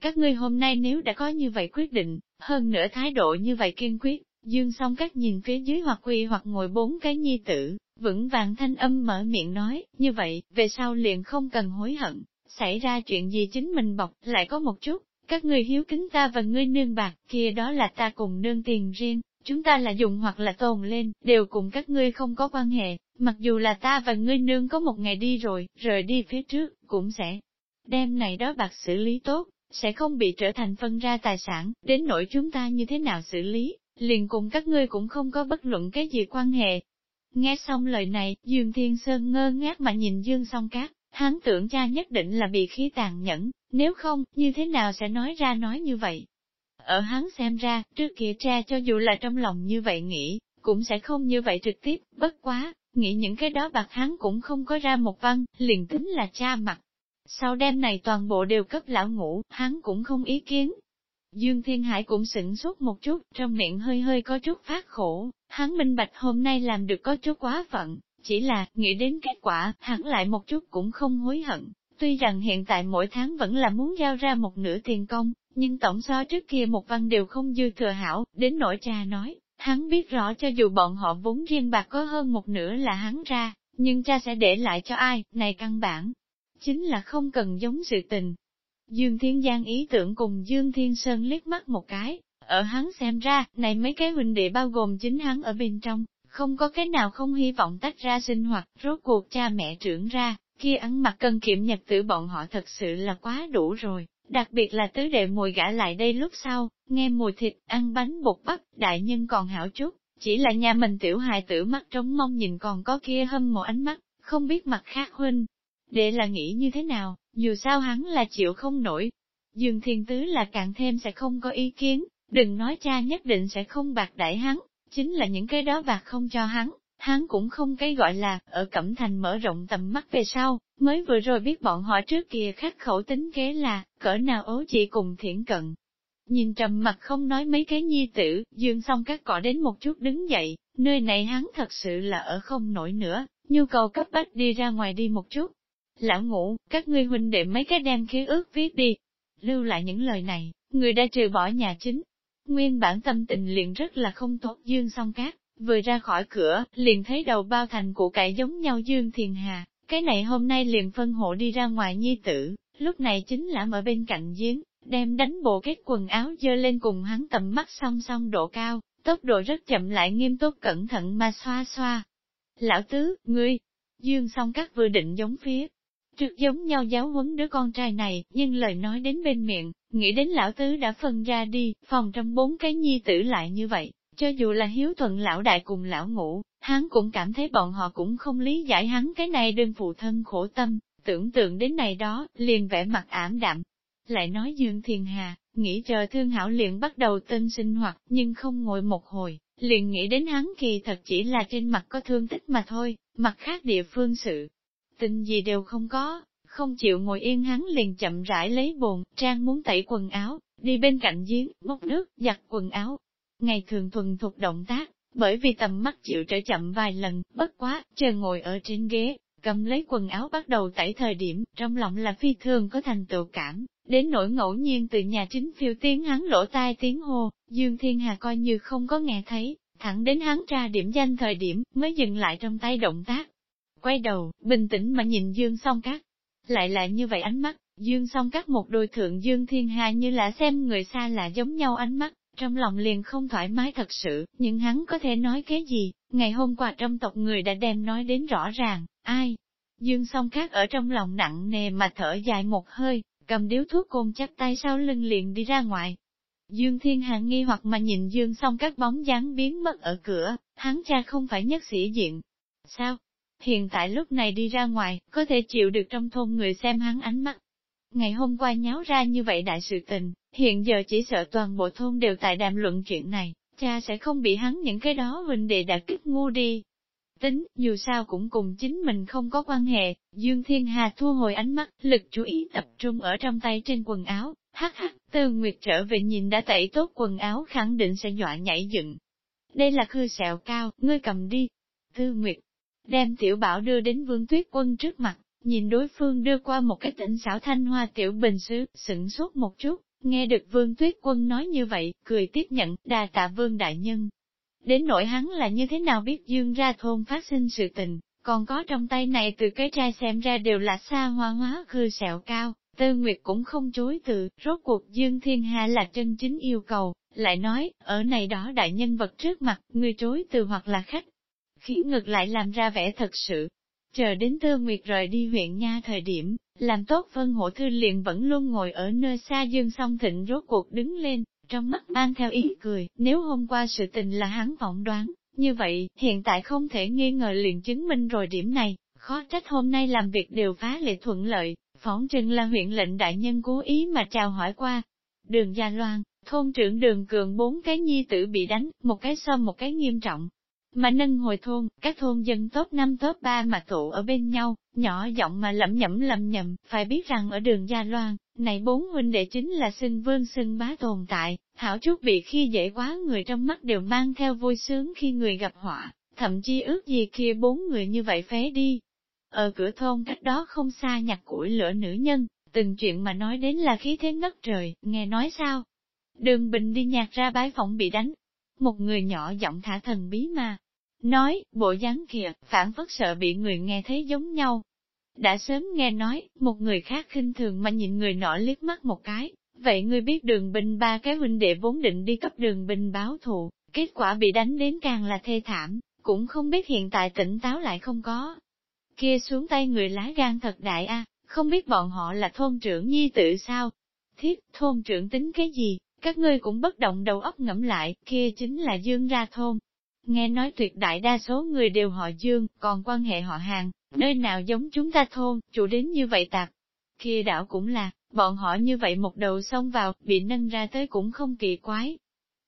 Các ngươi hôm nay nếu đã có như vậy quyết định, hơn nữa thái độ như vậy kiên quyết, dương song các nhìn phía dưới hoặc quỳ hoặc ngồi bốn cái nhi tử, vững vàng thanh âm mở miệng nói, như vậy, về sau liền không cần hối hận, xảy ra chuyện gì chính mình bọc, lại có một chút, các ngươi hiếu kính ta và ngươi nương bạc, kia đó là ta cùng nương tiền riêng, chúng ta là dùng hoặc là tồn lên, đều cùng các ngươi không có quan hệ, mặc dù là ta và ngươi nương có một ngày đi rồi, rời đi phía trước, cũng sẽ đem này đó bạc xử lý tốt, sẽ không bị trở thành phân ra tài sản, đến nỗi chúng ta như thế nào xử lý, liền cùng các ngươi cũng không có bất luận cái gì quan hệ. Nghe xong lời này, Dương Thiên Sơn ngơ ngác mà nhìn Dương song cát, hắn tưởng cha nhất định là bị khí tàn nhẫn, nếu không, như thế nào sẽ nói ra nói như vậy. Ở hắn xem ra, trước kia cha cho dù là trong lòng như vậy nghĩ, cũng sẽ không như vậy trực tiếp, bất quá, nghĩ những cái đó bạc hắn cũng không có ra một văn, liền tính là cha mặt. Sau đêm này toàn bộ đều cấp lão ngủ, hắn cũng không ý kiến. Dương Thiên Hải cũng sửng sốt một chút, trong miệng hơi hơi có chút phát khổ, hắn minh bạch hôm nay làm được có chút quá phận, chỉ là, nghĩ đến kết quả, hắn lại một chút cũng không hối hận. Tuy rằng hiện tại mỗi tháng vẫn là muốn giao ra một nửa tiền công, nhưng tổng so trước kia một văn đều không dư thừa hảo, đến nỗi cha nói, hắn biết rõ cho dù bọn họ vốn riêng bạc có hơn một nửa là hắn ra, nhưng cha sẽ để lại cho ai, này căn bản, chính là không cần giống sự tình. Dương Thiên Giang ý tưởng cùng Dương Thiên Sơn liếc mắt một cái, ở hắn xem ra, này mấy cái huynh đệ bao gồm chính hắn ở bên trong, không có cái nào không hy vọng tách ra sinh hoạt, rốt cuộc cha mẹ trưởng ra, kia ăn mặc cân kiệm nhật tử bọn họ thật sự là quá đủ rồi, đặc biệt là tứ đệ mùi gã lại đây lúc sau, nghe mùi thịt, ăn bánh bột bắp, đại nhân còn hảo chút, chỉ là nhà mình tiểu hài tử mắt trống mong nhìn còn có kia hâm mộ ánh mắt, không biết mặt khác huynh. Để là nghĩ như thế nào, dù sao hắn là chịu không nổi. Dương Thiên Tứ là càng thêm sẽ không có ý kiến, đừng nói cha nhất định sẽ không bạc đại hắn, chính là những cái đó bạc không cho hắn, hắn cũng không cái gọi là, ở Cẩm Thành mở rộng tầm mắt về sau, mới vừa rồi biết bọn họ trước kia khắc khẩu tính kế là, cỡ nào ố chỉ cùng thiển cận. Nhìn trầm mặt không nói mấy cái nhi tử, dương xong các cỏ đến một chút đứng dậy, nơi này hắn thật sự là ở không nổi nữa, nhu cầu cấp bách đi ra ngoài đi một chút. Lão ngủ, các ngươi huynh đệ mấy cái đem ký ước viết đi. Lưu lại những lời này, người đã trừ bỏ nhà chính, Nguyên bản tâm tình liền rất là không tốt Dương song cát, vừa ra khỏi cửa, liền thấy đầu bao thành của cải giống nhau Dương Thiền Hà, cái này hôm nay liền phân hộ đi ra ngoài nhi tử, lúc này chính là ở bên cạnh giếng, đem đánh bộ kết quần áo dơ lên cùng hắn tầm mắt song song độ cao, tốc độ rất chậm lại nghiêm túc cẩn thận mà xoa xoa. Lão tứ, ngươi, Dương song các vừa định giống phía, trước giống nhau giáo huấn đứa con trai này, nhưng lời nói đến bên miệng, nghĩ đến lão tứ đã phân ra đi, phòng trong bốn cái nhi tử lại như vậy, cho dù là hiếu thuận lão đại cùng lão ngũ, hắn cũng cảm thấy bọn họ cũng không lý giải hắn cái này đơn phụ thân khổ tâm, tưởng tượng đến này đó, liền vẻ mặt ảm đạm. Lại nói Dương Thiền Hà, nghĩ chờ thương hảo liền bắt đầu tân sinh hoạt, nhưng không ngồi một hồi, liền nghĩ đến hắn kỳ thật chỉ là trên mặt có thương tích mà thôi, mặt khác địa phương sự, tình gì đều không có, không chịu ngồi yên hắn liền chậm rãi lấy bồn, trang muốn tẩy quần áo, đi bên cạnh giếng, móc nước, giặt quần áo. Ngày thường thuần thuộc động tác, bởi vì tầm mắt chịu trở chậm vài lần, bất quá, chờ ngồi ở trên ghế, cầm lấy quần áo bắt đầu tẩy thời điểm, trong lòng là phi thường có thành tựu cảm, đến nỗi ngẫu nhiên từ nhà chính phiêu tiếng hắn lỗ tai tiếng hô, Dương Thiên Hà coi như không có nghe thấy, thẳng đến hắn tra điểm danh thời điểm, mới dừng lại trong tay động tác, Quay đầu, bình tĩnh mà nhìn Dương song cát. Lại là như vậy ánh mắt, Dương song cát một đôi thượng Dương thiên hà như là xem người xa là giống nhau ánh mắt, trong lòng liền không thoải mái thật sự, nhưng hắn có thể nói cái gì, ngày hôm qua trong tộc người đã đem nói đến rõ ràng, ai? Dương song cát ở trong lòng nặng nề mà thở dài một hơi, cầm điếu thuốc côn chắc tay sau lưng liền đi ra ngoài. Dương Thiên Hà nghi hoặc mà nhìn Dương song các bóng dáng biến mất ở cửa, hắn cha không phải nhất sĩ diện. Sao? Hiện tại lúc này đi ra ngoài, có thể chịu được trong thôn người xem hắn ánh mắt. Ngày hôm qua nháo ra như vậy đại sự tình, hiện giờ chỉ sợ toàn bộ thôn đều tại đàm luận chuyện này, cha sẽ không bị hắn những cái đó huynh đệ đã kích ngu đi. Tính, dù sao cũng cùng chính mình không có quan hệ, Dương Thiên Hà thu hồi ánh mắt, lực chú ý tập trung ở trong tay trên quần áo, hắc hắc, Tư Nguyệt trở về nhìn đã tẩy tốt quần áo khẳng định sẽ dọa nhảy dựng. Đây là khư sẹo cao, ngươi cầm đi. Tư Nguyệt, đem tiểu bảo đưa đến vương tuyết quân trước mặt, nhìn đối phương đưa qua một cái tỉnh xảo thanh hoa tiểu bình sứ, sửng sốt một chút, Nghe được Vương Tuyết Quân nói như vậy, cười tiếp nhận, đà tạ Vương Đại Nhân. Đến nỗi hắn là như thế nào biết dương ra thôn phát sinh sự tình, còn có trong tay này từ cái trai xem ra đều là xa hoa hóa khư sẹo cao, Tư Nguyệt cũng không chối từ, rốt cuộc Dương Thiên Hà là chân chính yêu cầu, lại nói, ở này đó đại nhân vật trước mặt, người chối từ hoặc là khách. Khi ngược lại làm ra vẻ thật sự. Chờ đến Tư Nguyệt rời đi huyện Nha thời điểm, làm tốt vân hộ thư liền vẫn luôn ngồi ở nơi xa Dương song thịnh rốt cuộc đứng lên, trong mắt mang theo ý cười, nếu hôm qua sự tình là hắn vọng đoán, như vậy, hiện tại không thể nghi ngờ liền chứng minh rồi điểm này, khó trách hôm nay làm việc đều phá lệ thuận lợi, phỏng chừng là huyện lệnh đại nhân cố ý mà chào hỏi qua. Đường Gia Loan, thôn trưởng đường cường bốn cái nhi tử bị đánh, một cái so một cái nghiêm trọng. Mà nâng hồi thôn, các thôn dân top 5 top 3 mà tụ ở bên nhau, nhỏ giọng mà lẩm nhẩm lẩm nhẩm, phải biết rằng ở đường Gia Loan, này bốn huynh đệ chính là sinh vương sinh bá tồn tại, thảo chút bị khi dễ quá người trong mắt đều mang theo vui sướng khi người gặp họa, thậm chí ước gì kia bốn người như vậy phế đi, ở cửa thôn cách đó không xa nhặt củi lửa nữ nhân, từng chuyện mà nói đến là khí thế ngất trời, nghe nói sao? Đường Bình đi nhạc ra bái phỏng bị đánh. Một người nhỏ giọng thả thần bí mà. Nói, bộ dáng kìa, phản phất sợ bị người nghe thấy giống nhau. Đã sớm nghe nói, một người khác khinh thường mà nhìn người nọ liếc mắt một cái. Vậy ngươi biết đường bình ba cái huynh đệ vốn định đi cấp đường bình báo thù, kết quả bị đánh đến càng là thê thảm, cũng không biết hiện tại tỉnh táo lại không có kia xuống tay người lá gan thật đại a, không biết bọn họ là thôn trưởng nhi tự sao? Thiết, thôn trưởng tính cái gì, các ngươi cũng bất động đầu óc ngẫm lại, kia chính là Dương ra thôn. Nghe nói tuyệt đại đa số người đều họ Dương, còn quan hệ họ hàng, nơi nào giống chúng ta thôn, chủ đến như vậy tạc. Kia đảo cũng là, bọn họ như vậy một đầu xông vào, bị nâng ra tới cũng không kỳ quái.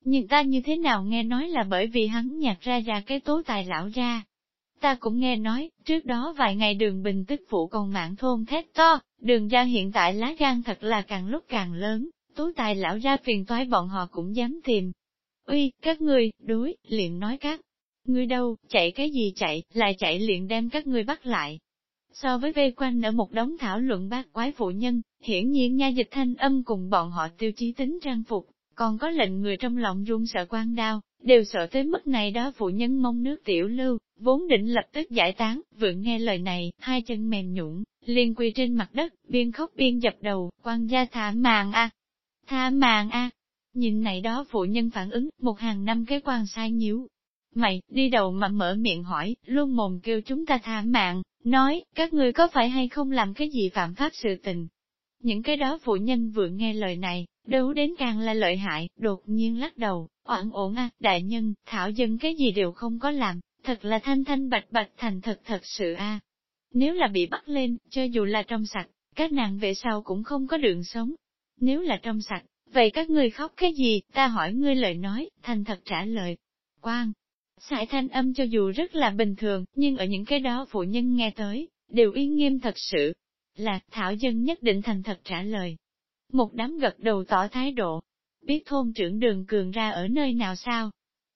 Nhưng ta như thế nào nghe nói là bởi vì hắn nhặt ra ra cái tố tài lão ra, Ta cũng nghe nói, trước đó vài ngày đường bình tức phụ còn mạng thôn thét to, đường ra hiện tại lá gan thật là càng lúc càng lớn, tú tài lão ra phiền toái bọn họ cũng dám tìm. Uy, các ngươi, đuối, liền nói các. Ngươi đâu, chạy cái gì chạy, lại chạy liền đem các ngươi bắt lại. So với vây quanh ở một đống thảo luận bác quái phụ nhân, hiển nhiên nha dịch thanh âm cùng bọn họ tiêu chí tính trang phục, còn có lệnh người trong lòng run sợ quan đao, đều sợ tới mức này đó phụ nhân mong nước tiểu lưu, vốn định lập tức giải tán, vượng nghe lời này, hai chân mềm nhũn, liền quỳ trên mặt đất, biên khóc biên dập đầu, quan gia thả màng a, tha mạng a. Nhìn này đó phụ nhân phản ứng, một hàng năm cái quan sai nhíu. Mày, đi đầu mà mở miệng hỏi, luôn mồm kêu chúng ta tha mạng, nói, các người có phải hay không làm cái gì phạm pháp sự tình. Những cái đó phụ nhân vừa nghe lời này, đấu đến càng là lợi hại, đột nhiên lắc đầu, oản ổn a, đại nhân, thảo dân cái gì đều không có làm, thật là thanh thanh bạch bạch thành thật thật sự a. Nếu là bị bắt lên, cho dù là trong sạch, các nàng về sau cũng không có đường sống. Nếu là trong sạch, vậy các ngươi khóc cái gì, ta hỏi ngươi lời nói, thành thật trả lời. Quang, sải thanh âm cho dù rất là bình thường, nhưng ở những cái đó phụ nhân nghe tới, đều uy nghiêm thật sự. Là, Thảo Dân nhất định thành thật trả lời. Một đám gật đầu tỏ thái độ. Biết thôn trưởng đường cường ra ở nơi nào sao?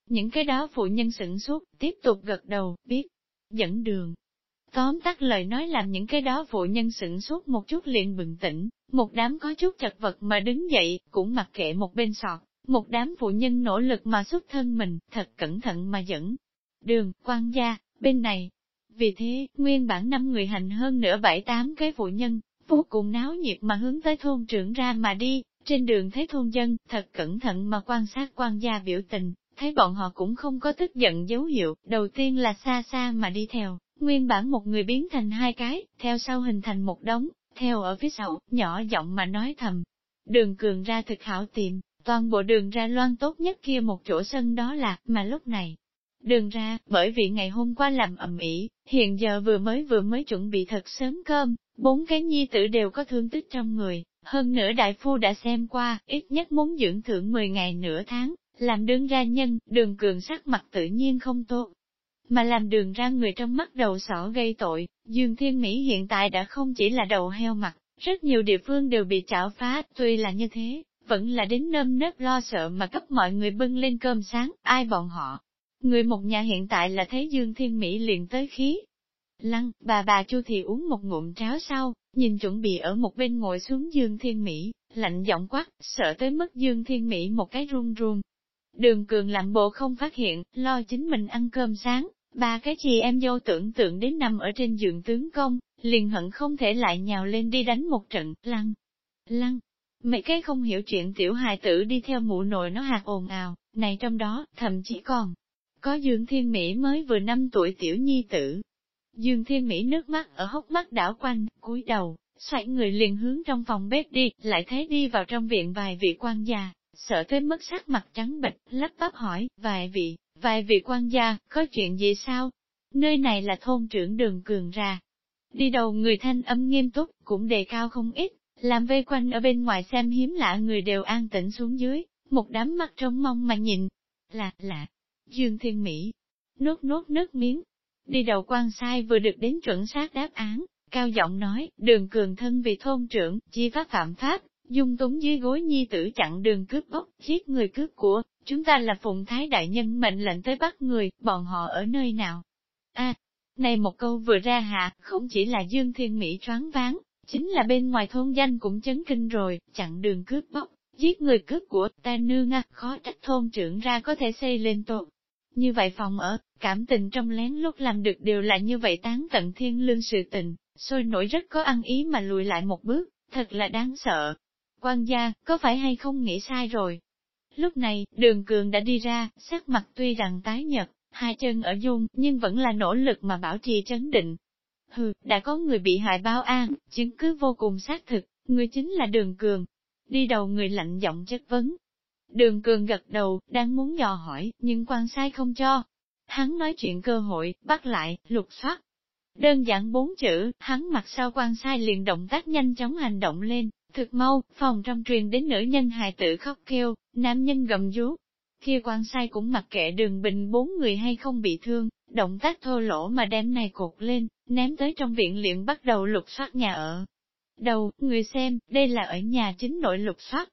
Những cái đó phụ nhân sửng suốt, tiếp tục gật đầu, biết, dẫn đường. Tóm tắt lời nói làm những cái đó phụ nhân sửng suốt một chút liền bừng tỉnh, một đám có chút chật vật mà đứng dậy, cũng mặc kệ một bên sọt, một đám phụ nhân nỗ lực mà xuất thân mình, thật cẩn thận mà dẫn. Đường, quan gia, bên này. Vì thế, nguyên bản năm người hành hơn nửa bảy tám cái phụ nhân, vô cùng náo nhiệt mà hướng tới thôn trưởng ra mà đi, trên đường thấy thôn dân, thật cẩn thận mà quan sát quan gia biểu tình, thấy bọn họ cũng không có tức giận dấu hiệu, đầu tiên là xa xa mà đi theo, nguyên bản một người biến thành hai cái, theo sau hình thành một đống, theo ở phía sau, nhỏ giọng mà nói thầm. Đường cường ra thực hảo tìm, toàn bộ đường ra loan tốt nhất kia một chỗ sân đó là, mà lúc này. Đường ra, bởi vì ngày hôm qua làm ẩm ĩ, hiện giờ vừa mới vừa mới chuẩn bị thật sớm cơm, bốn cái nhi tử đều có thương tích trong người, hơn nữa đại phu đã xem qua, ít nhất muốn dưỡng thưởng 10 ngày nửa tháng, làm đường ra nhân, đường cường sắc mặt tự nhiên không tốt. Mà làm đường ra người trong mắt đầu sỏ gây tội, Dương Thiên Mỹ hiện tại đã không chỉ là đầu heo mặt, rất nhiều địa phương đều bị chảo phá, tuy là như thế, vẫn là đến nơm nớp lo sợ mà cấp mọi người bưng lên cơm sáng, ai bọn họ. Người một nhà hiện tại là thấy Dương Thiên Mỹ liền tới khí. Lăng, bà bà Chu thì uống một ngụm cháo sau, nhìn chuẩn bị ở một bên ngồi xuống Dương Thiên Mỹ, lạnh giọng quát, sợ tới mức Dương Thiên Mỹ một cái run run. Đường cường lặng bộ không phát hiện, lo chính mình ăn cơm sáng, ba cái chị em dâu tưởng tượng đến nằm ở trên giường tướng công, liền hận không thể lại nhào lên đi đánh một trận, lăng, lăng. Mấy cái không hiểu chuyện tiểu hài tử đi theo mụ nội nó hạt ồn ào, này trong đó, thậm chí còn có Dương Thiên Mỹ mới vừa 5 tuổi tiểu nhi tử. Dương Thiên Mỹ nước mắt ở hốc mắt đảo quanh, cúi đầu, xoay người liền hướng trong phòng bếp đi, lại thấy đi vào trong viện vài vị quan gia, sợ tới mất sắc mặt trắng bệch, lắp bắp hỏi, vài vị, vài vị quan gia, có chuyện gì sao? Nơi này là thôn trưởng đường cường ra. Đi đầu người thanh âm nghiêm túc, cũng đề cao không ít, làm vây quanh ở bên ngoài xem hiếm lạ người đều an tĩnh xuống dưới, một đám mắt trông mong mà nhìn. Là, là, Dương Thiên Mỹ, nuốt nuốt nước miếng. Đi đầu quan sai vừa được đến chuẩn xác đáp án, cao giọng nói, đường cường thân vì thôn trưởng, chi pháp phạm pháp, dung túng dưới gối nhi tử chặn đường cướp bóc, giết người cướp của, chúng ta là phụng thái đại nhân mệnh lệnh tới bắt người, bọn họ ở nơi nào? a này một câu vừa ra hạ, không chỉ là Dương Thiên Mỹ choáng váng, chính là bên ngoài thôn danh cũng chấn kinh rồi, chặn đường cướp bóc, giết người cướp của, ta nương à, khó trách thôn trưởng ra có thể xây lên tội. Như vậy phòng ở, cảm tình trong lén lúc làm được đều là như vậy tán tận thiên lương sự tình, sôi nổi rất có ăn ý mà lùi lại một bước, thật là đáng sợ. Quan gia, có phải hay không nghĩ sai rồi? Lúc này, đường cường đã đi ra, sắc mặt tuy rằng tái nhật, hai chân ở dung, nhưng vẫn là nỗ lực mà bảo trì trấn định. Hừ, đã có người bị hại báo an, chứng cứ vô cùng xác thực, người chính là đường cường. Đi đầu người lạnh giọng chất vấn. Đường cường gật đầu, đang muốn dò hỏi, nhưng quan sai không cho. Hắn nói chuyện cơ hội, bắt lại, lục soát, Đơn giản bốn chữ, hắn mặt sau quan sai liền động tác nhanh chóng hành động lên, thực mau, phòng trong truyền đến nữ nhân hài tử khóc kêu, nam nhân gầm rú. Kia quan sai cũng mặc kệ đường bình bốn người hay không bị thương, động tác thô lỗ mà đem này cột lên, ném tới trong viện liền bắt đầu lục soát nhà ở. Đầu, người xem, đây là ở nhà chính nội lục soát.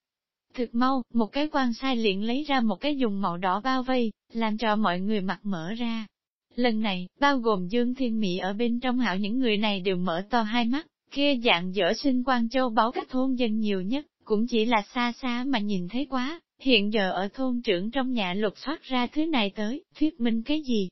Thực mau, một cái quan sai liền lấy ra một cái dùng màu đỏ bao vây, làm cho mọi người mặt mở ra, Lần này, bao gồm Dương Thiên Mỹ ở bên trong hạo những người này đều mở to hai mắt, kia dạng dở sinh quan châu báo các thôn dân nhiều nhất, cũng chỉ là xa xa mà nhìn thấy quá, hiện giờ ở thôn trưởng trong nhà lục soát ra thứ này tới, thuyết minh cái gì?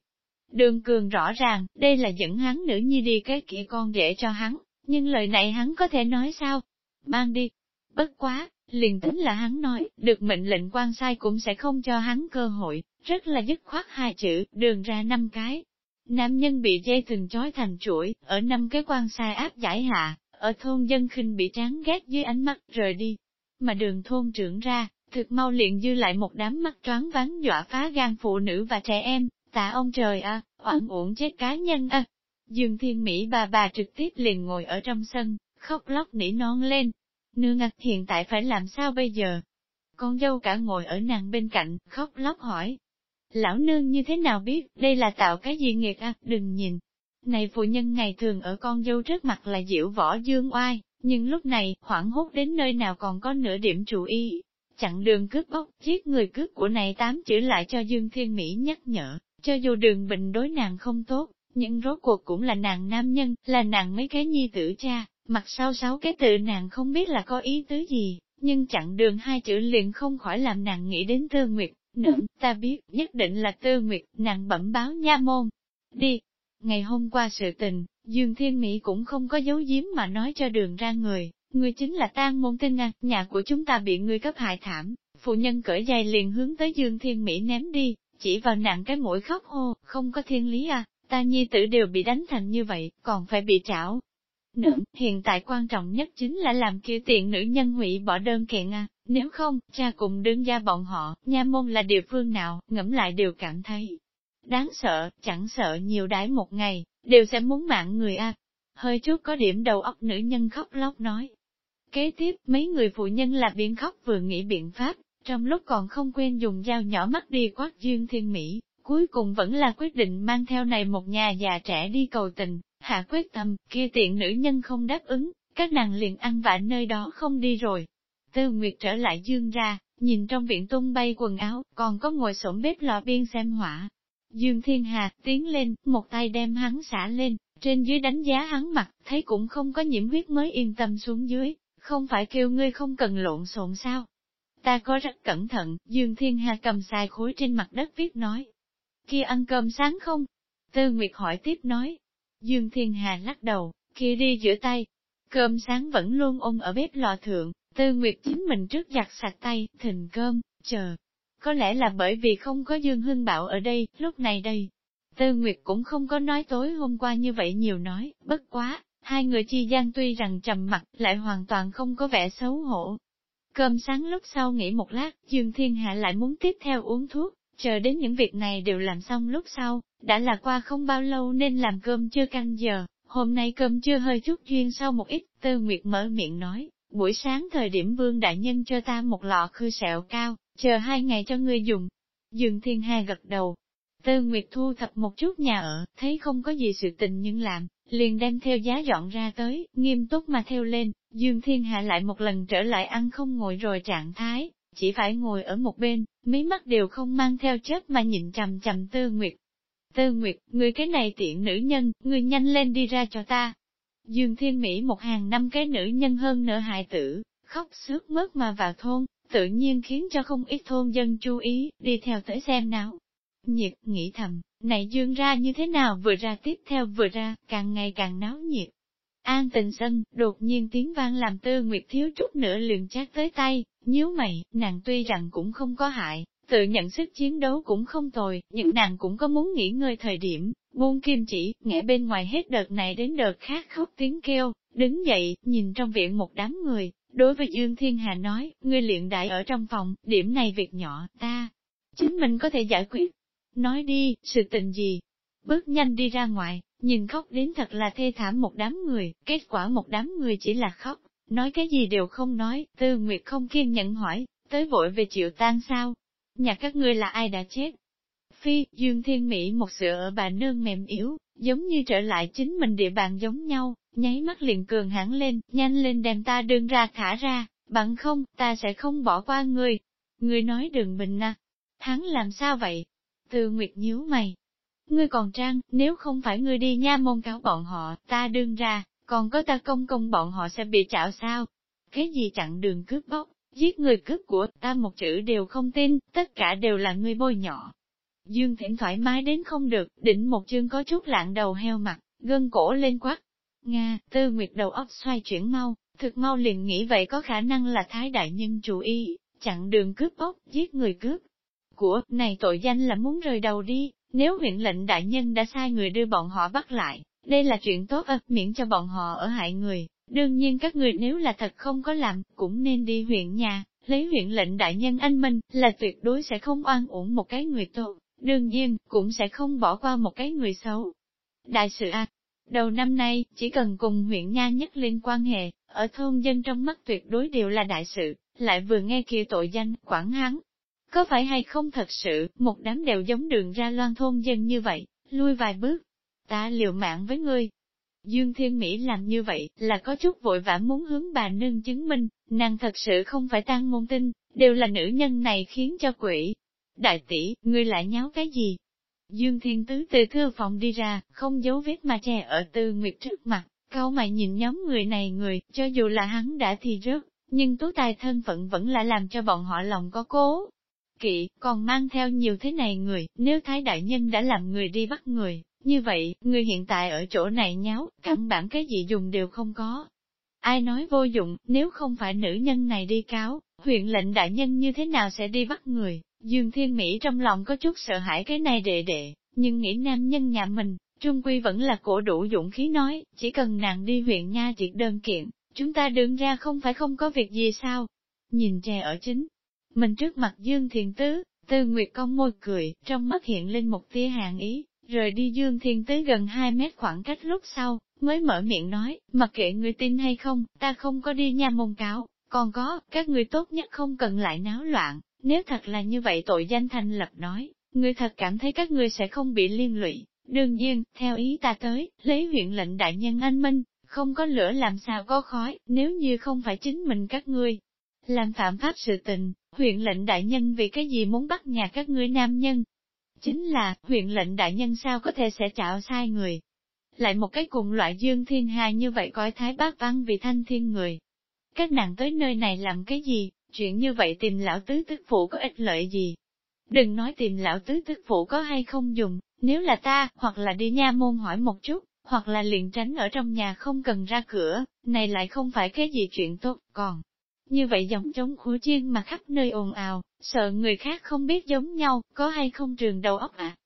Đường cường rõ ràng, đây là dẫn hắn nữ nhi đi cái kia con rể cho hắn, nhưng lời này hắn có thể nói sao? Mang đi. Bất quá, liền tính là hắn nói, được mệnh lệnh quan sai cũng sẽ không cho hắn cơ hội, rất là dứt khoát hai chữ, đường ra năm cái. Nam nhân bị dây thừng trói thành chuỗi, ở năm cái quan sai áp giải hạ, ở thôn dân khinh bị tráng ghét dưới ánh mắt rời đi. Mà đường thôn trưởng ra, thực mau liền dư lại một đám mắt choáng váng dọa phá gan phụ nữ và trẻ em, tạ ông trời à, oan uổng chết cá nhân à. Dương Thiên Mỹ bà bà trực tiếp liền ngồi ở trong sân, khóc lóc nỉ non lên. Nương à, hiện tại phải làm sao bây giờ? Con dâu cả ngồi ở nàng bên cạnh, khóc lóc hỏi, Lão nương như thế nào biết, đây là tạo cái gì nghiệt à, đừng nhìn. Này phụ nhân ngày thường ở con dâu trước mặt là diệu võ dương oai, nhưng lúc này, hoảng hốt đến nơi nào còn có nửa điểm chủ y Chặn đường cướp bóc, giết người cướp của này tám chữ lại cho Dương Thiên Mỹ nhắc nhở, cho dù đường bình đối nàng không tốt, nhưng rốt cuộc cũng là nàng nam nhân, là nàng mấy cái nhi tử cha, mặt sau sáu cái tự nàng không biết là có ý tứ gì, nhưng chặn đường hai chữ liền không khỏi làm nàng nghĩ đến thơ Nguyệt, Đừng, ta biết, nhất định là tư nguyệt, nàng bẩm báo nha môn. Đi. Ngày hôm qua sự tình, Dương Thiên Mỹ cũng không có dấu giếm mà nói cho đường ra người, người chính là tan môn tinh à, nhà của chúng ta bị người cấp hại thảm. Phụ nhân cởi giày liền hướng tới Dương Thiên Mỹ ném đi, chỉ vào nặng cái mũi khóc hô, không có thiên lý à, ta nhi tử đều bị đánh thành như vậy, còn phải bị trảo. Nữa, hiện tại quan trọng nhất chính là làm kia tiện nữ nhân hủy bỏ đơn kiện à, nếu không, cha cùng đương gia bọn họ, nha môn là địa phương nào, ngẫm lại đều cảm thấy đáng sợ, chẳng sợ nhiều đái một ngày, đều sẽ muốn mạng người a. Hơi chút có điểm đầu óc nữ nhân khóc lóc nói. Kế tiếp, mấy người phụ nhân là biện khóc vừa nghĩ biện pháp, trong lúc còn không quên dùng dao nhỏ mắt đi quát Dương Thiên Mỹ, cuối cùng vẫn là quyết định mang theo này một nhà già trẻ đi cầu tình, hạ quyết tâm, kia tiện nữ nhân không đáp ứng, các nàng liền ăn vạ nơi đó không đi rồi, Tư Nguyệt trở lại dương ra, nhìn trong viện tung bay quần áo, còn có ngồi sổn bếp lò biên xem hỏa. Dương Thiên Hà tiến lên, một tay đem hắn xả lên, trên dưới đánh giá hắn mặt, thấy cũng không có nhiễm huyết mới yên tâm xuống dưới, không phải kêu ngươi không cần lộn xộn sao? Ta có rất cẩn thận, Dương Thiên Hà cầm xài khối trên mặt đất viết nói. Kia ăn cơm sáng không? Tư Nguyệt hỏi tiếp nói. Dương Thiên Hà lắc đầu, kia đi giữa tay. Cơm sáng vẫn luôn ôm ở bếp lò thượng, Tư Nguyệt chính mình trước giặt sạch tay, thình cơm, chờ. Có lẽ là bởi vì không có Dương Hưng Bảo ở đây, lúc này đây. Tư Nguyệt cũng không có nói tối hôm qua như vậy nhiều nói, bất quá, hai người chi gian tuy rằng trầm mặt, lại hoàn toàn không có vẻ xấu hổ. Cơm sáng lúc sau nghỉ một lát, Dương Thiên Hạ lại muốn tiếp theo uống thuốc, chờ đến những việc này đều làm xong lúc sau, đã là qua không bao lâu nên làm cơm chưa canh giờ, hôm nay cơm chưa hơi chút duyên sau một ít, Tư Nguyệt mở miệng nói, buổi sáng thời điểm vương đại nhân cho ta một lọ khư sẹo cao, chờ hai ngày cho ngươi dùng. Dương Thiên Hà gật đầu. Tư Nguyệt thu thập một chút nhà ở, thấy không có gì sự tình nhưng làm, liền đem theo giá dọn ra tới, nghiêm túc mà theo lên, Dương Thiên Hạ lại một lần trở lại ăn không ngồi rồi trạng thái, chỉ phải ngồi ở một bên, mí mắt đều không mang theo chết mà nhìn chầm chầm Tư Nguyệt. Tư Nguyệt, người cái này tiện nữ nhân, người nhanh lên đi ra cho ta. Dương Thiên Mỹ một hàng năm cái nữ nhân hơn nửa hại tử, khóc sướt mướt mà vào thôn, tự nhiên khiến cho không ít thôn dân chú ý, đi theo tới xem nào. Nhiệt, nghĩ thầm, này dương ra như thế nào vừa ra tiếp theo vừa ra, càng ngày càng náo nhiệt. An tình sân, đột nhiên tiếng vang làm tư nguyệt thiếu chút nữa liền chát tới tay, nhíu mày, nàng tuy rằng cũng không có hại, tự nhận sức chiến đấu cũng không tồi, nhưng nàng cũng có muốn nghỉ ngơi thời điểm, buông kim chỉ, nghe bên ngoài hết đợt này đến đợt khác khóc tiếng kêu, đứng dậy, nhìn trong viện một đám người, đối với Dương Thiên Hà nói, ngươi luyện đại ở trong phòng, điểm này việc nhỏ, ta, chính mình có thể giải quyết. Nói đi, sự tình gì? Bước nhanh đi ra ngoài, nhìn khóc đến thật là thê thảm một đám người, kết quả một đám người chỉ là khóc, nói cái gì đều không nói, Tư Nguyệt không kiên nhẫn hỏi, tới vội về chịu tan sao? Nhà các ngươi là ai đã chết? Phi, Dương Thiên Mỹ một sự ở bà nương mềm yếu, giống như trở lại chính mình địa bàn giống nhau, nháy mắt liền cường hẳn lên, nhanh lên đem ta đương ra thả ra, bằng không, ta sẽ không bỏ qua ngươi. Ngươi nói đừng bình à. Hắn làm sao vậy? Từ Nguyệt nhíu mày. Ngươi còn trang, nếu không phải ngươi đi nha môn cáo bọn họ, ta đương ra, còn có ta công công bọn họ sẽ bị chảo sao? Cái gì chặn đường cướp bóc, giết người cướp của, ta một chữ đều không tin, tất cả đều là người bôi nhỏ. Dương Thiển thoải mái đến không được, đỉnh một chương có chút lạng đầu heo mặt, gân cổ lên quát. Nga, tư nguyệt đầu óc xoay chuyển mau, thực mau liền nghĩ vậy có khả năng là thái đại nhân chủ ý, chặn đường cướp bóc, giết người cướp. Của, này tội danh là muốn rời đầu đi, nếu huyện lệnh đại nhân đã sai người đưa bọn họ bắt lại, đây là chuyện tốt ơ, miễn cho bọn họ ở hại người. Đương nhiên các người nếu là thật không có làm, cũng nên đi huyện nhà, lấy huyện lệnh đại nhân anh Minh, là tuyệt đối sẽ không oan uổng một cái người tốt, đương nhiên, cũng sẽ không bỏ qua một cái người xấu. Đại sự A, đầu năm nay, chỉ cần cùng huyện Nha nhất liên quan hệ, ở thôn dân trong mắt tuyệt đối đều là đại sự, lại vừa nghe kia tội danh, quản hắn. Có phải hay không thật sự, một đám đều giống đường ra loan thôn dân như vậy, lui vài bước, ta liều mạng với ngươi. Dương Thiên Mỹ làm như vậy, là có chút vội vã muốn hướng bà nương chứng minh, nàng thật sự không phải tăng môn tinh, đều là nữ nhân này khiến cho quỷ. Đại tỷ, ngươi lại nháo cái gì? Dương Thiên Tứ từ thư phòng đi ra, không giấu vết mà che ở tư nguyệt trước mặt, cao mày nhìn nhóm người này người, cho dù là hắn đã thì rớt, nhưng tú tài thân phận vẫn là làm cho bọn họ lòng có cố. Kỵ, còn mang theo nhiều thế này người, nếu Thái Đại Nhân đã làm người đi bắt người, như vậy, người hiện tại ở chỗ này nháo, căn bản cái gì dùng đều không có. Ai nói vô dụng, nếu không phải nữ nhân này đi cáo, huyện lệnh đại nhân như thế nào sẽ đi bắt người? Dương Thiên Mỹ trong lòng có chút sợ hãi cái này đệ đệ, nhưng nghĩ nam nhân nhà mình, Trung Quy vẫn là cổ đủ dũng khí nói, chỉ cần nàng đi huyện Nha triệt đơn kiện, chúng ta đứng ra không phải không có việc gì sao? Nhìn trẻ ở chính, mình trước mặt Dương Thiền Tứ, Tư Nguyệt cong môi cười, trong mắt hiện lên một tia hàng ý, rời đi Dương Thiên tới gần 2 mét khoảng cách lúc sau, mới mở miệng nói, mặc kệ người tin hay không, ta không có đi nha môn cáo, còn có, các người tốt nhất không cần lại náo loạn, nếu thật là như vậy tội danh thành lập nói, người thật cảm thấy các người sẽ không bị liên lụy. Đương nhiên, theo ý ta tới, lấy huyện lệnh đại nhân anh Minh, không có lửa làm sao có khói, nếu như không phải chính mình các ngươi. Làm phạm pháp sự tình, huyện lệnh đại nhân vì cái gì muốn bắt nhà các ngươi nam nhân, Chính là, huyện lệnh đại nhân sao có thể sẽ chạo sai người. Lại một cái cùng loại dương thiên hà như vậy coi thái bác văn vì thanh thiên người. các nàng tới nơi này làm cái gì, chuyện như vậy tìm lão tứ tức phụ có ích lợi gì. Đừng nói tìm lão tứ tức phụ có hay không dùng, nếu là ta, hoặc là đi nha môn hỏi một chút, hoặc là liền tránh ở trong nhà không cần ra cửa, này lại không phải cái gì chuyện tốt, còn. Như vậy giống trống khối chiên mà khắp nơi ồn ào, sợ người khác không biết giống nhau, có hay không trường đầu óc ạ. À?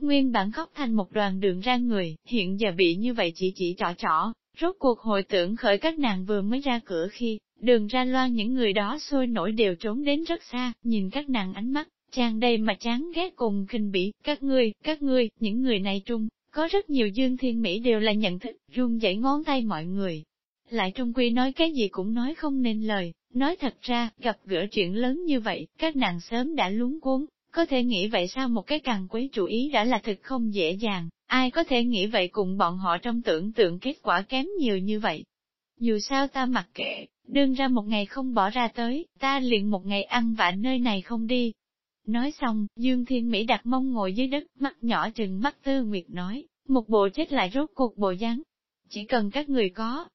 Nguyên bản khóc thành một đoàn đường ra người, hiện giờ bị như vậy chỉ chỉ trỏ trỏ, rốt cuộc hồi tưởng khởi các nàng vừa mới ra cửa khi, đường ra loan những người đó sôi nổi đều trốn đến rất xa, nhìn các nàng ánh mắt, tràn đầy mà chán ghét cùng kinh bỉ, các ngươi, các ngươi, những người này trung, có rất nhiều dương thiên mỹ đều là nhận thức, run dậy ngón tay mọi người. Lại trung quy nói cái gì cũng nói không nên lời, nói thật ra, gặp gỡ chuyện lớn như vậy, các nàng sớm đã lúng cuốn, có thể nghĩ vậy sao một cái càng quấy chủ ý đã là thực không dễ dàng, ai có thể nghĩ vậy cùng bọn họ trong tưởng tượng kết quả kém nhiều như vậy. Dù sao ta mặc kệ, đương ra một ngày không bỏ ra tới, ta liền một ngày ăn vạ nơi này không đi. Nói xong, Dương Thiên Mỹ đặt mông ngồi dưới đất, mắt nhỏ chừng mắt Tư Nguyệt nói, một bộ chết lại rốt cuộc bộ dáng. Chỉ cần các người có,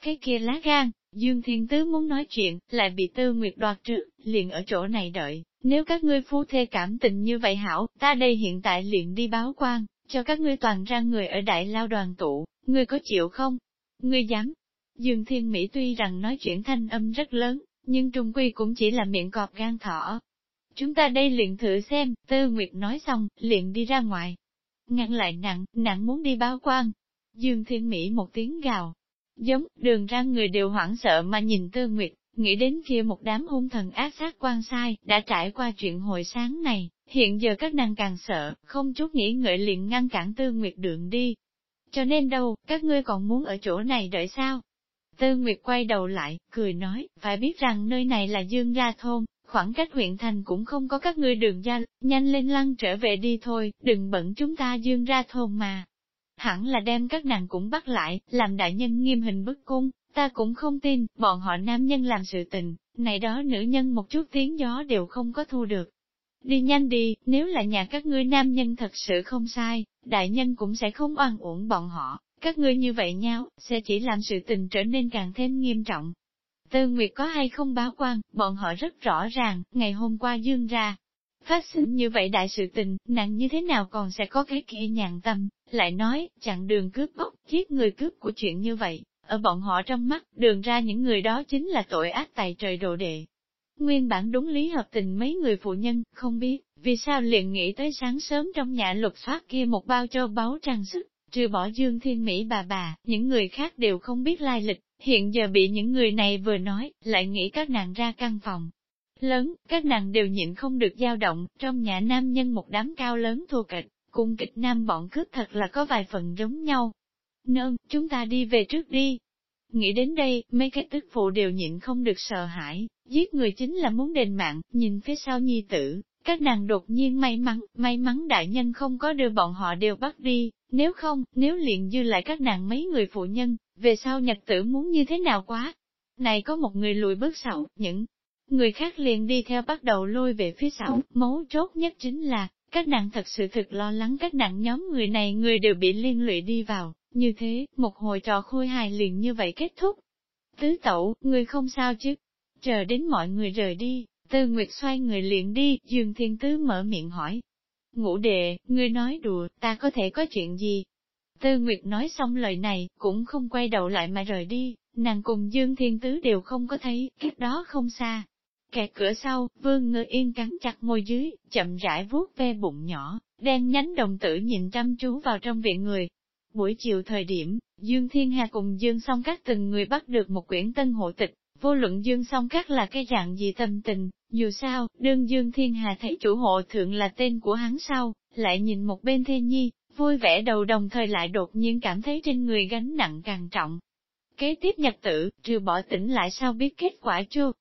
cái kia lá gan, Dương Thiên Tứ muốn nói chuyện, lại bị Tư Nguyệt đoạt trước, liền ở chỗ này đợi, nếu các ngươi phu thê cảm tình như vậy hảo, ta đây hiện tại liền đi báo quan, cho các ngươi toàn ra người ở đại lao đoàn tụ, ngươi có chịu không? Ngươi dám? Dương Thiên Mỹ tuy rằng nói chuyện thanh âm rất lớn, nhưng trung quy cũng chỉ là miệng cọp gan thỏ. Chúng ta đây liền thử xem, Tư Nguyệt nói xong, liền đi ra ngoài. Ngăn lại nặng, nặng muốn đi báo quan. Dương Thiên Mỹ một tiếng gào. Giống, đường ra người đều hoảng sợ mà nhìn Tư Nguyệt, nghĩ đến kia một đám hung thần ác sát quan sai, đã trải qua chuyện hồi sáng này, hiện giờ các nàng càng sợ, không chút nghĩ ngợi liền ngăn cản Tư Nguyệt đường đi. Cho nên đâu, các ngươi còn muốn ở chỗ này đợi sao? Tư Nguyệt quay đầu lại, cười nói, phải biết rằng nơi này là Dương Gia Thôn, khoảng cách huyện thành cũng không có các ngươi đường ra, nhanh lên lăn trở về đi thôi, đừng bận chúng ta Dương Ra Thôn mà. Hẳn là đem các nàng cũng bắt lại, làm đại nhân nghiêm hình bức cung, Ta cũng không tin, bọn họ nam nhân làm sự tình, này đó nữ nhân một chút tiếng gió đều không có thu được. Đi nhanh đi, nếu là nhà các ngươi nam nhân thật sự không sai, đại nhân cũng sẽ không oan uổng bọn họ, các ngươi như vậy nhau, sẽ chỉ làm sự tình trở nên càng thêm nghiêm trọng. Tư Nguyệt có hay không báo quan, bọn họ rất rõ ràng, ngày hôm qua dương ra. Phát sinh như vậy đại sự tình, nặng như thế nào còn sẽ có cái kia nhàn tâm, lại nói, chặn đường cướp bóc, giết người cướp của chuyện như vậy, ở bọn họ trong mắt, đường ra những người đó chính là tội ác tài trời đồ đệ. Nguyên bản đúng lý hợp tình mấy người phụ nhân, không biết, vì sao liền nghĩ tới sáng sớm trong nhà lục soát kia một bao cho báu trang sức, trừ bỏ Dương Thiên Mỹ bà bà, những người khác đều không biết lai lịch, hiện giờ bị những người này vừa nói, lại nghĩ các nàng ra căn phòng. Lớn, các nàng đều nhịn không được dao động, trong nhà nam nhân một đám cao lớn thua kịch, cung kịch nam bọn cướp thật là có vài phần giống nhau, Nương, chúng ta đi về trước đi. Nghĩ đến đây, mấy cái tức phụ đều nhịn không được sợ hãi, giết người chính là muốn đền mạng, nhìn phía sau nhi tử, các nàng đột nhiên may mắn, may mắn đại nhân không có đưa bọn họ đều bắt đi, nếu không, nếu liền dư lại các nàng mấy người phụ nhân, về sau nhật tử muốn như thế nào quá. Này có một người lùi bước sau, những người khác liền đi theo bắt đầu lôi về phía sau, mấu chốt nhất chính là, các nàng thật sự thực lo lắng các nàng nhóm người này người đều bị liên lụy đi vào, như thế, một hồi trò khôi hài liền như vậy kết thúc. Tứ tẩu, người không sao chứ? Chờ đến mọi người rời đi, Tư Nguyệt xoay người liền đi, Dương Thiên Tứ mở miệng hỏi. Ngũ đệ, ngươi nói đùa, ta có thể có chuyện gì? Tư Nguyệt nói xong lời này, cũng không quay đầu lại mà rời đi, nàng cùng Dương Thiên Tứ đều không có thấy, cách đó không xa. Kẹt cửa sau, vương ngơ yên cắn chặt môi dưới, chậm rãi vuốt ve bụng nhỏ, đen nhánh đồng tử nhìn chăm chú vào trong viện người, Buổi chiều thời điểm, Dương Thiên Hà cùng Dương Song Các từng người bắt được một quyển tân hộ tịch, vô luận Dương Song Các là cái dạng gì tâm tình, dù sao, đương Dương Thiên Hà thấy chủ hộ thượng là tên của hắn sau, lại nhìn một bên thê nhi, vui vẻ đầu đồng thời lại đột nhiên cảm thấy trên người gánh nặng càng trọng. Kế tiếp nhật tử, trừ bỏ tỉnh lại sao biết kết quả chưa?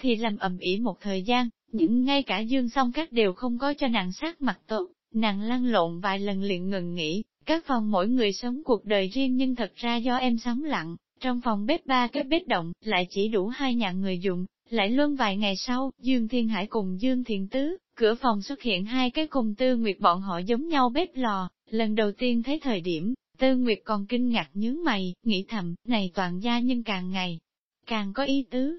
Thì làm ầm ĩ một thời gian, những ngay cả Dương Song Các đều không có cho nàng sát mặt tốt, nàng lăn lộn vài lần liền ngừng nghỉ, các phòng mỗi người sống cuộc đời riêng nhưng thật ra do em sống lặng, trong phòng bếp ba cái bếp động, lại chỉ đủ hai nhà người dùng, lại luôn vài ngày sau, Dương Thiên Hải cùng Dương Thiền Tứ, cửa phòng xuất hiện hai cái cùng Tư Nguyệt bọn họ giống nhau bếp lò, lần đầu tiên thấy thời điểm, Tư Nguyệt còn kinh ngạc nhướng mày, nghĩ thầm, này toàn gia nhân càng ngày, càng có ý tứ.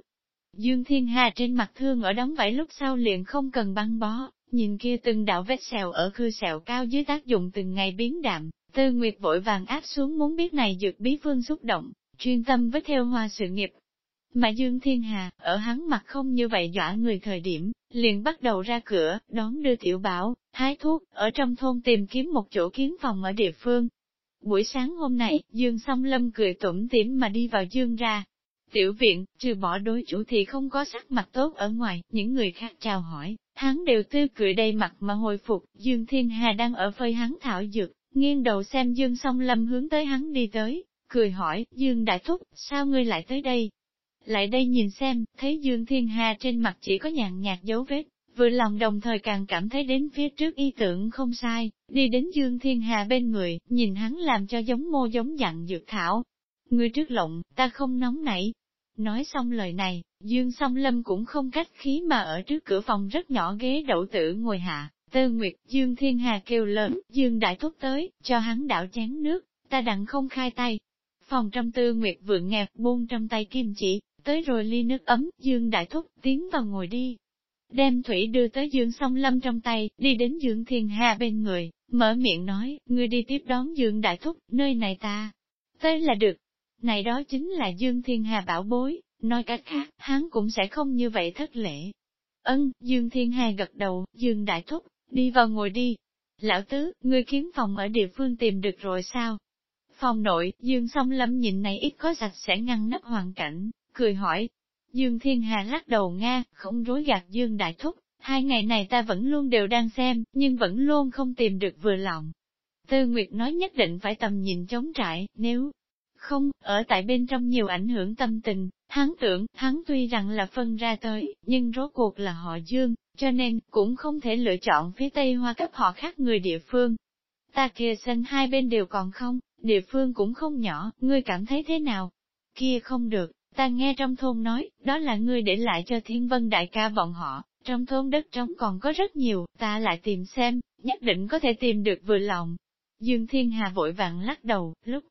Dương Thiên Hà trên mặt thương ở đóng vảy lúc sau liền không cần băng bó, nhìn kia từng đạo vết sẹo ở khư sẹo cao dưới tác dụng từng ngày biến đạm, Tư Nguyệt vội vàng áp xuống muốn biết này dược bí phương xúc động, chuyên tâm với theo hoa sự nghiệp. Mà Dương Thiên Hà, ở hắn mặt không như vậy dọa người thời điểm, liền bắt đầu ra cửa, đón đưa tiểu bảo, hái thuốc, ở trong thôn tìm kiếm một chỗ kiến phòng ở địa phương. Buổi sáng hôm nay, Dương song lâm cười tủm tỉm mà đi vào Dương ra. Tiểu viện, trừ bỏ đối chủ thì không có sắc mặt tốt ở ngoài, những người khác chào hỏi, hắn đều tươi cười đầy mặt mà hồi phục, Dương Thiên Hà đang ở phơi hắn thảo dược, nghiêng đầu xem Dương song lâm hướng tới hắn đi tới, cười hỏi, Dương Đại Thúc, sao ngươi lại tới đây? Lại đây nhìn xem, thấy Dương Thiên Hà trên mặt chỉ có nhàn nhạt dấu vết, vừa lòng đồng thời càng cảm thấy đến phía trước ý tưởng không sai, đi đến Dương Thiên Hà bên người, nhìn hắn làm cho giống mô giống dặn dược thảo. Ngươi trước lộng, ta không nóng nảy. Nói xong lời này, Dương song lâm cũng không cách khí mà ở trước cửa phòng rất nhỏ ghế đậu tử ngồi hạ, Tư Nguyệt, Dương Thiên Hà kêu lớn, Dương Đại Thúc tới, cho hắn đảo chén nước, ta đặng không khai tay. Phòng trong Tư Nguyệt vượng nghẹt buông trong tay kim chỉ, tới rồi ly nước ấm, Dương Đại Thúc tiến vào ngồi đi. Đem thủy đưa tới Dương song lâm trong tay, đi đến Dương Thiên Hà bên người, mở miệng nói, ngươi đi tiếp đón Dương Đại Thúc, nơi này ta. Tới là được. Này đó chính là Dương Thiên Hà bảo bối, nói cách khác, hắn cũng sẽ không như vậy thất lễ. Ân, Dương Thiên Hà gật đầu, Dương Đại Thúc, Đi vào ngồi đi. Lão tứ, ngươi kiếm phòng ở địa phương tìm được rồi sao? Phòng nội, Dương song lâm nhìn này ít có sạch sẽ ngăn nắp hoàn cảnh, cười hỏi. Dương Thiên Hà lắc đầu Nga, không rối gạt Dương Đại Thúc, hai ngày này ta vẫn luôn đều đang xem, nhưng vẫn luôn không tìm được vừa lòng. Tư Nguyệt nói nhất định phải tầm nhìn chống trại, nếu không, ở tại bên trong nhiều ảnh hưởng tâm tình, hắn tưởng, hắn tuy rằng là phân ra tới, nhưng rốt cuộc là họ Dương, cho nên, cũng không thể lựa chọn phía Tây Hoa cấp họ khác người địa phương. Ta kia sân hai bên đều còn không, địa phương cũng không nhỏ, ngươi cảm thấy thế nào? Kia không được, ta nghe trong thôn nói, đó là ngươi để lại cho thiên vân đại ca bọn họ, trong thôn đất trống còn có rất nhiều, ta lại tìm xem, nhất định có thể tìm được vừa lòng. Dương Thiên Hà vội vàng lắc đầu, lúc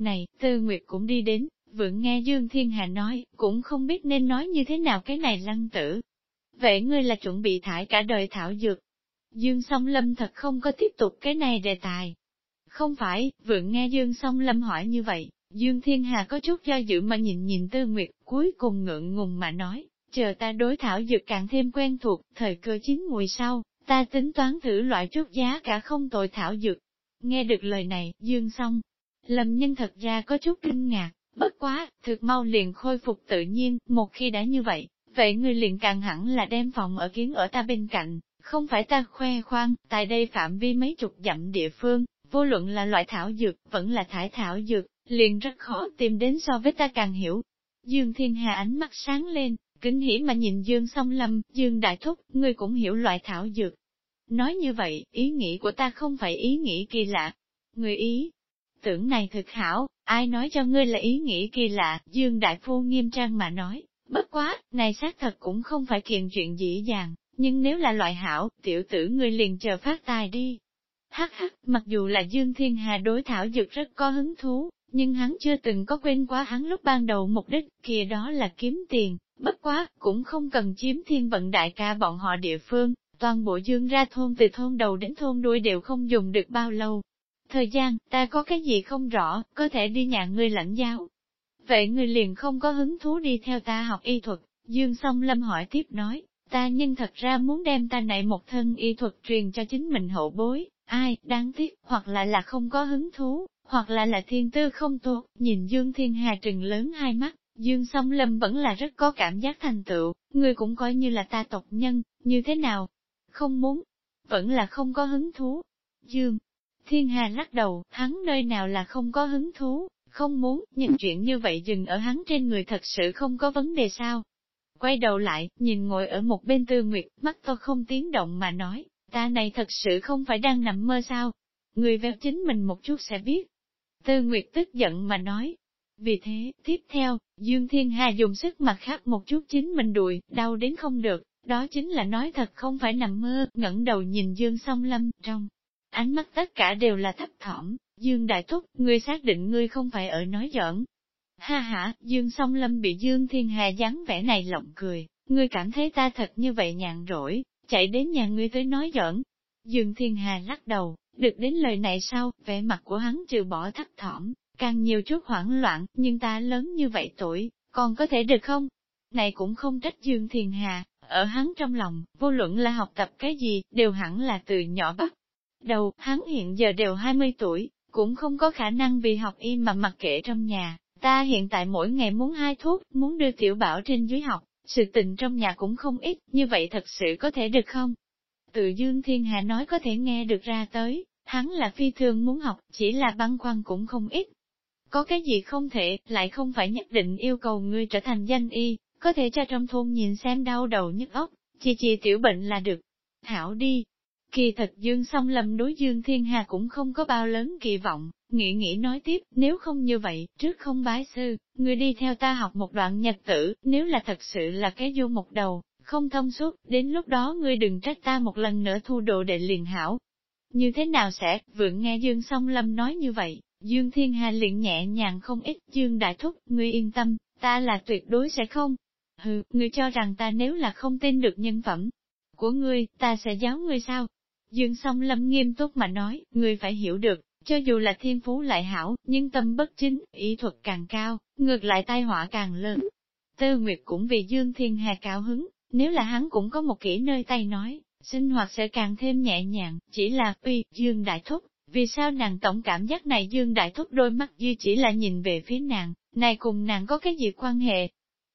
này, Tư Nguyệt cũng đi đến, vượng nghe Dương Thiên Hà nói, cũng không biết nên nói như thế nào cái này lăng tử, Vậy ngươi là chuẩn bị thải cả đời thảo dược. Dương song lâm thật không có tiếp tục cái này đề tài. Không phải, vượng nghe Dương song lâm hỏi như vậy, Dương Thiên Hà có chút do dự mà nhìn nhìn Tư Nguyệt, cuối cùng ngượng ngùng mà nói, chờ ta đối thảo dược càng thêm quen thuộc, thời cơ chín mùi sau, ta tính toán thử loại chút giá cả không tội thảo dược. Nghe được lời này, Dương song, lâm nhân thật ra có chút kinh ngạc, bất quá, thực mau liền khôi phục tự nhiên, một khi đã như vậy, Vậy ngươi liền càng hẳn là đem phòng ở kiến ở ta bên cạnh, không phải ta khoe khoang, tại đây phạm vi mấy chục dặm địa phương, vô luận là loại thảo dược, vẫn là thải thảo dược, liền rất khó tìm đến so với ta càng hiểu. Dương Thiên Hà ánh mắt sáng lên, kính hỉ mà nhìn Dương song lâm, Dương Đại Thúc, ngươi cũng hiểu loại thảo dược. Nói như vậy, ý nghĩ của ta không phải ý nghĩ kỳ lạ. Người ý, tưởng này thực hảo, ai nói cho ngươi là ý nghĩ kỳ lạ, Dương Đại Phu nghiêm trang mà nói, Bất quá, này xác thật cũng không phải kiện chuyện dễ dàng, nhưng nếu là loại hảo, tiểu tử ngươi liền chờ phát tài đi. Hắc hắc, mặc dù là Dương Thiên Hà đối thảo dược rất có hứng thú, nhưng hắn chưa từng có quên quá hắn lúc ban đầu mục đích kia đó là kiếm tiền, bất quá, cũng không cần chiếm thiên vận đại ca bọn họ địa phương, toàn bộ dương ra thôn từ thôn đầu đến thôn đuôi đều không dùng được bao lâu. Thời gian, ta có cái gì không rõ, có thể đi nhà ngươi lãnh giáo, Vậy người liền không có hứng thú đi theo ta học y thuật, Dương song lâm hỏi tiếp nói, ta nhưng thật ra muốn đem ta này một thân y thuật truyền cho chính mình hậu bối, ai, đáng tiếc, hoặc là là không có hứng thú, hoặc là là thiên tư không tốt, nhìn Dương Thiên Hà trừng lớn hai mắt, Dương song lâm vẫn là rất có cảm giác thành tựu, người cũng coi như là ta tộc nhân, như thế nào? Không muốn, vẫn là không có hứng thú. Dương Thiên Hà lắc đầu, hắn nơi nào là không có hứng thú, không muốn, những chuyện như vậy dừng ở hắn trên người thật sự không có vấn đề sao. Quay đầu lại, nhìn ngồi ở một bên tư nguyệt, mắt to không tiếng động mà nói, ta này thật sự không phải đang nằm mơ sao. Người veo chính mình một chút sẽ biết. Tư Nguyệt tức giận mà nói. Vì thế, tiếp theo, Dương Thiên Hà dùng sức mặt khác một chút chính mình đùi, đau đến không được, đó chính là nói thật không phải nằm mơ, ngẩng đầu nhìn Dương song lâm, trong ánh mắt tất cả đều là thấp thỏm, Dương Đại Thúc, ngươi xác định ngươi không phải ở nói giỡn. Ha ha, Dương song lâm bị Dương Thiên Hà dáng vẻ này lộng cười, ngươi cảm thấy ta thật như vậy nhàn rỗi, chạy đến nhà ngươi tới nói giỡn. Dương Thiên Hà lắc đầu, được đến lời này sau, vẻ mặt của hắn trừ bỏ thấp thỏm, càng nhiều chút hoảng loạn, nhưng ta lớn như vậy tuổi, còn có thể được không? Này cũng không trách Dương Thiên Hà, ở hắn trong lòng, vô luận là học tập cái gì, đều hẳn là từ nhỏ bắt. Đầu, hắn hiện giờ đều 20 tuổi, cũng không có khả năng vì học y mà mặc kệ trong nhà. Ta hiện tại mỗi ngày muốn hai thuốc, muốn đưa tiểu bảo trên dưới học, sự tình trong nhà cũng không ít, như vậy thật sự có thể được không? Tự Dương Thiên Hà nói có thể nghe được ra tới, hắn là phi thường muốn học, chỉ là băn khoăn cũng không ít. Có cái gì không thể, lại không phải nhất định yêu cầu ngươi trở thành danh y, có thể cho trong thôn nhìn xem đau đầu nhức óc, chỉ chỉ tiểu bệnh là được. Hảo đi. Kỳ thật Dương song lâm đối Dương Thiên Hà cũng không có bao lớn kỳ vọng, nghĩ nghĩ nói tiếp, nếu không như vậy, trước không bái sư, người đi theo ta học một đoạn nhật tử, nếu là thật sự là cái du một đầu, không thông suốt, đến lúc đó ngươi đừng trách ta một lần nữa thu đồ đệ liền hảo. Như thế nào sẽ, vượng nghe Dương song lâm nói như vậy, Dương Thiên Hà liền nhẹ nhàng không ít, Dương Đại Thúc, ngươi yên tâm, ta là tuyệt đối sẽ không, Hừ, ngươi cho rằng ta nếu là không tin được nhân phẩm của ngươi, ta sẽ giáo ngươi sao? Dương song lâm nghiêm túc mà nói, người phải hiểu được, cho dù là thiên phú lại hảo, nhưng tâm bất chính, ý thuật càng cao, ngược lại tai họa càng lớn. Tư Nguyệt cũng vì Dương Thiên Hà cao hứng, nếu là hắn cũng có một kỹ nơi tay nói, sinh hoạt sẽ càng thêm nhẹ nhàng, chỉ là, uy, Dương Đại Thúc, vì sao nàng tổng cảm giác này Dương Đại Thúc đôi mắt duy chỉ là nhìn về phía nàng, này cùng nàng có cái gì quan hệ,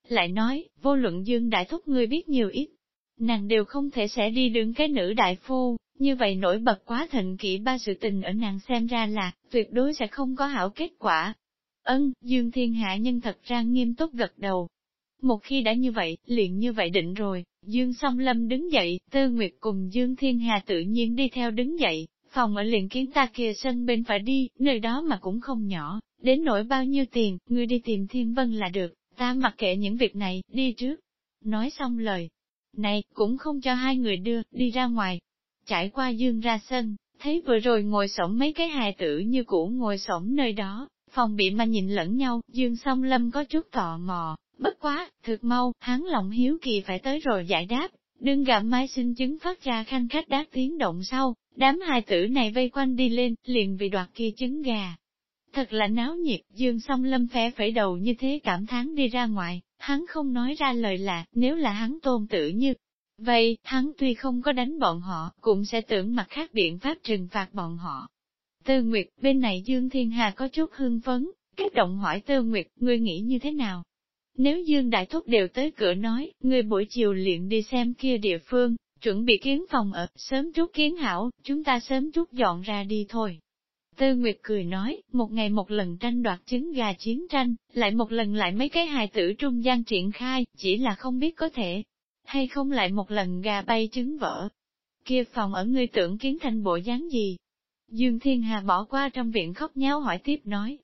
lại nói, vô luận dương đại thúc ngươi biết nhiều ít, nàng đều không thể sẽ đi đứng cái nữ đại phu, như vậy nổi bật quá thịnh kỹ ba sự tình ở nàng xem ra là, tuyệt đối sẽ không có hảo kết quả. Ân, Dương Thiên Hạ nhân thật ra nghiêm túc gật đầu. Một khi đã như vậy, liền như vậy định rồi, Dương Song Lâm đứng dậy, Tư Nguyệt cùng Dương Thiên Hà tự nhiên đi theo đứng dậy, phòng ở liền kiến ta kia sân bên phải đi, nơi đó mà cũng không nhỏ, đến nỗi bao nhiêu tiền, ngươi đi tìm Thiên Vân là được ta mặc kệ những việc này, đi trước. Nói xong lời này, cũng không cho hai người đưa, đi ra ngoài. Trải qua dương ra sân, thấy vừa rồi ngồi sổng mấy cái hài tử như cũ ngồi sổng nơi đó, phòng bị mà nhìn lẫn nhau, dương song lâm có chút tò mò, bất quá, thực mau, hắn lòng hiếu kỳ phải tới rồi giải đáp, đừng gặp mai sinh chứng phát ra khanh khách đát tiếng động sau, đám hài tử này vây quanh đi lên, liền vì đoạt kia trứng gà, Thật là náo nhiệt, dương song lâm phe phẩy đầu như thế cảm thán đi ra ngoài, hắn không nói ra lời là, nếu là hắn tôn tử như. Vậy, hắn tuy không có đánh bọn họ, cũng sẽ tưởng mặt khác biện pháp trừng phạt bọn họ. Tư Nguyệt, bên này Dương Thiên Hà có chút hưng phấn, kích động hỏi Tư Nguyệt, ngươi nghĩ như thế nào? Nếu Dương Đại Thúc đều tới cửa nói, ngươi buổi chiều luyện đi xem kia địa phương, chuẩn bị kiến phòng ở, sớm chút kiến hảo, chúng ta sớm chút dọn ra đi thôi. Tư Nguyệt cười nói, một ngày một lần tranh đoạt trứng gà chiến tranh, lại một lần lại mấy cái hài tử trung gian triển khai, chỉ là không biết có thể, hay không lại một lần gà bay trứng vỡ. Kia phòng ở ngươi tưởng kiến thành bộ dáng gì? Dương Thiên Hà bỏ qua trong viện khóc nháo hỏi tiếp nói.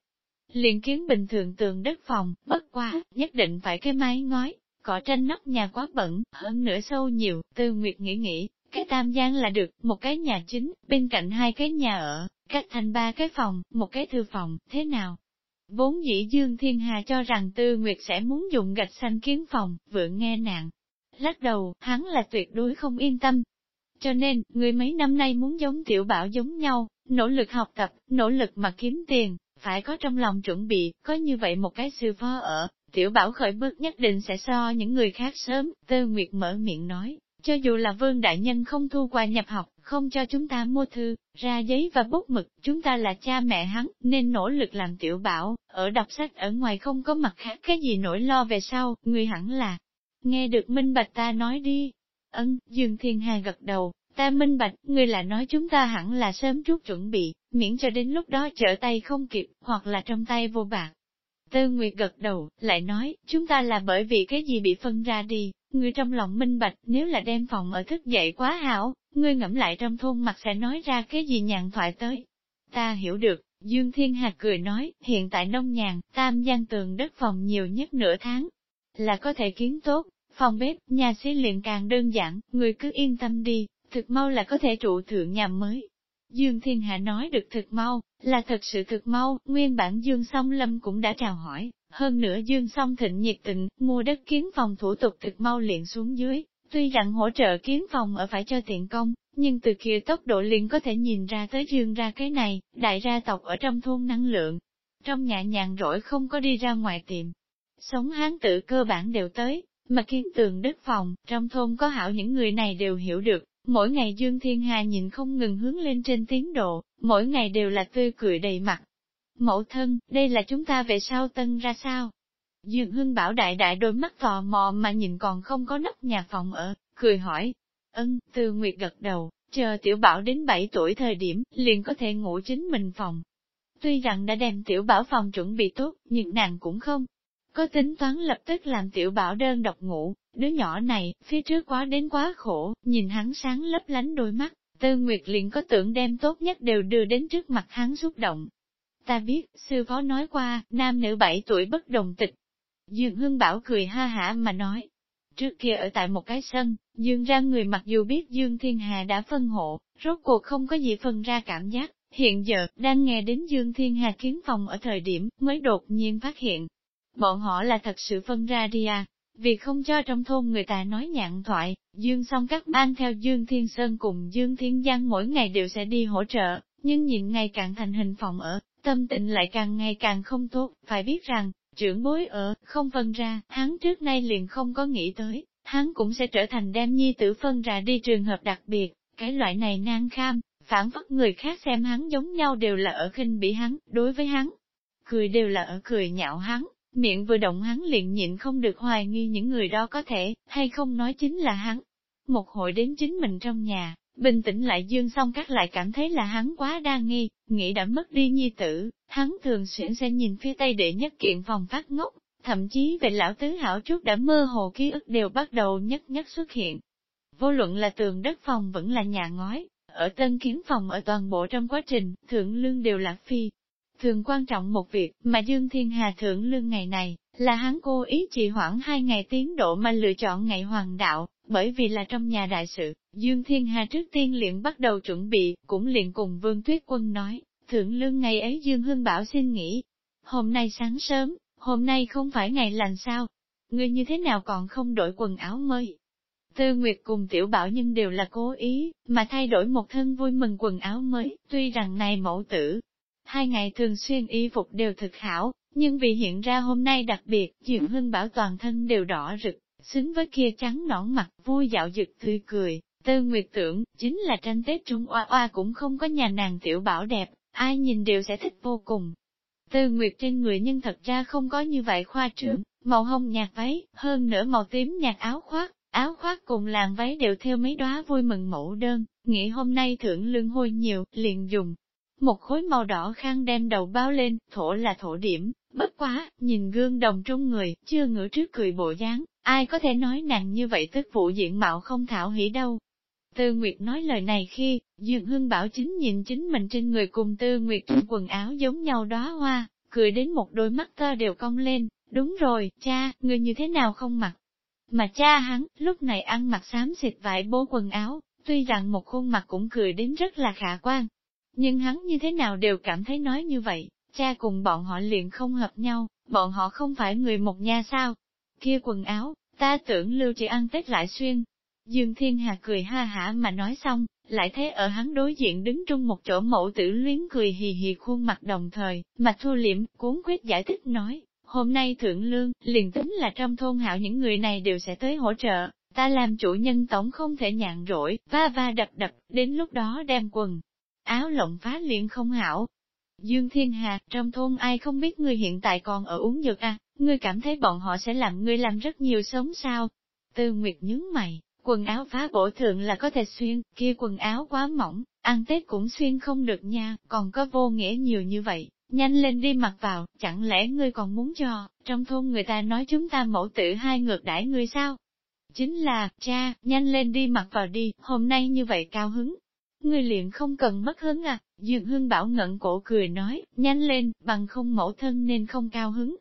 Liền kiến bình thường tường đất phòng, bất qua, nhất định phải cái mái ngói, cỏ tranh nóc nhà quá bẩn, hơn nửa sâu nhiều, Tư Nguyệt nghĩ nghĩ, cái tam gian là được, một cái nhà chính, bên cạnh hai cái nhà ở, cắt thành ba cái phòng, một cái thư phòng, thế nào? Vốn dĩ Dương Thiên Hà cho rằng Tư Nguyệt sẽ muốn dùng gạch xanh kiến phòng, vượng nghe nạn. Lắc đầu, hắn là tuyệt đối không yên tâm. Cho nên, người mấy năm nay muốn giống tiểu bảo giống nhau, nỗ lực học tập, nỗ lực mà kiếm tiền, phải có trong lòng chuẩn bị, có như vậy một cái sư phó ở, tiểu bảo khởi bước nhất định sẽ so những người khác sớm, Tư Nguyệt mở miệng nói, cho dù là vương đại nhân không thu quà nhập học, không cho chúng ta mua thư, ra giấy và bút mực, chúng ta là cha mẹ hắn, nên nỗ lực làm tiểu bảo, ở đọc sách ở ngoài không có mặt khác cái gì nỗi lo về sau, người hẳn là. Nghe được minh bạch ta nói đi. Ân, Dương Thiên Hà gật đầu, ta minh bạch, người là nói chúng ta hẳn là sớm chút chuẩn bị, miễn cho đến lúc đó trở tay không kịp, hoặc là trong tay vô bạc. Tư Nguyệt gật đầu, lại nói, chúng ta là bởi vì cái gì bị phân ra đi, Ngươi trong lòng minh bạch, nếu là đem phòng ở thức dậy quá hảo, ngươi ngẫm lại trong thôn mặt sẽ nói ra cái gì nhàn thoại tới. Ta hiểu được, Dương Thiên Hạc cười nói, hiện tại nông nhàn, tam gian tường đất phòng nhiều nhất nửa tháng, là có thể kiến tốt, phòng bếp, nhà xí liền càng đơn giản, ngươi cứ yên tâm đi, thực mau là có thể trụ thượng nhà mới. Dương Thiên Hạ nói được thực mau, là thật sự thực mau, nguyên bản Dương Song Lâm cũng đã chào hỏi, Hơn nữa Dương song thịnh nhiệt tình, mua đất kiến phòng thủ tục thực mau liền xuống dưới, tuy rằng hỗ trợ kiến phòng ở phải cho tiện công, nhưng từ kia tốc độ liền có thể nhìn ra tới Dương ra cái này, đại gia tộc ở trong thôn năng lượng. Trong nhà nhàn rỗi không có đi ra ngoài tiệm. Sống hán tự cơ bản đều tới, mà kiên tường đất phòng, trong thôn có hảo những người này đều hiểu được, mỗi ngày Dương Thiên Hà nhìn không ngừng hướng lên trên tiến độ, mỗi ngày đều là tươi cười đầy mặt. Mẫu thân, đây là chúng ta về sau tân ra sao? Dương Hưng bảo đại đại đôi mắt tò mò mà nhìn còn không có nắp nhà phòng ở, cười hỏi. Ân, Tư Nguyệt gật đầu, chờ tiểu bảo đến 7 tuổi thời điểm, liền có thể ngủ chính mình phòng. Tuy rằng đã đem tiểu bảo phòng chuẩn bị tốt, nhưng nàng cũng không có tính toán lập tức làm tiểu bảo đơn độc ngủ, đứa nhỏ này, phía trước quá đến quá khổ, nhìn hắn sáng lấp lánh đôi mắt, Tư Nguyệt liền có tưởng đem tốt nhất đều đưa đến trước mặt hắn xúc động. Ta biết, sư phó nói qua, nam nữ bảy tuổi bất đồng tịch. Dương Hưng Bảo cười ha hả mà nói. Trước kia ở tại một cái sân, Dương ra người mặc dù biết Dương Thiên Hà đã phân hộ, rốt cuộc không có gì phân ra cảm giác, hiện giờ, đang nghe đến Dương Thiên Hà kiến phòng ở thời điểm, mới đột nhiên phát hiện, Bọn họ là thật sự phân ra đi à, vì không cho trong thôn người ta nói nhạn thoại, Dương song các ban theo Dương Thiên Sơn cùng Dương Thiên Giang mỗi ngày đều sẽ đi hỗ trợ, nhưng nhìn ngày càng thành hình phòng ở, tâm tịnh lại càng ngày càng không tốt, phải biết rằng, trưởng bối ở, không phân ra, hắn trước nay liền không có nghĩ tới, hắn cũng sẽ trở thành đem nhi tử phân ra đi trường hợp đặc biệt, cái loại này nan kham, phản phất người khác xem hắn giống nhau đều là ở khinh bị hắn, đối với hắn, cười đều là ở cười nhạo hắn, Miệng vừa động hắn liền nhịn không được hoài nghi những người đó có thể, hay không nói chính là hắn. Một hội đến chính mình trong nhà, bình tĩnh lại dương xong các lại cảm thấy là hắn quá đa nghi, nghĩ đã mất đi nhi tử, hắn thường xuyên sẽ nhìn phía tây để nhất kiện phòng phát ngốc, thậm chí về lão tứ hảo trước đã mơ hồ ký ức đều bắt đầu nhất nhất xuất hiện. Vô luận là tường đất phòng vẫn là nhà ngói, ở tân kiến phòng ở toàn bộ trong quá trình, thượng lương đều là phi, Thường quan trọng một việc mà Dương Thiên Hà thưởng lương ngày này, là hắn cố ý trì hoãn hai ngày tiến độ mà lựa chọn ngày hoàng đạo, bởi vì là trong nhà đại sự, Dương Thiên Hà trước tiên liền bắt đầu chuẩn bị, cũng liền cùng Vương Tuyết Quân nói, thưởng lương ngày ấy Dương Hương Bảo xin nghỉ. Hôm nay sáng sớm, hôm nay không phải ngày lành sao? Ngươi như thế nào còn không đổi quần áo mới? Tư Nguyệt cùng Tiểu Bảo nhưng đều là cố ý, mà thay đổi một thân vui mừng quần áo mới, tuy rằng này mẫu tử, Hai ngày thường xuyên y phục đều thực hảo, nhưng vì hiện ra hôm nay đặc biệt, diện Hưng bảo toàn thân đều đỏ rực, xứng với kia trắng nõn mặt vui dạo dực tươi cười. Tư Nguyệt tưởng, chính là tranh Tết Trung Oa Oa cũng không có nhà nàng tiểu bảo đẹp, ai nhìn đều sẽ thích vô cùng. Tư Nguyệt trên người nhưng thật ra không có như vậy khoa trưởng, màu hồng nhạt váy, hơn nữa màu tím nhạt áo khoác, áo khoác cùng làng váy đều theo mấy đóa vui mừng mẫu đơn, nghĩ hôm nay thưởng lương hôi nhiều, liền dùng, một khối màu đỏ khăn đem đầu bao lên, thổ là thổ điểm, bất quá, nhìn gương đồng trung người, chưa ngửa trước cười bộ dáng, ai có thể nói nàng như vậy tức phụ diện mạo không thảo hỉ đâu. Tư Nguyệt nói lời này khi, Dương Hưng Bảo chính nhìn chính mình trên người cùng Tư Nguyệt trong quần áo giống nhau đóa hoa, cười đến một đôi mắt tơ đều cong lên, đúng rồi, cha, người như thế nào không mặc. Mà cha hắn, lúc này ăn mặc xám xịt vải bố quần áo, tuy rằng một khuôn mặt cũng cười đến rất là khả quan, nhưng hắn như thế nào đều cảm thấy nói như vậy, cha cùng bọn họ liền không hợp nhau, bọn họ không phải người một nhà sao. Kia quần áo, ta tưởng lưu chỉ ăn Tết lại xuyên. Dương Thiên Hà cười ha hả mà nói xong, lại thấy ở hắn đối diện đứng trong một chỗ mẫu tử luyến cười hì hì khuôn mặt đồng thời, mà thu liệm, cuốn quyết giải thích nói, hôm nay thượng lương, liền tính là trong thôn hạo những người này đều sẽ tới hỗ trợ, ta làm chủ nhân tổng không thể nhàn rỗi, va va đập đập, đến lúc đó đem quần, áo lộng phá liền không hảo. Dương Thiên Hà, trong thôn ai không biết ngươi hiện tại còn ở uống dược à, ngươi cảm thấy bọn họ sẽ làm ngươi làm rất nhiều sống sao? Tư Nguyệt nhướng mày, quần áo phá bổ thượng là có thể xuyên, kia quần áo quá mỏng, ăn Tết cũng xuyên không được nha, còn có vô nghĩa nhiều như vậy, nhanh lên đi mặc vào, chẳng lẽ ngươi còn muốn cho, trong thôn người ta nói chúng ta mẫu tử hai ngược đãi ngươi sao? Chính là, cha, nhanh lên đi mặc vào đi, hôm nay như vậy cao hứng, ngươi liền không cần mất hứng à, Dương Hương Bảo ngẩn cổ cười nói, nhanh lên, bằng không mẫu thân nên không cao hứng.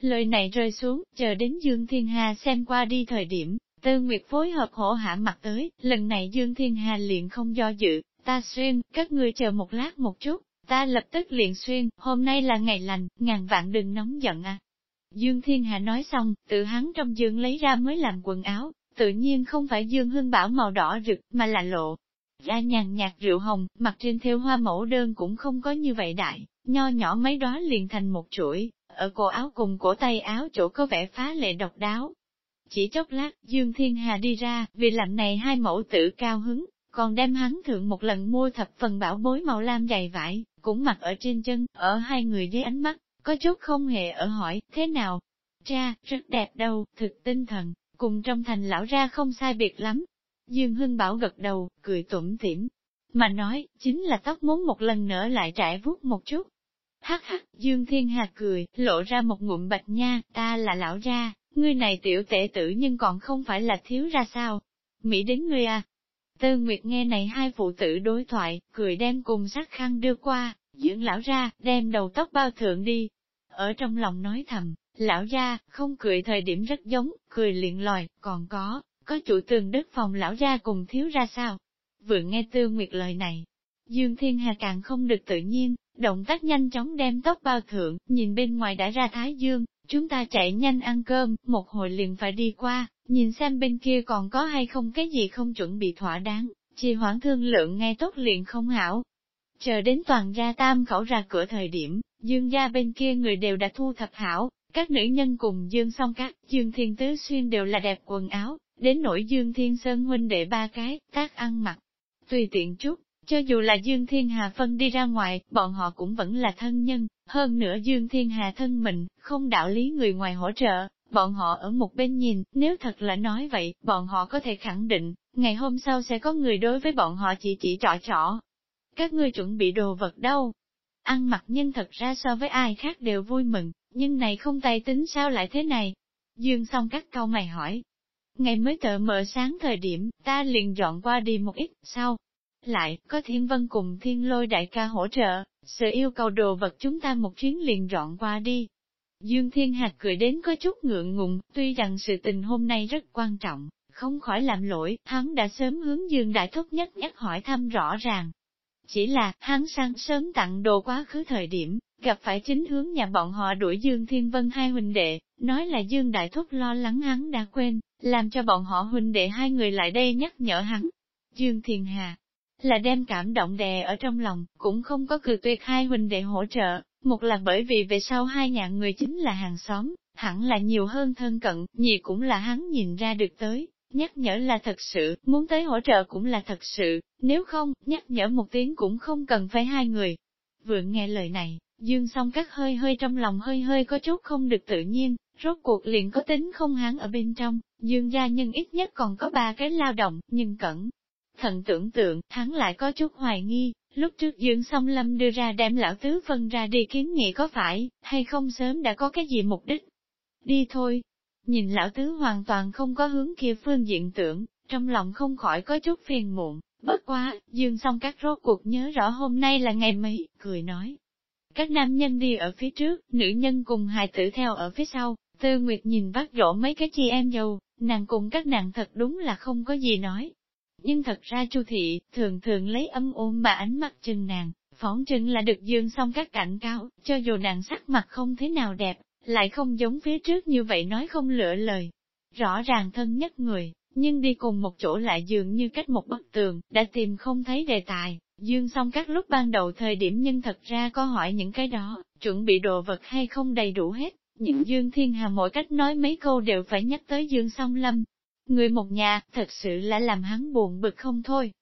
Lời này rơi xuống, chờ đến Dương Thiên Hà xem qua đi thời điểm, Tư Nguyệt phối hợp hổ hạ mặt tới, lần này Dương Thiên Hà liền không do dự, ta xuyên, các ngươi chờ một lát một chút, ta lập tức liền xuyên, hôm nay là ngày lành, ngàn vạn đừng nóng giận à. Dương Thiên Hà nói xong, tự hắn trong giường lấy ra mới làm quần áo, tự nhiên không phải Dương Hưng Bảo màu đỏ rực, mà là lộ. Ra nhàn nhạt rượu hồng, mặt trên theo hoa mẫu đơn cũng không có như vậy đại, nho nhỏ mấy đó liền thành một chuỗi, ở cổ áo cùng cổ tay áo chỗ có vẻ phá lệ độc đáo. Chỉ chốc lát, Dương Thiên Hà đi ra, vì làm này hai mẫu tử cao hứng, còn đem hắn thượng một lần mua thập phần bảo bối màu lam dày vải, cũng mặc ở trên chân, ở hai người dưới ánh mắt, có chút không hề ở hỏi, thế nào? Cha, rất đẹp đâu, thực tinh thần, cùng trong thành lão ra không sai biệt lắm. Dương Hưng Bảo gật đầu, cười tủm tỉm, mà nói, chính là tóc muốn một lần nữa lại trải vuốt một chút. Hắc hắc, Dương Thiên Hà cười, lộ ra một ngụm bạch nha, ta là lão ra, ngươi này tiểu tệ tử nhưng còn không phải là thiếu ra sao. Mỹ đến ngươi à, Tư Nguyệt nghe này hai phụ tử đối thoại, cười đem cùng sắc khăn đưa qua, dưỡng lão ra, đem đầu tóc bao thượng đi. Ở trong lòng nói thầm, lão ra, không cười thời điểm rất giống, cười liền lòi, còn có, có chủ tường đất phòng lão ra cùng thiếu ra sao. Vừa nghe Tư Nguyệt lời này, Dương Thiên Hà càng không được tự nhiên, động tác nhanh chóng đem tóc bao thượng, nhìn bên ngoài đã ra Thái Dương, chúng ta chạy nhanh ăn cơm, một hồi liền phải đi qua, nhìn xem bên kia còn có hay không cái gì không chuẩn bị thỏa đáng, chỉ hoãn thương lượng ngay tốt liền không hảo. Chờ đến toàn gia tam khẩu ra cửa thời điểm, dương gia bên kia người đều đã thu thập hảo, các nữ nhân cùng dương song các, dương thiên tứ xuyên đều là đẹp quần áo, đến nỗi dương thiên sơn huynh đệ ba cái, tác ăn mặc. Tùy tiện chút, cho dù là Dương Thiên Hà phân đi ra ngoài, bọn họ cũng vẫn là thân nhân, hơn nữa Dương Thiên Hà thân mình, không đạo lý người ngoài hỗ trợ, bọn họ ở một bên nhìn, nếu thật là nói vậy, bọn họ có thể khẳng định, ngày hôm sau sẽ có người đối với bọn họ chỉ chỉ trọ trọ. Các ngươi chuẩn bị đồ vật đâu? Ăn mặc nhân thật ra so với ai khác đều vui mừng, nhưng này không tay tính sao lại thế này? Dương xong các câu mày hỏi. Ngày mới tờ mở sáng thời điểm, ta liền dọn qua đi một ít, sau. Lại, có thiên vân cùng thiên lôi đại ca hỗ trợ, sự yêu cầu đồ vật chúng ta một chuyến liền dọn qua đi, Dương Thiên Hạc cười đến có chút ngượng ngùng, tuy rằng sự tình hôm nay rất quan trọng, không khỏi làm lỗi, hắn đã sớm hướng Dương Đại Thúc nhất nhắc hỏi thăm rõ ràng. Chỉ là, hắn sang sớm tặng đồ quá khứ thời điểm, gặp phải chính hướng nhà bọn họ đuổi Dương Thiên Vân hai huynh đệ, nói là Dương Đại Thúc lo lắng hắn đã quên, làm cho bọn họ huynh đệ hai người lại đây nhắc nhở hắn. Dương thiền Hà, là đem cảm động đè ở trong lòng, cũng không có cử tuyệt hai huynh đệ hỗ trợ, một là bởi vì về sau hai nhà người chính là hàng xóm, hẳn là nhiều hơn thân cận, nhị cũng là hắn nhìn ra được tới, nhắc nhở là thật sự, muốn tới hỗ trợ cũng là thật sự, nếu không, nhắc nhở một tiếng cũng không cần phải hai người. Vừa nghe lời này, Dương song các hơi hơi trong lòng hơi hơi có chút không được tự nhiên, rốt cuộc liền có tính không hắn ở bên trong, Dương gia nhân ít nhất còn có ba cái lao động, nhưng cẩn thận tưởng tượng, hắn lại có chút hoài nghi, lúc trước Dương Song lâm đưa ra đem lão tứ phân ra đi kiến nghị có phải, hay không sớm đã có cái gì mục đích. Đi thôi. Nhìn lão tứ hoàn toàn không có hướng kia phương diện tưởng, trong lòng không khỏi có chút phiền muộn, bất quá, dương Song các rốt cuộc nhớ rõ hôm nay là ngày mấy, cười nói. Các nam nhân đi ở phía trước, nữ nhân cùng hài tử theo ở phía sau, tư nguyệt nhìn vắt rổ mấy cái chi em dâu, nàng cùng các nàng thật đúng là không có gì nói, nhưng thật ra Chu thị, thường thường lấy âm ôm mà ánh mắt chừng nàng, phóng chừng là được dương xong các cảnh cáo, cho dù nàng sắc mặt không thế nào đẹp, lại không giống phía trước như vậy nói không lựa lời. Rõ ràng thân nhất người, nhưng đi cùng một chỗ lại dường như cách một bức tường, đã tìm không thấy đề tài. Dương xong các lúc ban đầu thời điểm nhưng thật ra có hỏi những cái đó, chuẩn bị đồ vật hay không đầy đủ hết, những Dương Thiên Hà mỗi cách nói mấy câu đều phải nhắc tới Dương song lâm, Người một nhà, thật sự là làm hắn buồn bực không thôi.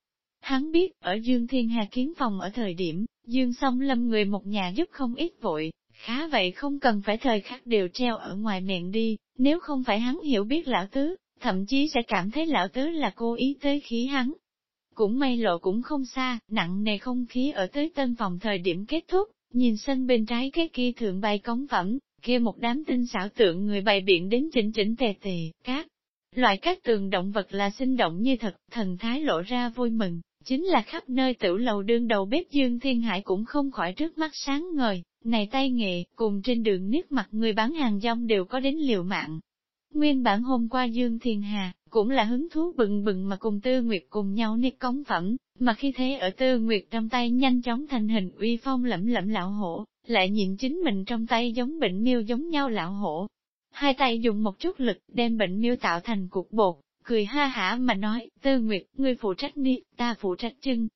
Hắn biết, ở Dương Thiên Hà kiến phòng ở thời điểm, Dương song lâm người một nhà giúp không ít vội, khá vậy không cần phải thời khắc đều treo ở ngoài miệng đi, nếu không phải hắn hiểu biết lão tứ, thậm chí sẽ cảm thấy lão tứ là cố ý tới khí hắn. Cũng may lộ cũng không xa, nặng nề không khí ở tới tân phòng thời điểm kết thúc, nhìn sân bên trái cái kia thượng bay cống phẩm, kia một đám tinh xảo tượng người bày biện đến chỉnh chỉnh tề tề, các Loại các tường động vật là sinh động như thật, thần thái lộ ra vui mừng, chính là khắp nơi tiểu lầu đương đầu bếp Dương Thiên Hải cũng không khỏi trước mắt sáng ngời, này tay nghề cùng trên đường nước mặt người bán hàng rong đều có đến liều mạng. Nguyên bản hôm qua Dương Thiên Hà, cũng là hứng thú bừng bừng mà cùng Tư Nguyệt cùng nhau niết cống phẩm, mà khi thế ở Tư Nguyệt trong tay nhanh chóng thành hình uy phong lẫm lẫm lão hổ, lại nhìn chính mình trong tay giống bệnh miêu giống nhau lão hổ, hai tay dùng một chút lực đem bệnh miêu tạo thành cục bột, cười ha hả mà nói, Tư Nguyệt, ngươi phụ trách đi, ta phụ trách chân.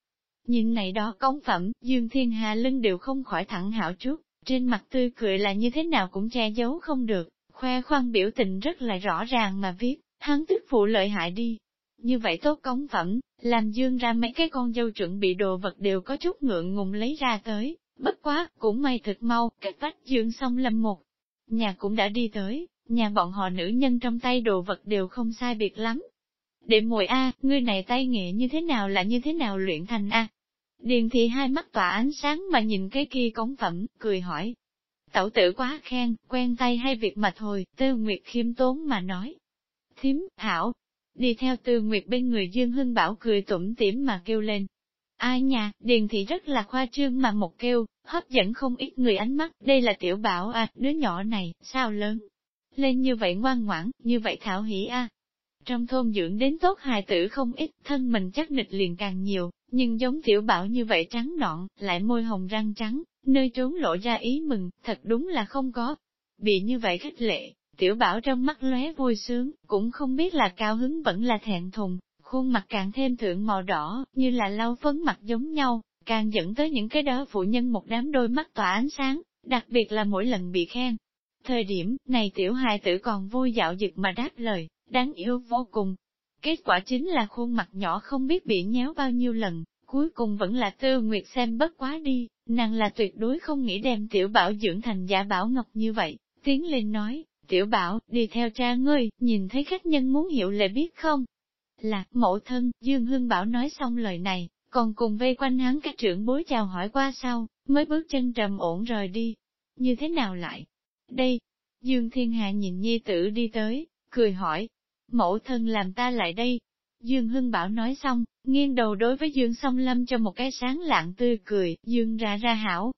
Nhìn này đó cống phẩm, Dương Thiên Hà lưng đều không khỏi thẳng hảo chút, trên mặt tươi cười là như thế nào cũng che giấu không được, khoe khoang biểu tình rất là rõ ràng mà viết, hắn tức phụ lợi hại đi. Như vậy tốt cống phẩm, làm Dương ra mấy cái con dâu chuẩn bị đồ vật đều có chút ngượng ngùng lấy ra tới, bất quá, cũng may thật mau, cách vách Dương xong lâm một. Nhà cũng đã đi tới, nhà bọn họ nữ nhân trong tay đồ vật đều không sai biệt lắm. Để mùi A, ngươi này tay nghệ như thế nào là như thế nào luyện thành A? Điền thị hai mắt tỏa ánh sáng mà nhìn cái kia cống phẩm, cười hỏi. Tẩu tử quá khen, quen tay hay việc mà thôi, tư nguyệt khiêm tốn mà nói. Thím, hảo, đi theo tư nguyệt bên người Dương Hưng Bảo cười tủm tỉm mà kêu lên. Ai nha, điền thị rất là khoa trương mà một kêu, hấp dẫn không ít người ánh mắt, đây là tiểu bảo à, đứa nhỏ này, sao lớn, lên như vậy ngoan ngoãn, như vậy thảo hỷ a. Trong thôn dưỡng đến tốt hài tử không ít, thân mình chắc nịch liền càng nhiều, nhưng giống tiểu bảo như vậy trắng nọn, lại môi hồng răng trắng, nơi trốn lộ ra ý mừng, thật đúng là không có. Bị như vậy khách lệ, tiểu bảo trong mắt lóe vui sướng, cũng không biết là cao hứng vẫn là thẹn thùng, khuôn mặt càng thêm thượng màu đỏ, như là lau phấn mặt giống nhau, càng dẫn tới những cái đó phụ nhân một đám đôi mắt tỏa ánh sáng, đặc biệt là mỗi lần bị khen, Thời điểm này tiểu hài tử còn vui dạo dực mà đáp lời, đáng yêu vô cùng. Kết quả chính là khuôn mặt nhỏ không biết bị nhéo bao nhiêu lần, cuối cùng vẫn là tư nguyệt xem bất quá đi, nàng là tuyệt đối không nghĩ đem tiểu bảo dưỡng thành giả bảo ngọc như vậy, tiến lên nói, tiểu bảo, đi theo cha ngươi, nhìn thấy khách nhân muốn hiểu lệ biết không? Lạc mẫu thân, Dương Hương Bảo nói xong lời này, còn cùng vây quanh hắn các trưởng bối chào hỏi qua sau, mới bước chân trầm ổn rời đi. Như thế nào lại? Đây, Dương Thiên Hạ nhìn nhi tử đi tới, cười hỏi, mẫu thân làm ta lại đây. Dương Hưng Bảo nói xong, nghiêng đầu đối với Dương Song Lâm cho một cái sáng lạng tươi cười, Dương ra ra hảo.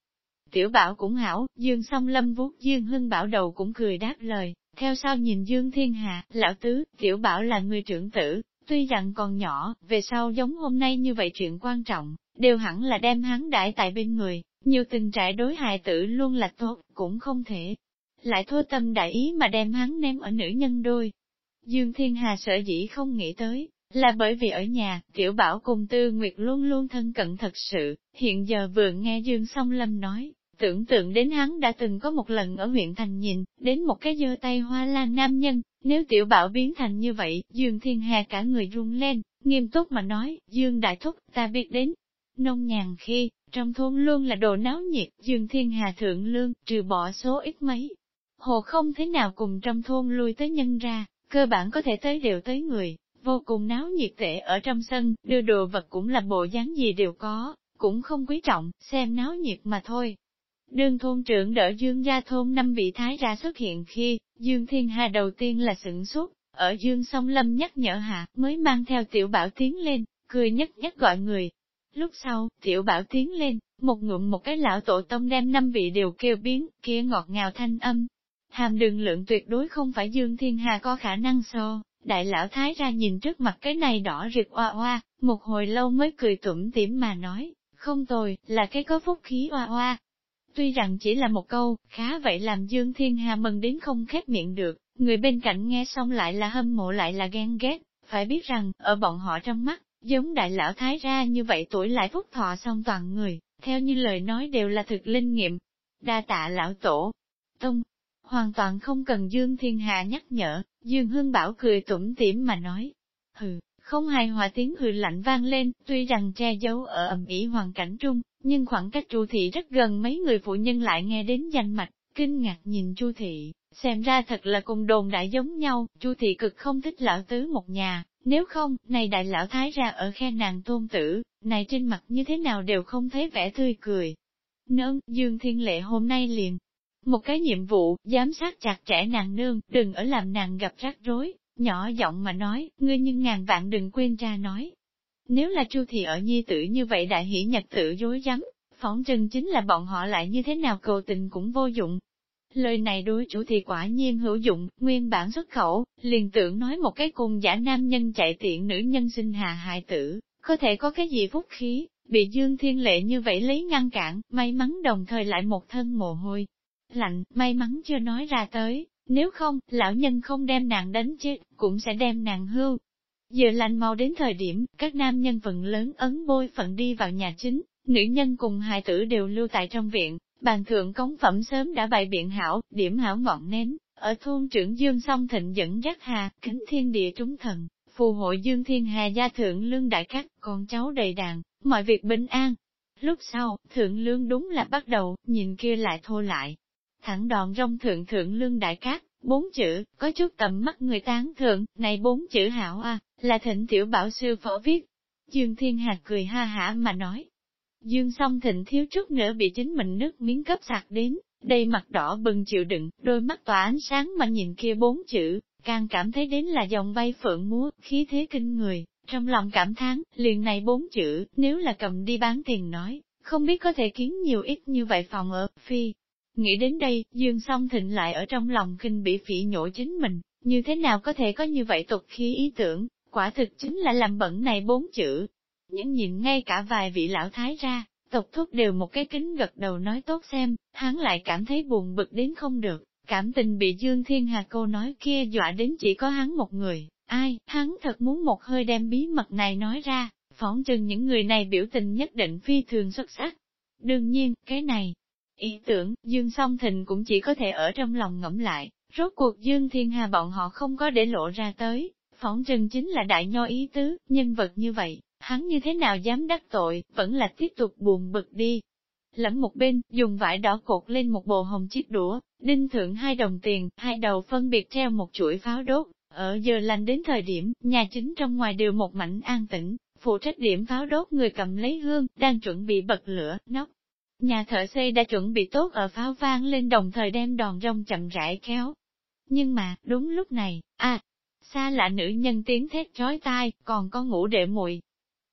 Tiểu Bảo cũng hảo, Dương Song Lâm vuốt Dương Hưng Bảo đầu cũng cười đáp lời, theo sau nhìn Dương Thiên Hạ, lão tứ, Tiểu Bảo là người trưởng tử, tuy rằng còn nhỏ, về sau giống hôm nay như vậy chuyện quan trọng, đều hẳn là đem hắn đại tại bên người, nhiều tình trại đối hài tử luôn là tốt, cũng không thể lại thô tâm đại ý mà đem hắn ném ở nữ nhân đôi. Dương Thiên Hà sợ dĩ không nghĩ tới, là bởi vì ở nhà, Tiểu Bảo cùng Tư Nguyệt luôn luôn thân cận thật sự, hiện giờ vừa nghe Dương Song Lâm nói, tưởng tượng đến hắn đã từng có một lần ở huyện thành nhìn, đến một cái giơ tay hoa lan nam nhân, nếu Tiểu Bảo biến thành như vậy, Dương Thiên Hà cả người run lên, nghiêm túc mà nói, Dương Đại Thúc, ta biết đến. Nông nhàn khi, trong thôn luôn là đồ náo nhiệt, Dương Thiên Hà thượng lương, trừ bỏ số ít mấy, Hồ không thế nào cùng trong thôn lui tới nhân ra, cơ bản có thể tới đều tới người, vô cùng náo nhiệt tệ ở trong sân, đưa đồ vật cũng là bộ dáng gì đều có, cũng không quý trọng, xem náo nhiệt mà thôi. Đương thôn trưởng đỡ Dương gia thôn năm vị thái ra xuất hiện khi, Dương Thiên Hà đầu tiên là sửng sốt, ở Dương song lâm nhắc nhở hạ, mới mang theo tiểu bảo tiến lên, cười nhất nhất gọi người. Lúc sau, tiểu bảo tiến lên, một ngụm một cái lão tổ tông đem năm vị đều kêu biến, kia ngọt ngào thanh âm, hàm đường lượng tuyệt đối không phải Dương Thiên Hà có khả năng so. Đại lão thái ra nhìn trước mặt cái này đỏ rực oa oa, một hồi lâu mới cười tủm tỉm mà nói, không tồi, là cái có phúc khí oa oa. Tuy rằng chỉ là một câu, khá vậy làm Dương Thiên Hà mừng đến không khép miệng được, người bên cạnh nghe xong lại là hâm mộ lại là ghen ghét, phải biết rằng, ở bọn họ trong mắt, giống đại lão thái ra như vậy tuổi lại phúc thọ xong toàn người, theo như lời nói đều là thực linh nghiệm. Đa tạ lão tổ, tông, hoàn toàn không cần Dương Thiên Hà nhắc nhở, Dương Hương Bảo cười tủm tỉm mà nói. Hừ, không hài hòa tiếng hừ lạnh vang lên, tuy rằng che giấu ở ẩm ỉ hoàn cảnh trung, nhưng khoảng cách Chu thị rất gần mấy người phụ nhân lại nghe đến danh mạch, kinh ngạc nhìn Chu thị, xem ra thật là cùng đồn đại giống nhau, Chu thị cực không thích lão tứ một nhà, nếu không, này đại lão thái ra ở khe nàng tôn tử, này trên mặt như thế nào đều không thấy vẻ tươi cười. Nương, Dương Thiên Lệ hôm nay liền, một cái nhiệm vụ, giám sát chặt chẽ nàng nương, đừng ở làm nàng gặp rắc rối, nhỏ giọng mà nói, ngươi nhưng ngàn vạn đừng quên ra nói. Nếu là chu thì ở nhi tử như vậy đại hỷ nhật tử dối rắm phỏng trừng chính là bọn họ lại như thế nào cầu tình cũng vô dụng. Lời này đối chủ thì quả nhiên hữu dụng, nguyên bản xuất khẩu, liền tưởng nói một cái cùng giả nam nhân chạy tiện nữ nhân sinh hà hại tử, có thể có cái gì phúc khí, bị Dương Thiên Lệ như vậy lấy ngăn cản, may mắn đồng thời lại một thân mồ hôi, lạnh, may mắn chưa nói ra tới, nếu không, lão nhân không đem nàng đánh chứ cũng sẽ đem nàng hưu. Giờ lành mau đến thời điểm, các nam nhân phần lớn ấn bôi phận đi vào nhà chính, nữ nhân cùng hài tử đều lưu tại trong viện, bàn thượng cống phẩm sớm đã bày biện hảo, điểm hảo ngọn nến, ở thôn trưởng Dương song thịnh dẫn dắt hà, kính thiên địa trúng thần, phù hộ Dương Thiên Hà gia thượng lương đại cát, con cháu đầy đàn, mọi việc bình an. Lúc sau, thượng lương đúng là bắt đầu, nhìn kia lại thô lại. Thẳng đòn rong thượng thượng lương đại cát, bốn chữ, có chút tầm mắt người tán thượng, này bốn chữ hảo à, là thịnh tiểu bảo sư phổ viết. Dương Thiên Hà cười ha hả mà nói. Dương song thịnh thiếu chút nữa bị chính mình nước miếng cấp sạc đến, đây mặt đỏ bừng chịu đựng, đôi mắt tỏa ánh sáng mà nhìn kia bốn chữ, càng cảm thấy đến là dòng bay phượng múa, khí thế kinh người, trong lòng cảm thán, liền này bốn chữ, nếu là cầm đi bán tiền nói, không biết có thể kiến nhiều ít như vậy phòng ở, phi. Nghĩ đến đây, Dương song thịnh lại ở trong lòng kinh bị phỉ nhổ chính mình, như thế nào có thể có như vậy tục khí ý tưởng, quả thực chính là làm bẩn này bốn chữ. Những nhìn ngay cả vài vị lão thái ra, tộc thúc đều một cái kính gật đầu nói tốt xem, hắn lại cảm thấy buồn bực đến không được, cảm tình bị Dương Thiên Hà cô nói kia dọa đến chỉ có hắn một người, ai, hắn thật muốn một hơi đem bí mật này nói ra, phỏng chừng những người này biểu tình nhất định phi thường xuất sắc. Đương nhiên, cái này, ý tưởng, Dương Song Thịnh cũng chỉ có thể ở trong lòng ngẫm lại, rốt cuộc Dương Thiên Hà bọn họ không có để lộ ra tới, phỏng Trừng chính là đại nho ý tứ, nhân vật như vậy, hắn như thế nào dám đắc tội, vẫn là tiếp tục buồn bực đi. Lẫn một bên, dùng vải đỏ cột lên một bộ hồng chiếc đũa, đinh thượng hai đồng tiền, hai đầu phân biệt treo một chuỗi pháo đốt. Ở giờ lành đến thời điểm, nhà chính trong ngoài đều một mảnh an tĩnh, phụ trách điểm pháo đốt người cầm lấy hương, đang chuẩn bị bật lửa, nóc. Nhà thợ xây đã chuẩn bị tốt ở pháo vang lên đồng thời đem đòn rông chậm rãi kéo. Nhưng mà, đúng lúc này, à, xa lạ nữ nhân tiếng thét trói tai, còn có ngủ đệ muội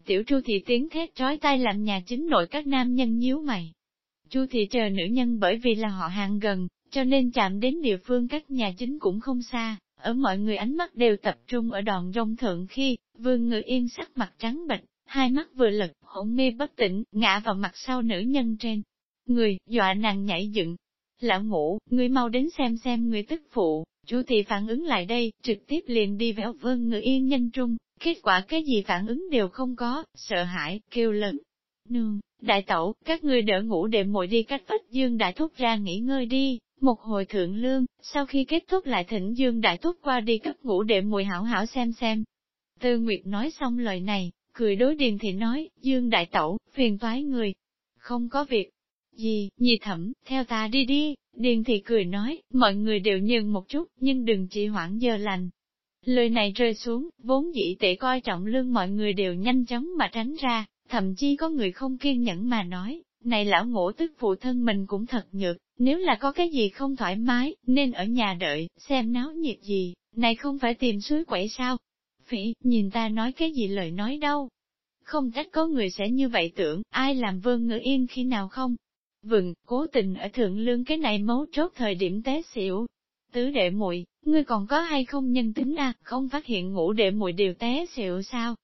Tiểu Chu Thị tiếng thét trói tai làm nhà chính nội các nam nhân nhíu mày. Chu Thị chờ nữ nhân bởi vì là họ hàng gần, cho nên chạm đến địa phương các nhà chính cũng không xa, ở mọi người ánh mắt đều tập trung ở đòn rông thượng khi, vương ngự yên sắc mặt trắng bệch, hai mắt vừa lật, hỗn mê bất tỉnh, ngã vào mặt sau nữ nhân trên. Người, dọa nàng nhảy dựng. Lão ngủ, người mau đến xem xem người tức phụ, chủ thị phản ứng lại đây, trực tiếp liền đi vào vương ngự yên nhân trung, Kết quả cái gì phản ứng đều không có, sợ hãi, kêu lớn. Nương, đại tẩu, các ngươi đỡ ngủ để muội đi cách vách dương đại thúc ra nghỉ ngơi đi, một hồi thượng lương, sau khi kết thúc lại thỉnh dương đại thúc qua đi cấp ngủ để muội hảo hảo xem xem. Tư Nguyệt nói xong lời này, cười đối điền thì nói, dương đại tẩu, phiền toái người. Không có việc gì, nhị thẩm, theo ta đi đi, điền thì cười nói, mọi người đều nhường một chút, nhưng đừng chỉ hoãn giờ lành, Lời này rơi xuống, vốn dĩ tệ coi trọng lương mọi người đều nhanh chóng mà tránh ra, thậm chí có người không kiên nhẫn mà nói, này lão ngũ tức phụ thân mình cũng thật nhược, nếu là có cái gì không thoải mái, nên ở nhà đợi, xem náo nhiệt gì, này không phải tìm suối quẩy sao? Phỉ, nhìn ta nói cái gì lời nói đâu. Không trách có người sẽ như vậy tưởng, ai làm vương ngữ yên khi nào không? Vừng, cố tình ở thượng lương cái này mấu chốt thời điểm té xỉu. Tứ đệ muội ngươi còn có hay không nhân tính à, không phát hiện ngủ đệ muội đều té xỉu sao?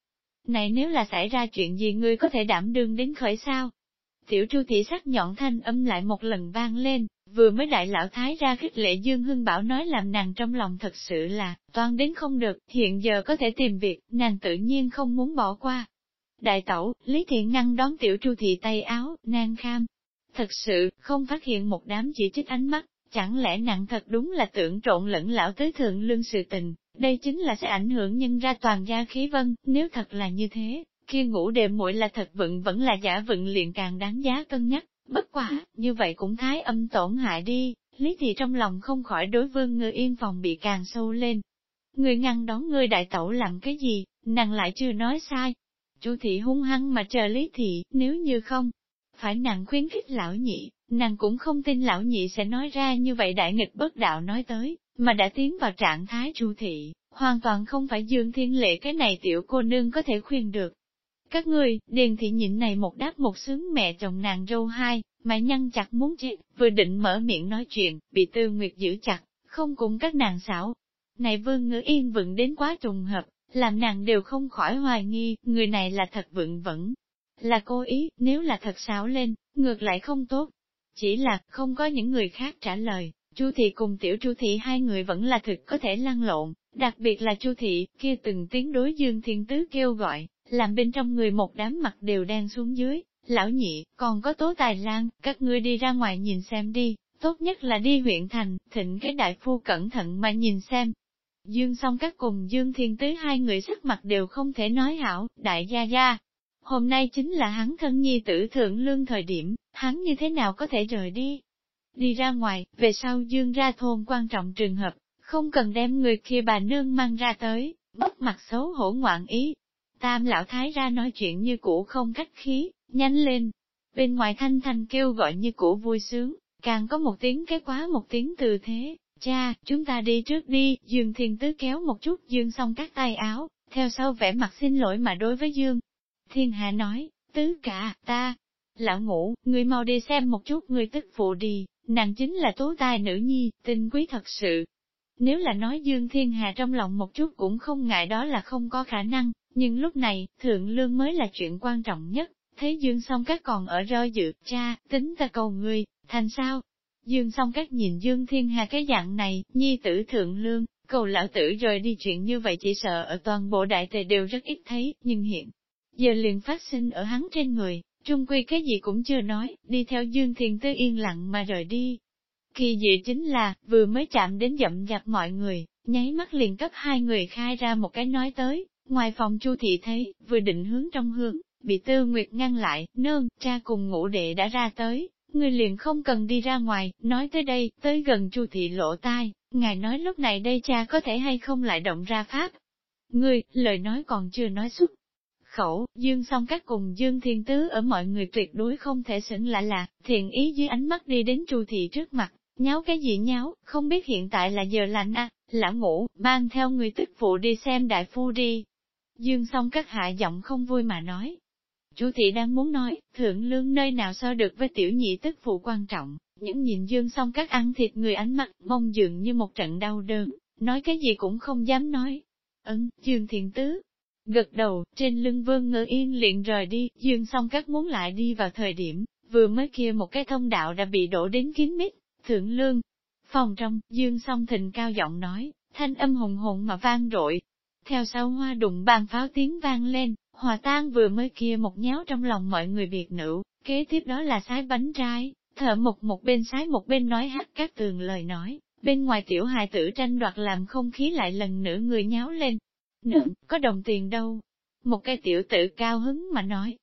Này nếu là xảy ra chuyện gì ngươi có thể đảm đương đến khởi sao? Tiểu Chu thị sắc nhọn thanh âm lại một lần vang lên, vừa mới đại lão thái ra khích lệ Dương Hưng Bảo nói làm nàng trong lòng thật sự là, toan đến không được, hiện giờ có thể tìm việc, nàng tự nhiên không muốn bỏ qua. Đại tẩu, Lý Thiện ngăn đón tiểu Chu thị tay áo, nàng kham. Thật sự, không phát hiện một đám chỉ trích ánh mắt, Chẳng lẽ nặng thật đúng là tưởng trộn lẫn lão tới thượng lương sự tình, đây chính là sẽ ảnh hưởng nhân ra toàn gia khí vân, nếu thật là như thế, kia ngủ đêm muội là thật vận vẫn là giả vận liền càng đáng giá cân nhắc, bất quả, như vậy cũng thái âm tổn hại đi, lý thì trong lòng không khỏi đối vương người yên phòng bị càng sâu lên. Người ngăn đón người đại tẩu làm cái gì, nàng lại chưa nói sai. Chu thị hung hăng mà chờ lý thị, nếu như không, phải nàng khuyến khích lão nhị, nàng cũng không tin lão nhị sẽ nói ra như vậy đại nghịch bất đạo nói tới, mà đã tiến vào trạng thái chu thị, hoàn toàn không phải dương thiên lệ cái này tiểu cô nương có thể khuyên được. Các người, điền thị nhịn này một đáp một sướng mẹ chồng nàng dâu hai, mà nhăn chặt muốn chết, vừa định mở miệng nói chuyện, bị tư nguyệt giữ chặt, không cùng các nàng xảo. Này vương ngữ yên vựng đến quá trùng hợp, làm nàng đều không khỏi hoài nghi, người này là thật vựng vẫn, là cố ý, nếu là thật xảo lên, ngược lại không tốt. Chỉ là, không có những người khác trả lời, Chu thị cùng tiểu Chu thị hai người vẫn là thực có thể lăn lộn, đặc biệt là Chu thị, kia từng tiếng đối Dương Thiên Tứ kêu gọi, làm bên trong người một đám mặt đều đen xuống dưới, lão nhị, còn có tố tài lan, các ngươi đi ra ngoài nhìn xem đi, tốt nhất là đi huyện thành, thịnh cái đại phu cẩn thận mà nhìn xem. Dương song các cùng Dương Thiên Tứ hai người sắc mặt đều không thể nói hảo, đại gia gia. Hôm nay chính là hắn thân nhi tử thượng lương thời điểm, hắn như thế nào có thể rời đi? Đi ra ngoài, về sau Dương ra thôn quan trọng trường hợp, không cần đem người kia bà nương mang ra tới, mất mặt xấu hổ ngoạn ý. Tam lão thái ra nói chuyện như cũ không cách khí, nhanh lên. Bên ngoài thanh thanh kêu gọi như cũ vui sướng, càng có một tiếng cái quá một tiếng từ thế. Cha, chúng ta đi trước đi, Dương Thiên Tứ kéo một chút Dương xong các tay áo, theo sau vẻ mặt xin lỗi mà đối với Dương. Thiên Hạ nói, Tứ cả, ta, lão ngủ, người mau đi xem một chút người tức phụ đi, nàng chính là tố tài nữ nhi, tinh quý thật sự. Nếu là nói Dương Thiên Hà trong lòng một chút cũng không ngại đó là không có khả năng, nhưng lúc này, thượng lương mới là chuyện quan trọng nhất. thế Dương song các còn ở rơi dự, cha, tính ta cầu người, thành sao? Dương song các nhìn Dương Thiên Hà cái dạng này, nhi tử thượng lương, cầu lão tử rời đi chuyện như vậy chỉ sợ ở toàn bộ đại tề đều rất ít thấy, nhưng hiện giờ liền phát sinh ở hắn trên người, trung quy cái gì cũng chưa nói, đi theo Dương Thiên Tư yên lặng mà rời đi. Kỳ dị chính là, vừa mới chạm đến dậm dạp mọi người, nháy mắt liền cấp hai người khai ra một cái nói tới, ngoài phòng Chu thị thấy, vừa định hướng trong hướng, bị Tư Nguyệt ngăn lại, nương, cha cùng ngũ đệ đã ra tới, người liền không cần đi ra ngoài, nói tới đây, tới gần Chu thị lộ tai, ngài nói lúc này đây cha có thể hay không lại động ra pháp. Ngươi, lời nói còn chưa nói xuất, khẩu, Dương song các cùng Dương Thiên Tứ ở mọi người tuyệt đối không thể xứng lạ là, thiện ý dưới ánh mắt đi đến Chu thị trước mặt, nháo cái gì nháo, không biết hiện tại là giờ lạnh à, lão ngủ, mang theo người tức phụ đi xem đại phu đi. Dương song các hạ giọng không vui mà nói. Chú thị đang muốn nói, thượng lương nơi nào so được với tiểu nhị tức phụ quan trọng, những nhìn dương song các ăn thịt người ánh mắt, mong dường như một trận đau đớn, nói cái gì cũng không dám nói. Ấn, dương thiện tứ, Gật đầu, trên lưng vương ngơ yên liền rời đi, dương song các muốn lại đi vào thời điểm, vừa mới kia một cái thông đạo đã bị đổ đến kín mít, thượng lương. Phòng trong, dương song thịnh cao giọng nói, thanh âm hùng hùng mà vang rội. Theo sau hoa đụng bàn pháo tiếng vang lên, hòa tan vừa mới kia một nháo trong lòng mọi người biệt nữ, kế tiếp đó là sái bánh trái thợ một một bên sái một bên nói hát các tường lời nói, bên ngoài tiểu hài tử tranh đoạt làm không khí lại lần nữa người nháo lên, Nương, có đồng tiền đâu? Một cái tiểu tử cao hứng mà nói.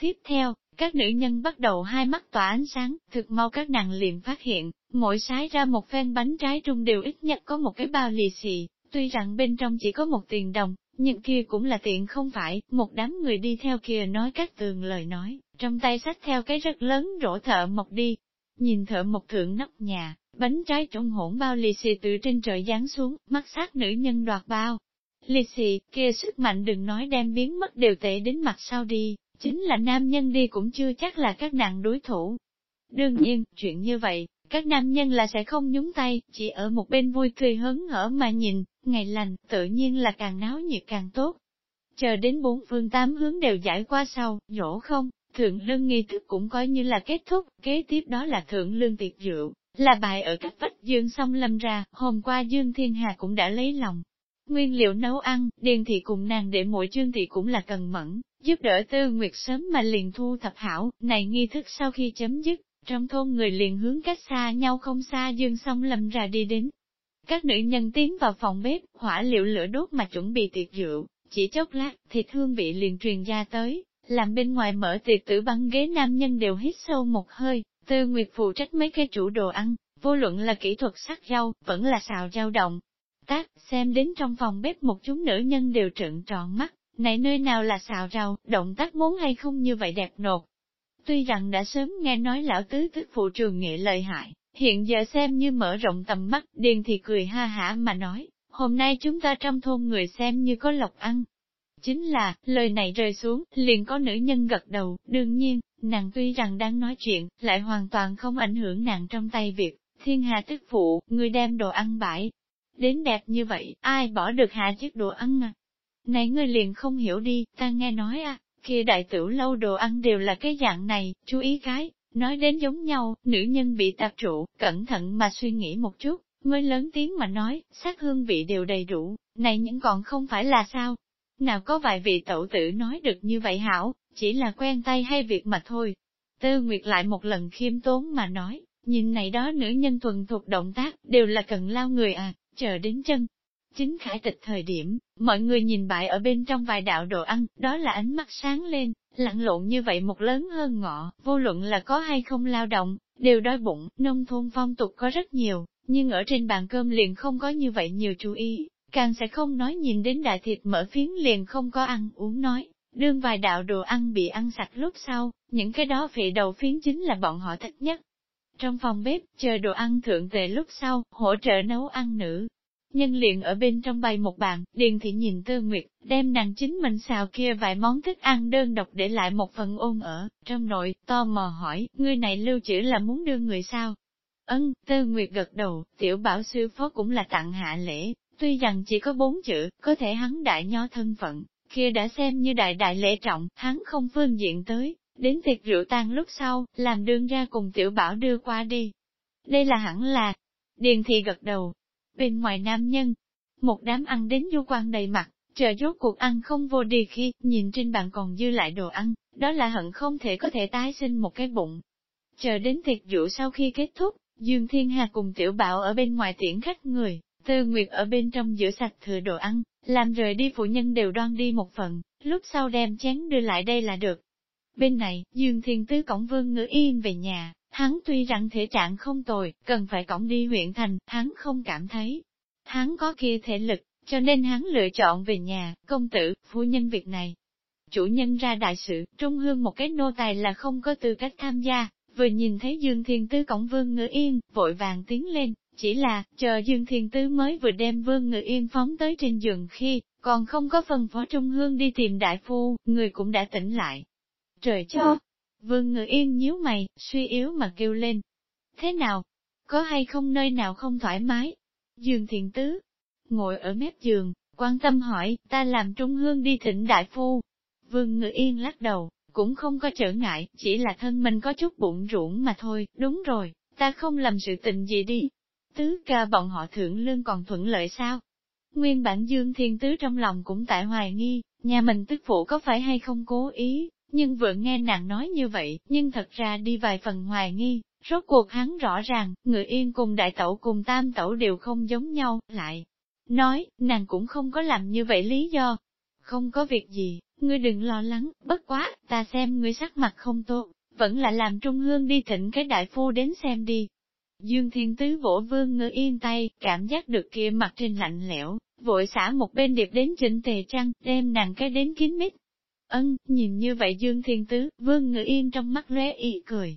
Tiếp theo, các nữ nhân bắt đầu hai mắt tỏa ánh sáng, thực mau các nàng liền phát hiện, mỗi sái ra một phen bánh trái trung đều ít nhất có một cái bao lì xì, tuy rằng bên trong chỉ có một tiền đồng, nhưng kia cũng là tiện không phải, một đám người đi theo kia nói các tường lời nói, trong tay sách theo cái rất lớn rổ thợ mộc đi. Nhìn thợ mộc thượng nóc nhà, bánh trái trong hỗn bao lì xì từ trên trời giáng xuống, mắt sát nữ nhân đoạt bao, Lì xì, kia sức mạnh đừng nói đem biến mất đều tệ đến mặt sau đi, chính là nam nhân đi cũng chưa chắc là các nàng đối thủ. Đương nhiên, chuyện như vậy, các nam nhân là sẽ không nhúng tay, chỉ ở một bên vui cười hớn hở mà nhìn, ngày lành, tự nhiên là càng náo nhiệt càng tốt. Chờ đến bốn phương tám hướng đều giải qua sau, dỗ không, thượng lương nghi thức cũng coi như là kết thúc, kế tiếp đó là thượng lương tiệc rượu, là bài ở các vách dương xong lâm ra, hôm qua Dương Thiên Hà cũng đã lấy lòng, Nguyên liệu nấu ăn, Điền Thị cùng nàng để mỗi chương thị cũng là cần mẫn, giúp đỡ Tư Nguyệt sớm mà liền thu thập hảo, này nghi thức sau khi chấm dứt, trong thôn người liền hướng cách xa nhau không xa dương sông lầm ra đi đến. Các nữ nhân tiến vào phòng bếp, hỏa liệu lửa đốt mà chuẩn bị tiệc rượu, chỉ chốc lát, thịt hương vị liền truyền ra tới, làm bên ngoài mở tiệc tử băng ghế nam nhân đều hít sâu một hơi, Tư Nguyệt phụ trách mấy cái chủ đồ ăn, vô luận là kỹ thuật sắc rau, vẫn là xào rau động, tác, xem đến trong phòng bếp một chúng nữ nhân đều trợn tròn mắt, này nơi nào là xào rau, động tác muốn hay không như vậy đẹp nột. Tuy rằng đã sớm nghe nói lão tứ tức phụ trường nghệ lợi hại, hiện giờ xem như mở rộng tầm mắt, điền thì cười ha hả mà nói, hôm nay chúng ta trong thôn người xem như có lộc ăn. Chính là, lời này rơi xuống, liền có nữ nhân gật đầu, đương nhiên, nàng tuy rằng đang nói chuyện, lại hoàn toàn không ảnh hưởng nàng trong tay việc, thiên hà tức phụ, người đem đồ ăn bãi, Đến đẹp như vậy, ai bỏ được hạ chiếc đồ ăn à? Này ngươi liền không hiểu đi, ta nghe nói à, kia đại tử lâu đồ ăn đều là cái dạng này, chú ý cái, Nói đến giống nhau, nữ nhân bị tạp trụ, cẩn thận mà suy nghĩ một chút, mới lớn tiếng mà nói, sát hương vị đều đầy đủ, này những còn không phải là sao. Nào có vài vị tẩu tử nói được như vậy hảo, chỉ là quen tay hay việc mà thôi. Tư Nguyệt lại một lần khiêm tốn mà nói, nhìn này đó nữ nhân thuần thuộc động tác, đều là cần lao người à, chờ đến chân. Chính khải tịch thời điểm, mọi người nhìn bại ở bên trong vài đạo đồ ăn, đó là ánh mắt sáng lên, lặn lộn như vậy một lớn hơn ngọ, vô luận là có hay không lao động, đều đói bụng, nông thôn phong tục có rất nhiều, nhưng ở trên bàn cơm liền không có như vậy nhiều chú ý, càng sẽ không nói nhìn đến đại thịt mở phiến liền không có ăn uống nói. Đương vài đạo đồ ăn bị ăn sạch lúc sau, những cái đó phệ đầu phiến chính là bọn họ thích nhất. Trong phòng bếp, chờ đồ ăn thượng về lúc sau, hỗ trợ nấu ăn nữ. Nhân liền ở bên trong bày một bàn, điền thị nhìn tư nguyệt, đem nàng chính mình xào kia vài món thức ăn đơn độc để lại một phần ôn ở, trong nội, to mò hỏi, ngươi này lưu trữ là muốn đưa người sao? Ân, Tư Nguyệt gật đầu, tiểu bảo sư phó cũng là tặng hạ lễ, tuy rằng chỉ có bốn chữ, có thể hắn đại nho thân phận, kia đã xem như đại đại lễ trọng, hắn không phương diện tới, đến tiệc rượu tan lúc sau, làm đương ra cùng tiểu bảo đưa qua đi. Đây là hẳn là, điền thị gật đầu, bên ngoài nam nhân, một đám ăn đến du quan đầy mặt, chờ rốt cuộc ăn không vô đi khi, nhìn trên bàn còn dư lại đồ ăn, đó là hận không thể có thể tái sinh một cái bụng. Chờ đến tiệc rượu sau khi kết thúc, Dương Thiên Hà cùng Tiểu Bảo ở bên ngoài tiễn khách người, Tư Nguyệt ở bên trong giữa sạch thừa đồ ăn, làm rời đi phụ nhân đều đoan đi một phần, lúc sau đem chén đưa lại đây là được. Bên này, Dương Thiên Tứ cổng vương ngữ yên về nhà, hắn tuy rằng thể trạng không tồi, cần phải cõng đi huyện thành, hắn không cảm thấy. Hắn có kia thể lực, cho nên hắn lựa chọn về nhà, công tử, phu nhân việc này. Chủ nhân ra đại sự, trung hương một cái nô tài là không có tư cách tham gia, vừa nhìn thấy Dương Thiên Tứ cổng Vương ngữ Yên, vội vàng tiến lên, chỉ là, chờ Dương Thiên Tứ mới vừa đem Vương Ngự Yên phóng tới trên giường khi, còn không có phần phó Trung Hương đi tìm đại phu, người cũng đã tỉnh lại. Trời cho! Vương Ngự Yên nhíu mày, suy yếu mà kêu lên. Thế nào? Có hay không nơi nào không thoải mái? Dương thiện Tứ, ngồi ở mép giường, quan tâm hỏi, ta làm Trung Hương đi thỉnh đại phu. Vương Ngự Yên lắc đầu, cũng không có trở ngại, chỉ là thân mình có chút bụng ruộng mà thôi, đúng rồi, ta không làm sự tình gì đi. Tứ ca bọn họ thưởng lương còn thuận lợi sao? Nguyên bản Dương Thiên Tứ trong lòng cũng tại hoài nghi, nhà mình tức phụ có phải hay không cố ý, nhưng vừa nghe nàng nói như vậy, nhưng thật ra đi vài phần hoài nghi, rốt cuộc hắn rõ ràng, người yên cùng đại tẩu cùng tam tẩu đều không giống nhau, lại. Nói, nàng cũng không có làm như vậy lý do. Không có việc gì, Ngươi đừng lo lắng, bất quá, ta xem ngươi sắc mặt không tốt, vẫn là làm trung hương đi thỉnh cái đại phu đến xem đi. Dương Thiên Tứ vỗ vương ngơ yên tay, cảm giác được kia mặt trên lạnh lẽo, vội xả một bên điệp đến chỉnh tề trăng, đem nàng cái đến kín mít. Ân, nhìn như vậy Dương Thiên Tứ, vương ngự yên trong mắt lóe y cười.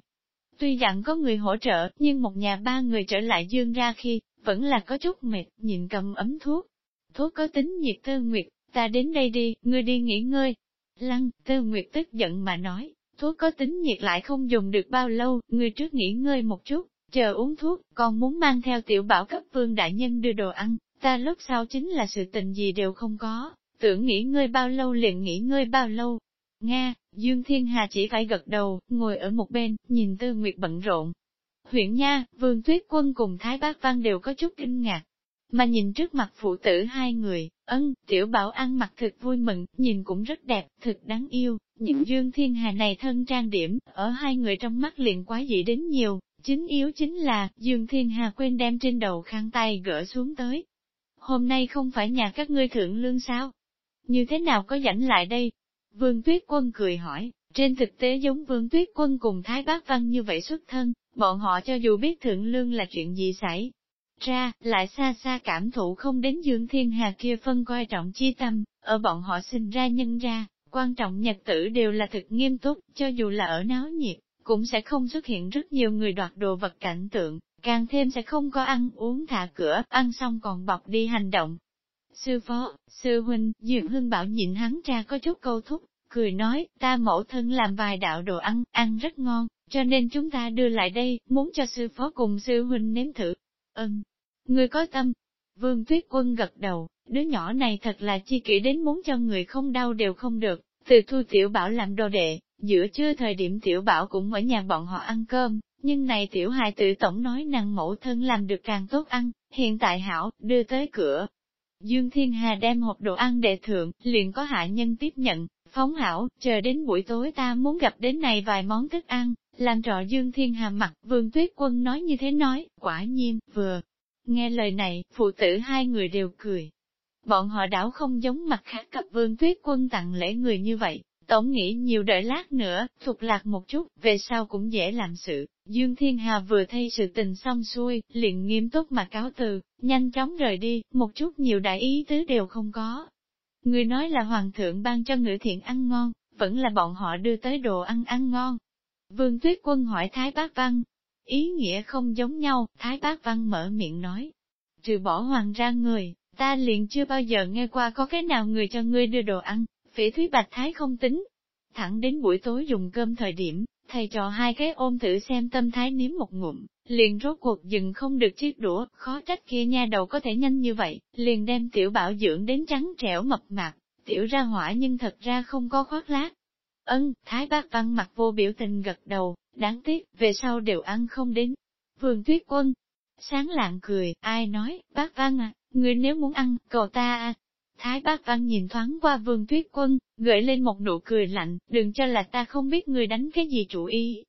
Tuy rằng có người hỗ trợ, nhưng một nhà ba người trở lại Dương ra khi, vẫn là có chút mệt, nhìn cầm ấm thuốc. Thuốc có tính nhiệt tơ nguyệt, ta đến đây đi, ngươi đi nghỉ ngơi. Lăng, tư nguyệt tức giận mà nói, thuốc có tính nhiệt lại không dùng được bao lâu, ngươi trước nghỉ ngơi một chút, chờ uống thuốc, còn muốn mang theo tiểu bảo cấp vương đại nhân đưa đồ ăn, ta lúc sau chính là sự tình gì đều không có, tưởng nghỉ ngơi bao lâu liền nghỉ ngơi bao lâu. Nga, Dương Thiên Hà chỉ phải gật đầu, ngồi ở một bên, nhìn Tư Nguyệt bận rộn. Huyện Nha, Vương Tuyết Quân cùng Thái Bác Văn đều có chút kinh ngạc, mà nhìn trước mặt phụ tử hai người, ân, tiểu bảo ăn mặc thực vui mừng, nhìn cũng rất đẹp, thực đáng yêu, những dương thiên hà này thân trang điểm, ở hai người trong mắt liền quá dị đến nhiều, chính yếu chính là, dương thiên hà quên đem trên đầu khăn tay gỡ xuống tới. Hôm nay không phải nhà các ngươi thượng lương sao? Như thế nào có rảnh lại đây? Vương Tuyết Quân cười hỏi, trên thực tế giống Vương Tuyết Quân cùng Thái Bác Văn như vậy xuất thân, bọn họ cho dù biết thượng lương là chuyện gì xảy ra, lại xa xa cảm thụ không đến Dương Thiên Hà kia phân coi trọng chi tâm, ở bọn họ sinh ra nhân ra, quan trọng nhật tử đều là thực nghiêm túc, cho dù là ở náo nhiệt, cũng sẽ không xuất hiện rất nhiều người đoạt đồ vật cảnh tượng, càng thêm sẽ không có ăn uống thả cửa, ăn xong còn bọc đi hành động. Sư phó, sư huynh, Dược Hưng Bảo nhịn hắn ra có chút câu thúc, cười nói, ta mẫu thân làm vài đạo đồ ăn, ăn rất ngon, cho nên chúng ta đưa lại đây, muốn cho sư phó cùng sư huynh nếm thử, Ân, người có tâm. Vương Tuyết Quân gật đầu, đứa nhỏ này thật là chi kỷ đến muốn cho người không đau đều không được, từ thu tiểu bảo làm đồ đệ, giữa trưa thời điểm tiểu bảo cũng ở nhà bọn họ ăn cơm, nhưng này tiểu hài tự tổng nói nàng mẫu thân làm được càng tốt ăn, hiện tại hảo, đưa tới cửa. Dương Thiên Hà đem hộp đồ ăn đệ thượng, liền có hạ nhân tiếp nhận, phóng hảo, chờ đến buổi tối ta muốn gặp đến này vài món thức ăn, làm trọ Dương Thiên Hà mặt, vương tuyết quân nói như thế nói, quả nhiên, vừa. Nghe lời này, phụ tử hai người đều cười. Bọn họ đảo không giống mặt khác cặp vương tuyết quân tặng lễ người như vậy, tổng nghĩ nhiều đợi lát nữa, thuộc lạc một chút, về sau cũng dễ làm sự. Dương Thiên Hà vừa thay sự tình xong xuôi, liền nghiêm túc mà cáo từ, nhanh chóng rời đi, một chút nhiều đại ý tứ đều không có. Người nói là hoàng thượng ban cho ngữ thiện ăn ngon, vẫn là bọn họ đưa tới đồ ăn ăn ngon. Vương Tuyết Quân hỏi Thái Bác Văn, ý nghĩa không giống nhau, Thái Bác Văn mở miệng nói. Trừ bỏ hoàng ra người, ta liền chưa bao giờ nghe qua có cái nào người cho ngươi đưa đồ ăn, phỉ thúy bạch thái không tính. Thẳng đến buổi tối dùng cơm thời điểm, thầy trò hai cái ôm thử xem tâm thái nếm một ngụm, liền rốt cuộc dừng không được chiếc đũa, khó trách kia nha đầu có thể nhanh như vậy, liền đem tiểu bảo dưỡng đến trắng trẻo mập mạp, tiểu ra hỏa nhưng thật ra không có khoác lác. Ân, Thái bác văn mặt vô biểu tình gật đầu, đáng tiếc, về sau đều ăn không đến. Vương tuyết quân, sáng lạng cười, ai nói, bác văn à, người nếu muốn ăn, cầu ta à. Thái bác văn nhìn thoáng qua vương tuyết quân, gợi lên một nụ cười lạnh, đừng cho là ta không biết người đánh cái gì chủ ý.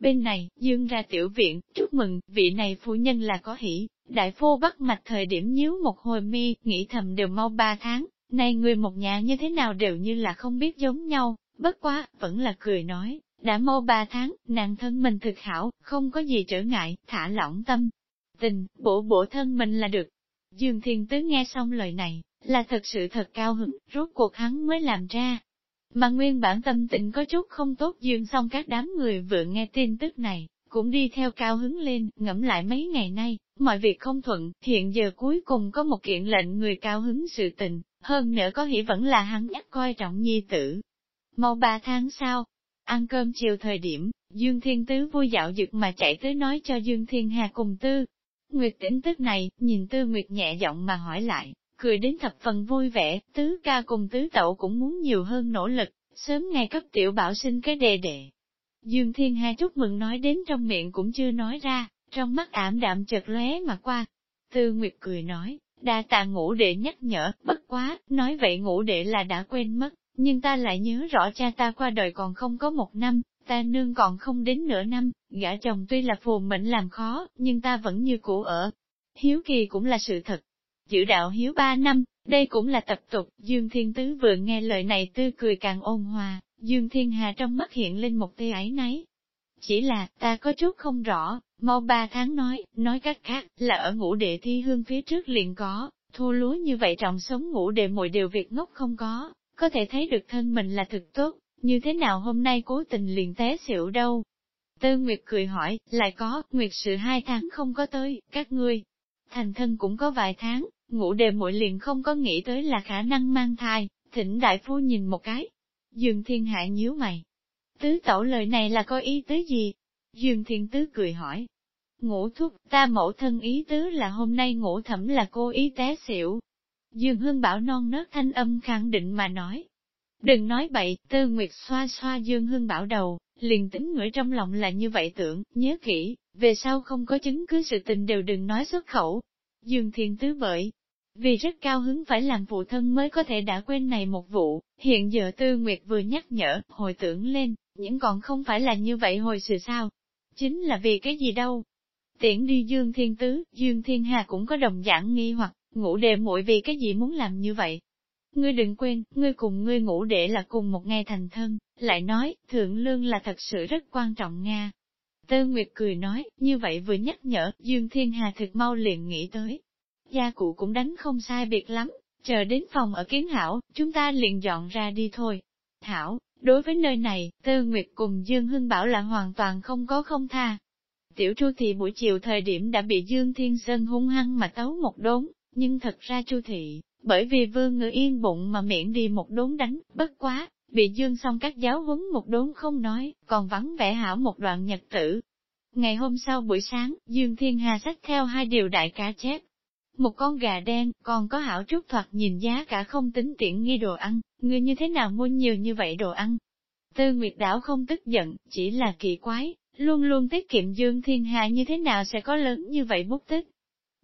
Bên này, dương ra tiểu viện, chúc mừng, vị này phu nhân là có hỷ, đại phu bắt mạch thời điểm nhíu một hồi mi, nghĩ thầm đều mau ba tháng, Nay người một nhà như thế nào đều như là không biết giống nhau, bất quá, vẫn là cười nói, đã mau ba tháng, nàng thân mình thực hảo, không có gì trở ngại, thả lỏng tâm. Tình, bổ bổ thân mình là được. Dương Thiên Tứ nghe xong lời này, là thật sự thật cao hứng, rốt cuộc hắn mới làm ra. Mà nguyên bản tâm tình có chút không tốt dương xong các đám người vừa nghe tin tức này, cũng đi theo cao hứng lên, ngẫm lại mấy ngày nay, mọi việc không thuận, hiện giờ cuối cùng có một kiện lệnh người cao hứng sự tình, hơn nữa có hỉ vẫn là hắn nhắc coi trọng nhi tử. Mau ba tháng sau, ăn cơm chiều thời điểm, Dương Thiên Tứ vui dạo dực mà chạy tới nói cho Dương Thiên Hà cùng Tư. Nguyệt tỉnh tức này, nhìn Tư Nguyệt nhẹ giọng mà hỏi lại, cười đến thập phần vui vẻ, tứ ca cùng tứ tẩu cũng muốn nhiều hơn nỗ lực, sớm ngày cấp tiểu bảo sinh cái đề đệ. Dương Thiên Hà chúc mừng nói đến trong miệng cũng chưa nói ra, trong mắt ảm đạm chợt lóe mà qua. Tư Nguyệt cười nói, đa tạ ngũ đệ nhắc nhở, bất quá, nói vậy ngũ đệ là đã quên mất, nhưng ta lại nhớ rõ cha ta qua đời còn không có một năm, ta nương còn không đến nửa năm, gã chồng tuy là phù mệnh làm khó, nhưng ta vẫn như cũ ở. Hiếu kỳ cũng là sự thật, giữ đạo hiếu ba năm, đây cũng là tập tục, Dương Thiên Tứ vừa nghe lời này tươi cười càng ôn hòa, Dương Thiên Hà trong mắt hiện lên một tia ấy nấy. Chỉ là, ta có chút không rõ, mau ba tháng nói, nói cách khác, là ở ngũ đệ thi hương phía trước liền có, thu lúa như vậy trọng sống ngũ đệ mọi điều việc ngốc không có, có thể thấy được thân mình là thực tốt, như thế nào hôm nay cố tình liền té xỉu đâu. Tư Nguyệt cười hỏi, lại có, Nguyệt sự hai tháng không có tới, các ngươi, thành thân cũng có vài tháng, ngủ đề muội liền không có nghĩ tới là khả năng mang thai, thỉnh đại phu nhìn một cái. Dương Thiên Hạ nhíu mày. Tứ tẩu lời này là có ý tứ gì? Dương Thiên Tứ cười hỏi. Ngũ thúc, ta mẫu thân ý tứ là hôm nay ngũ thẩm là cô ý té xỉu. Dương Hương bảo non nớt thanh âm khẳng định mà nói. Đừng nói bậy, tư nguyệt xoa xoa Dương Hương bảo đầu, liền tính ngửi trong lòng là như vậy tưởng, nhớ kỹ, về sau không có chứng cứ sự tình đều đừng nói xuất khẩu. Dương Thiên Tứ bởi, vì rất cao hứng phải làm phụ thân mới có thể đã quên này một vụ, hiện giờ Tư Nguyệt vừa nhắc nhở, hồi tưởng lên, những còn không phải là như vậy hồi sự sao. Chính là vì cái gì đâu. Tiễn đi Dương Thiên Tứ, Dương Thiên Hà cũng có đồng giảng nghi hoặc, ngủ đệ muội vì cái gì muốn làm như vậy. Ngươi đừng quên, ngươi cùng ngươi ngủ đệ là cùng một ngày thành thân, lại nói, thượng lương là thật sự rất quan trọng Nga. Tư Nguyệt cười nói, như vậy vừa nhắc nhở, Dương Thiên Hà thực mau liền nghĩ tới, gia cụ cũng đánh không sai biệt lắm, chờ đến phòng ở kiến hảo, chúng ta liền dọn ra đi thôi. Hảo, đối với nơi này, Tư Nguyệt cùng Dương Hưng bảo là hoàn toàn không có không tha. Tiểu Chu Thị buổi chiều thời điểm đã bị Dương Thiên Sơn hung hăng mà tấu một đốn, nhưng thật ra Chu Thị, bởi vì vương ngự yên bụng mà miệng đi một đốn đánh, bất quá, bị Dương xong các giáo huấn một đốn không nói, còn vắng vẻ hảo một đoạn nhật tử. Ngày hôm sau buổi sáng, Dương Thiên Hà sách theo hai điều đại cá chép, một con gà đen, còn có hảo chút thoạt nhìn giá cả không tính tiện nghi đồ ăn, ngươi như thế nào mua nhiều như vậy đồ ăn? Tư Nguyệt Đảo không tức giận, chỉ là kỳ quái, luôn luôn tiết kiệm Dương Thiên Hà như thế nào sẽ có lớn như vậy bút tích.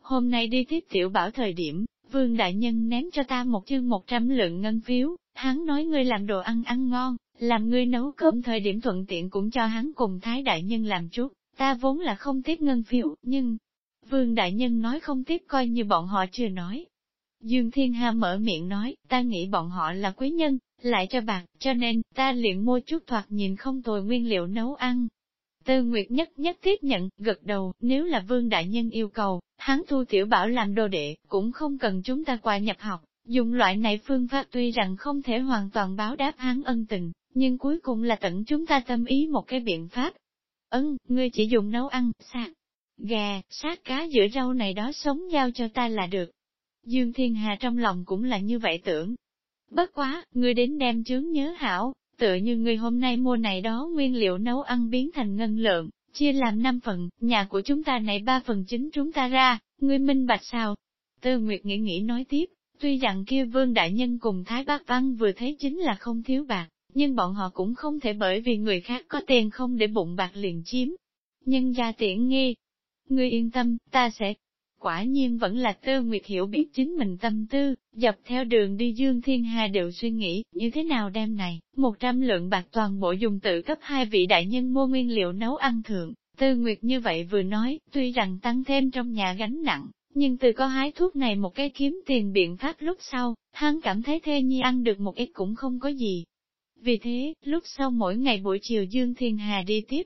Hôm nay đi tiếp tiểu bảo thời điểm, Vương Đại Nhân ném cho ta một chương một trăm lượng ngân phiếu, hắn nói ngươi làm đồ ăn ăn ngon, làm ngươi nấu cơm thời điểm thuận tiện cũng cho hắn cùng Thái Đại Nhân làm chút, ta vốn là không tiếp ngân phiệu, nhưng... Vương Đại Nhân nói không tiếp coi như bọn họ chưa nói. Dương Thiên Hà mở miệng nói, ta nghĩ bọn họ là quý nhân, lại cho bạc, cho nên, ta liền mua chút thoạt nhìn không tồi nguyên liệu nấu ăn. Tư Nguyệt nhất nhất tiếp nhận, gật đầu, nếu là Vương Đại Nhân yêu cầu, hắn thu tiểu bảo làm đồ đệ, cũng không cần chúng ta qua nhập học. Dùng loại này phương pháp tuy rằng không thể hoàn toàn báo đáp hắn ân tình, nhưng cuối cùng là tận chúng ta tâm ý một cái biện pháp. Ân, ngươi chỉ dùng nấu ăn, sạc, gà, sát cá giữa rau này đó sống giao cho ta là được. Dương Thiên Hà trong lòng cũng là như vậy tưởng. Bất quá, ngươi đến đem chướng nhớ hảo, tựa như ngươi hôm nay mua này đó nguyên liệu nấu ăn biến thành ngân lượng, chia làm 5 phần, nhà của chúng ta này 3 phần chính chúng ta ra, ngươi minh bạch sao? Tư Nguyệt nghĩ nghĩ nói tiếp, tuy rằng kia vương đại nhân cùng Thái Bác Văn vừa thấy chính là không thiếu bạc, nhưng bọn họ cũng không thể bởi vì người khác có tiền không để bụng bạc liền chiếm. Nhân gia tiện nghi, ngươi yên tâm, ta sẽ. Quả nhiên vẫn là Tư Nguyệt hiểu biết chính mình tâm tư, dọc theo đường đi Dương Thiên Hà đều suy nghĩ, như thế nào đem này, một trăm lượng bạc toàn bộ dùng tự cấp hai vị đại nhân mua nguyên liệu nấu ăn thượng. Tư Nguyệt như vậy vừa nói, tuy rằng tăng thêm trong nhà gánh nặng, nhưng từ có hái thuốc này một cái kiếm tiền biện pháp lúc sau, hắn cảm thấy thê nhi ăn được một ít cũng không có gì. Vì thế, lúc sau mỗi ngày buổi chiều Dương Thiên Hà đi tiếp,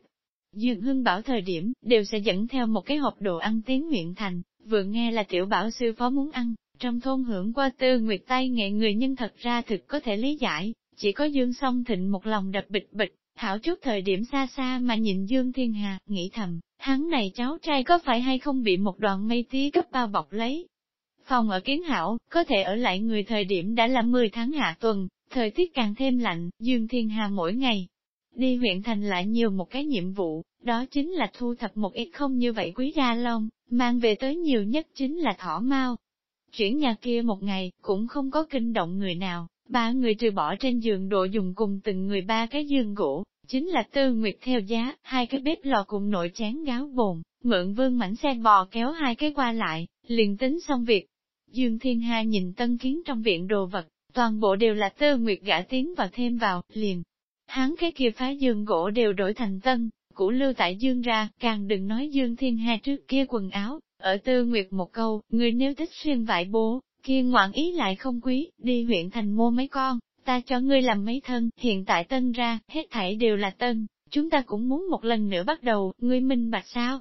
Dương Hưng Bảo thời điểm, đều sẽ dẫn theo một cái hộp đồ ăn tiến nguyện thành, vừa nghe là tiểu bảo sư phó muốn ăn, trong thôn hưởng qua tư nguyệt tay nghệ người nhân thật ra thực có thể lý giải, chỉ có Dương song thịnh một lòng đập bịch bịch, thảo chút thời điểm xa xa mà nhìn Dương Thiên Hà, nghĩ thầm, hắn này cháu trai có phải hay không bị một đoàn mây tí cấp bao bọc lấy. Phòng ở kiến hảo, có thể ở lại người thời điểm đã là 10 tháng hạ tuần, thời tiết càng thêm lạnh, Dương Thiên Hà mỗi ngày, Đi huyện thành lại nhiều một cái nhiệm vụ, đó chính là thu thập một ít không như vậy quý ra long mang về tới nhiều nhất chính là thỏ mau. Chuyển nhà kia một ngày, cũng không có kinh động người nào, ba người trừ bỏ trên giường độ dùng cùng từng người ba cái giường gỗ, chính là tư nguyệt theo giá, hai cái bếp lò cùng nội chén gáo bồn, mượn vương mảnh xe bò kéo hai cái qua lại, liền tính xong việc. Dương Thiên Hà nhìn tân kiến trong viện đồ vật, toàn bộ đều là tư nguyệt gã tiến và thêm vào, liền, Hắn cái kia phá dương gỗ đều đổi thành tân, cũ lưu tại dương ra, càng đừng nói dương thiên hà trước kia quần áo, ở tư nguyệt một câu, người nếu thích xuyên vải bố, kia ngoạn ý lại không quý, đi huyện thành mua mấy con, ta cho ngươi làm mấy thân, hiện tại tân ra, hết thảy đều là tân, chúng ta cũng muốn một lần nữa bắt đầu, ngươi minh bạch sao?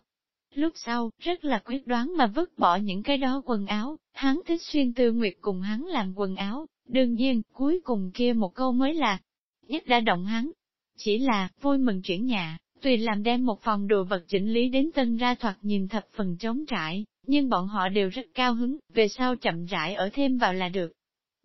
Lúc sau, rất là quyết đoán mà vứt bỏ những cái đó quần áo, hắn thích xuyên tư nguyệt cùng hắn làm quần áo, đương nhiên, cuối cùng kia một câu mới là, nhất đã động hắn. Chỉ là, vui mừng chuyển nhà, tùy làm đem một phòng đồ vật chỉnh lý đến tân ra thoạt nhìn thập phần trống trải, nhưng bọn họ đều rất cao hứng, về sau chậm rãi ở thêm vào là được.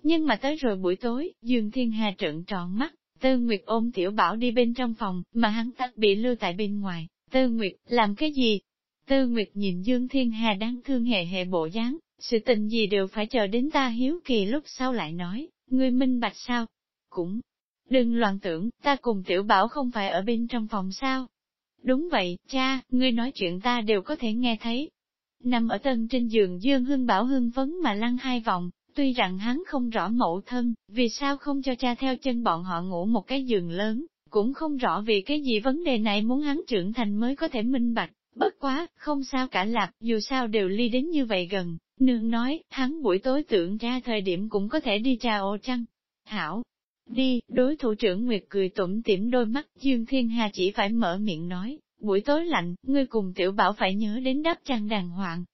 Nhưng mà tới rồi buổi tối, Dương Thiên Hà trợn tròn mắt, Tư Nguyệt ôm Tiểu Bảo đi bên trong phòng, mà hắn tắt bị lưu tại bên ngoài. Tư Nguyệt, làm cái gì? Tư Nguyệt nhìn Dương Thiên Hà đáng thương hề hề bộ dáng, sự tình gì đều phải chờ đến ta hiếu kỳ lúc sau lại nói, ngươi minh bạch sao? Cũng, Đừng loạn tưởng, ta cùng tiểu bảo không phải ở bên trong phòng sao. Đúng vậy, cha, ngươi nói chuyện ta đều có thể nghe thấy. Nằm ở tân trên giường Dương Hương Bảo hưng phấn mà lăn hai vòng, tuy rằng hắn không rõ mẫu thân, vì sao không cho cha theo chân bọn họ ngủ một cái giường lớn, cũng không rõ vì cái gì vấn đề này muốn hắn trưởng thành mới có thể minh bạch, bất quá, không sao cả lạp, dù sao đều ly đến như vậy gần, nương nói, hắn buổi tối tưởng ra thời điểm cũng có thể đi trà ô trăng. Hảo, Đi, đối thủ trưởng Nguyệt cười tủm tỉm đôi mắt, Dương Thiên Hà chỉ phải mở miệng nói, buổi tối lạnh, ngươi cùng tiểu bảo phải nhớ đến đắp chăn đàng hoàng.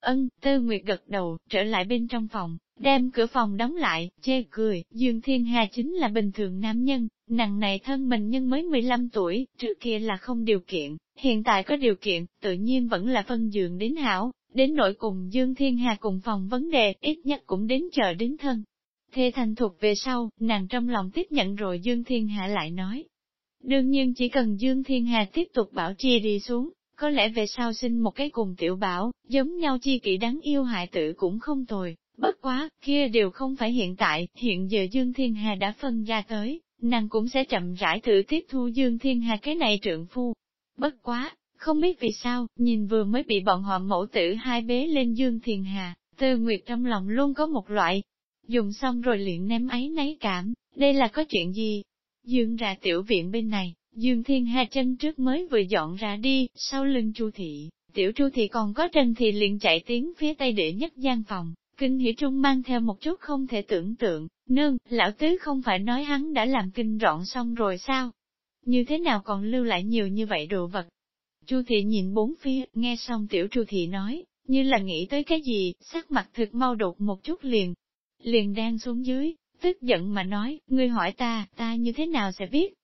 Ân, Tư Nguyệt gật đầu, trở lại bên trong phòng, đem cửa phòng đóng lại, chê cười, Dương Thiên Hà chính là bình thường nam nhân, nàng này thân mình nhưng mới 15 tuổi, trước kia là không điều kiện, hiện tại có điều kiện, tự nhiên vẫn là phân giường đến hảo, đến nội cùng Dương Thiên Hà cùng phòng vấn đề, ít nhất cũng đến chờ đến thân, Thê thành thuộc về sau, nàng trong lòng tiếp nhận rồi Dương Thiên Hà lại nói. Đương nhiên chỉ cần Dương Thiên Hà tiếp tục bảo trì đi xuống, có lẽ về sau sinh một cái cùng tiểu bảo, giống nhau chi kỷ đáng yêu hại tử cũng không tồi, bất quá, kia đều không phải hiện tại, hiện giờ Dương Thiên Hà đã phân ra tới, nàng cũng sẽ chậm rãi thử tiếp thu Dương Thiên Hà cái này trượng phu. Bất quá, không biết vì sao, nhìn vừa mới bị bọn họ mẫu tử hai bế lên Dương Thiên Hà, Tư Nguyệt trong lòng luôn có một loại, dùng xong rồi liền ném ấy nấy cảm, đây là có chuyện gì? Dương ra tiểu viện bên này, Dương Thiên Hà chân trước mới vừa dọn ra đi, sau lưng Chu Thị, tiểu Chu Thị còn có Trần Thị liền chạy tiến phía tây để nhất gian phòng, kinh hỉ trung mang theo một chút không thể tưởng tượng, nương, lão tứ không phải nói hắn đã làm kinh rọn xong rồi sao? Như thế nào còn lưu lại nhiều như vậy đồ vật? Chu Thị nhìn bốn phía, nghe xong tiểu Chu Thị nói, như là nghĩ tới cái gì, sắc mặt thực mau đột một chút liền. Liền đang xuống dưới, tức giận mà nói, ngươi hỏi ta, ta như thế nào sẽ biết?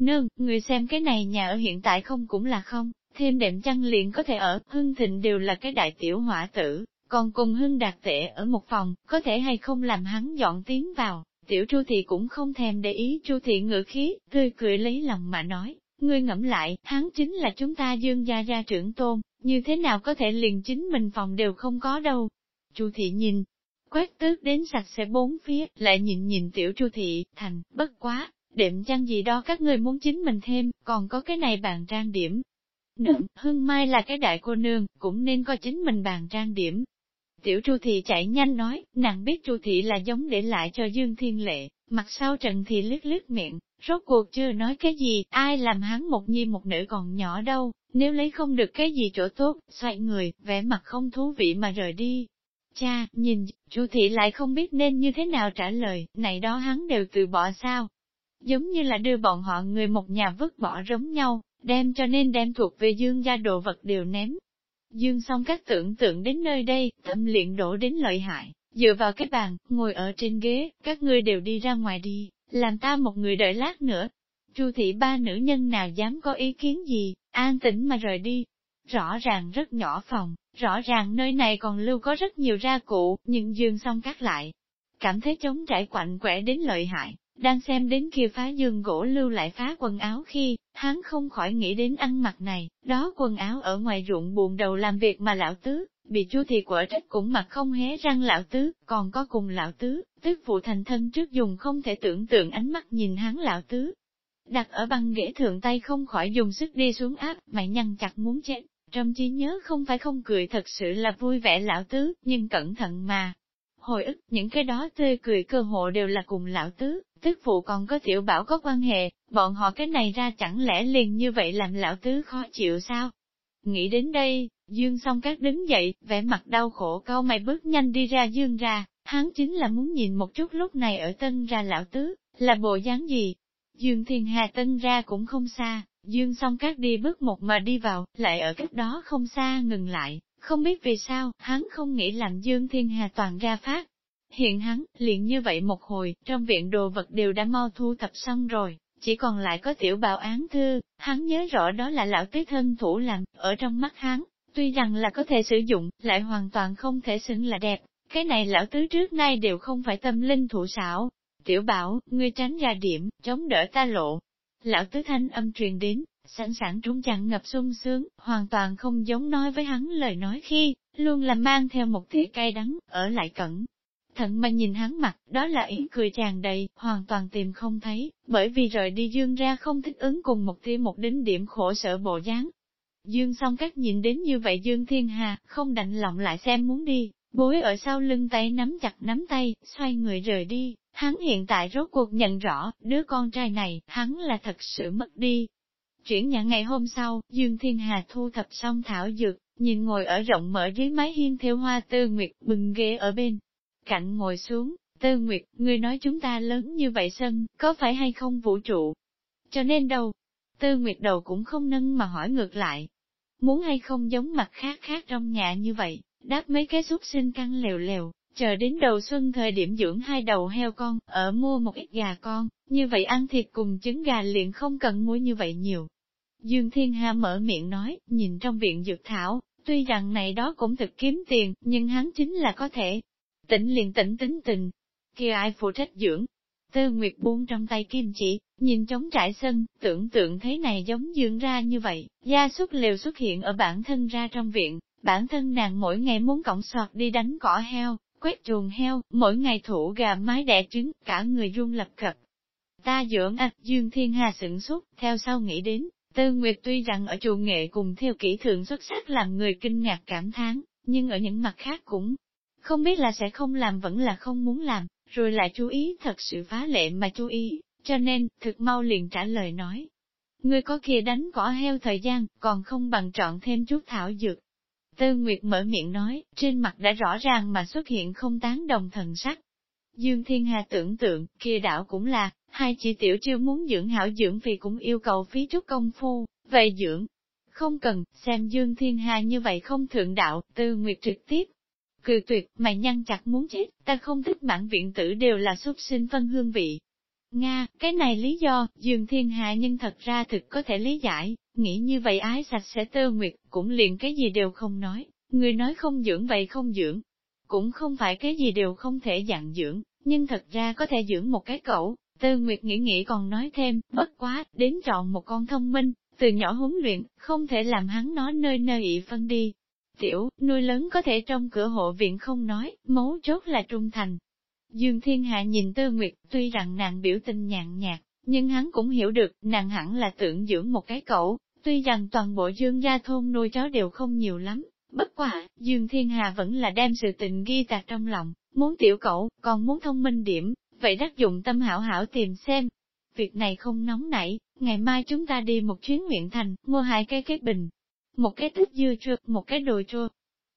Nương, người xem cái này nhà ở hiện tại không cũng là không, thêm đệm chăn liền có thể ở, hưng thịnh đều là cái đại tiểu hỏa tử, còn cùng hưng đạt tệ ở một phòng, có thể hay không làm hắn dọn tiếng vào. Tiểu Chu Thị cũng không thèm để ý Chu Thị ngự khí, tươi cười lấy lòng mà nói, ngươi ngẫm lại, hắn chính là chúng ta dương gia gia trưởng tôn, như thế nào có thể liền chính mình phòng đều không có đâu. Chu Thị nhìn, quét tước đến sạch sẽ bốn phía, lại nhìn nhìn tiểu Chu Thị, thành, bất quá, đệm chăn gì đó các người muốn chính mình thêm, còn có cái này bàn trang điểm. Nượm, Hưng Mai là cái đại cô nương, cũng nên có chính mình bàn trang điểm. Tiểu Chu Thị chạy nhanh nói, nàng biết Chu Thị là giống để lại cho Dương Thiên Lệ, mặt sau Trần Thị lướt lướt miệng, rốt cuộc chưa nói cái gì, ai làm hắn một nhi một nữ còn nhỏ đâu, nếu lấy không được cái gì chỗ tốt, xoay người, vẻ mặt không thú vị mà rời đi. Cha, nhìn, Chu Thị lại không biết nên như thế nào trả lời, này đó hắn đều từ bỏ sao, giống như là đưa bọn họ người một nhà vứt bỏ giống nhau, đem cho nên đem thuộc về dương gia đồ vật đều ném. Dương xong các tưởng tượng đến nơi đây, tâm luyện đổ đến lợi hại, dựa vào cái bàn, ngồi ở trên ghế, các ngươi đều đi ra ngoài đi, làm ta một người đợi lát nữa. Chu thị ba nữ nhân nào dám có ý kiến gì, an tĩnh mà rời đi. Rõ ràng rất nhỏ phòng, rõ ràng nơi này còn lưu có rất nhiều ra cụ, nhưng dương xong Các lại. Cảm thấy chống trải quạnh quẻ đến lợi hại, đang xem đến kia phá giường gỗ lưu lại phá quần áo khi, hắn không khỏi nghĩ đến ăn mặc này, đó quần áo ở ngoài ruộng buồn đầu làm việc mà lão tứ, bị chu thì quở trách cũng mặc không hé răng lão tứ, còn có cùng lão tứ, tức phụ thành thân trước dùng không thể tưởng tượng ánh mắt nhìn hắn lão tứ. Đặt ở băng ghế thượng tay không khỏi dùng sức đi xuống áp, mày nhăn chặt muốn chết. Trong trí nhớ không phải không cười thật sự là vui vẻ lão tứ, nhưng cẩn thận mà, hồi ức, những cái đó tươi cười cơ hộ đều là cùng lão tứ, tức phụ còn có tiểu bảo có quan hệ, bọn họ cái này ra chẳng lẽ liền như vậy làm lão tứ khó chịu sao? Nghĩ đến đây, Dương song các đứng dậy, vẻ mặt đau khổ cao mày bước nhanh đi ra Dương ra, hắn chính là muốn nhìn một chút lúc này ở tân ra lão tứ, là bộ dáng gì? Dương Thiên Hà tân ra cũng không xa, Dương song các đi bước một mà đi vào, lại ở cách đó không xa ngừng lại, không biết vì sao, hắn không nghĩ làm Dương Thiên Hà toàn ra phát. Hiện hắn, liền như vậy một hồi, trong viện đồ vật đều đã mau thu thập xong rồi, chỉ còn lại có tiểu bảo án thư, hắn nhớ rõ đó là lão tứ thân thủ làm, ở trong mắt hắn, tuy rằng là có thể sử dụng, lại hoàn toàn không thể xứng là đẹp, cái này lão tứ trước nay đều không phải tâm linh thủ xảo. Tiểu bảo, ngươi tránh ra điểm, chống đỡ ta lộ. Lão tứ thanh âm truyền đến, sẵn sàng trúng chặn ngập sung sướng, hoàn toàn không giống nói với hắn lời nói khi, luôn là mang theo một tia cay đắng, ở lại cẩn. Thận mà nhìn hắn mặt, đó là ý cười tràn đầy, hoàn toàn tìm không thấy, bởi vì rời đi dương ra không thích ứng cùng một tia một đính điểm khổ sở bộ dáng. Dương song các nhìn đến như vậy Dương Thiên Hà, không đành lòng lại xem muốn đi, bối ở sau lưng tay nắm chặt nắm tay, xoay người rời đi, hắn hiện tại rốt cuộc nhận rõ, đứa con trai này, hắn là thật sự mất đi, Chuyển nhà ngày hôm sau, Dương Thiên Hà thu thập xong thảo dược, nhìn ngồi ở rộng mở dưới mái hiên theo hoa tư nguyệt bừng ghế ở bên. Cạnh ngồi xuống, tư nguyệt, người nói chúng ta lớn như vậy sân, có phải hay không vũ trụ? Cho nên đâu? Tư nguyệt đầu cũng không nâng mà hỏi ngược lại. Muốn hay không giống mặt khác khác trong nhà như vậy, đáp mấy cái xúc sinh căng lèo lèo, chờ đến đầu xuân thời điểm dưỡng hai đầu heo con, ở mua một ít gà con, như vậy ăn thịt cùng trứng gà liền không cần muối như vậy nhiều. Dương Thiên Hà mở miệng nói, nhìn trong viện dược thảo, tuy rằng này đó cũng thực kiếm tiền, nhưng hắn chính là có thể. Tỉnh liền tỉnh tính tình, kia ai phụ trách dưỡng. Tư Nguyệt buông trong tay kim chỉ, nhìn trống trải sân, tưởng tượng thế này giống dưỡng ra như vậy, gia súc liều xuất hiện ở bản thân ra trong viện, bản thân nàng mỗi ngày muốn cọng soạt đi đánh cỏ heo, quét chuồng heo, mỗi ngày thủ gà mái đẻ trứng, cả người run lập cập. Ta dưỡng à, Dương Thiên Hà sửng sốt, theo sau nghĩ đến, Tư Nguyệt tuy rằng ở chủ nghệ cùng theo kỹ thượng xuất sắc làm người kinh ngạc cảm thán, nhưng ở những mặt khác cũng không biết là sẽ không làm vẫn là không muốn làm, rồi lại chú ý thật sự phá lệ mà chú ý, cho nên, thực mau liền trả lời nói. Người có kia đánh cỏ heo thời gian, còn không bằng chọn thêm chút thảo dược. Tư Nguyệt mở miệng nói, trên mặt đã rõ ràng mà xuất hiện không tán đồng thần sắc. Dương Thiên Hà tưởng tượng, kia đảo cũng là, hai chị tiểu chưa muốn dưỡng hảo dưỡng vì cũng yêu cầu phí chút công phu, vậy dưỡng. Không cần, xem Dương Thiên Hà như vậy không thượng đạo, Tư Nguyệt trực tiếp. Cười tuyệt, mày nhăn chặt muốn chết, ta không thích mãn viện tử đều là xuất sinh phân hương vị, Nga, cái này lý do, Dương Thiên Hà nhưng thật ra thực có thể lý giải, nghĩ như vậy ái sạch sẽ tơ nguyệt, cũng liền cái gì đều không nói, người nói không dưỡng vậy không dưỡng, cũng không phải cái gì đều không thể dặn dưỡng, nhưng thật ra có thể dưỡng một cái cậu, tơ nguyệt nghĩ nghĩ còn nói thêm, bất quá, đến chọn một con thông minh, từ nhỏ huấn luyện, không thể làm hắn nó nơi nơi ị phân đi. Tiểu, nuôi lớn có thể trong cửa hộ viện không nói, mấu chốt là trung thành, Dương Thiên Hạ nhìn Tư Nguyệt, tuy rằng nàng biểu tình nhàn nhạt, nhưng hắn cũng hiểu được, nàng hẳn là tưởng dưỡng một cái cậu, tuy rằng toàn bộ Dương gia thôn nuôi chó đều không nhiều lắm. Bất quả, Dương Thiên Hà vẫn là đem sự tình ghi tạc trong lòng, muốn tiểu cậu, còn muốn thông minh điểm, vậy đắc dụng tâm hảo hảo tìm xem. Việc này không nóng nảy, ngày mai chúng ta đi một chuyến huyện thành, mua hai cái cái bình, một cái tích dưa chua, một cái đồ chua,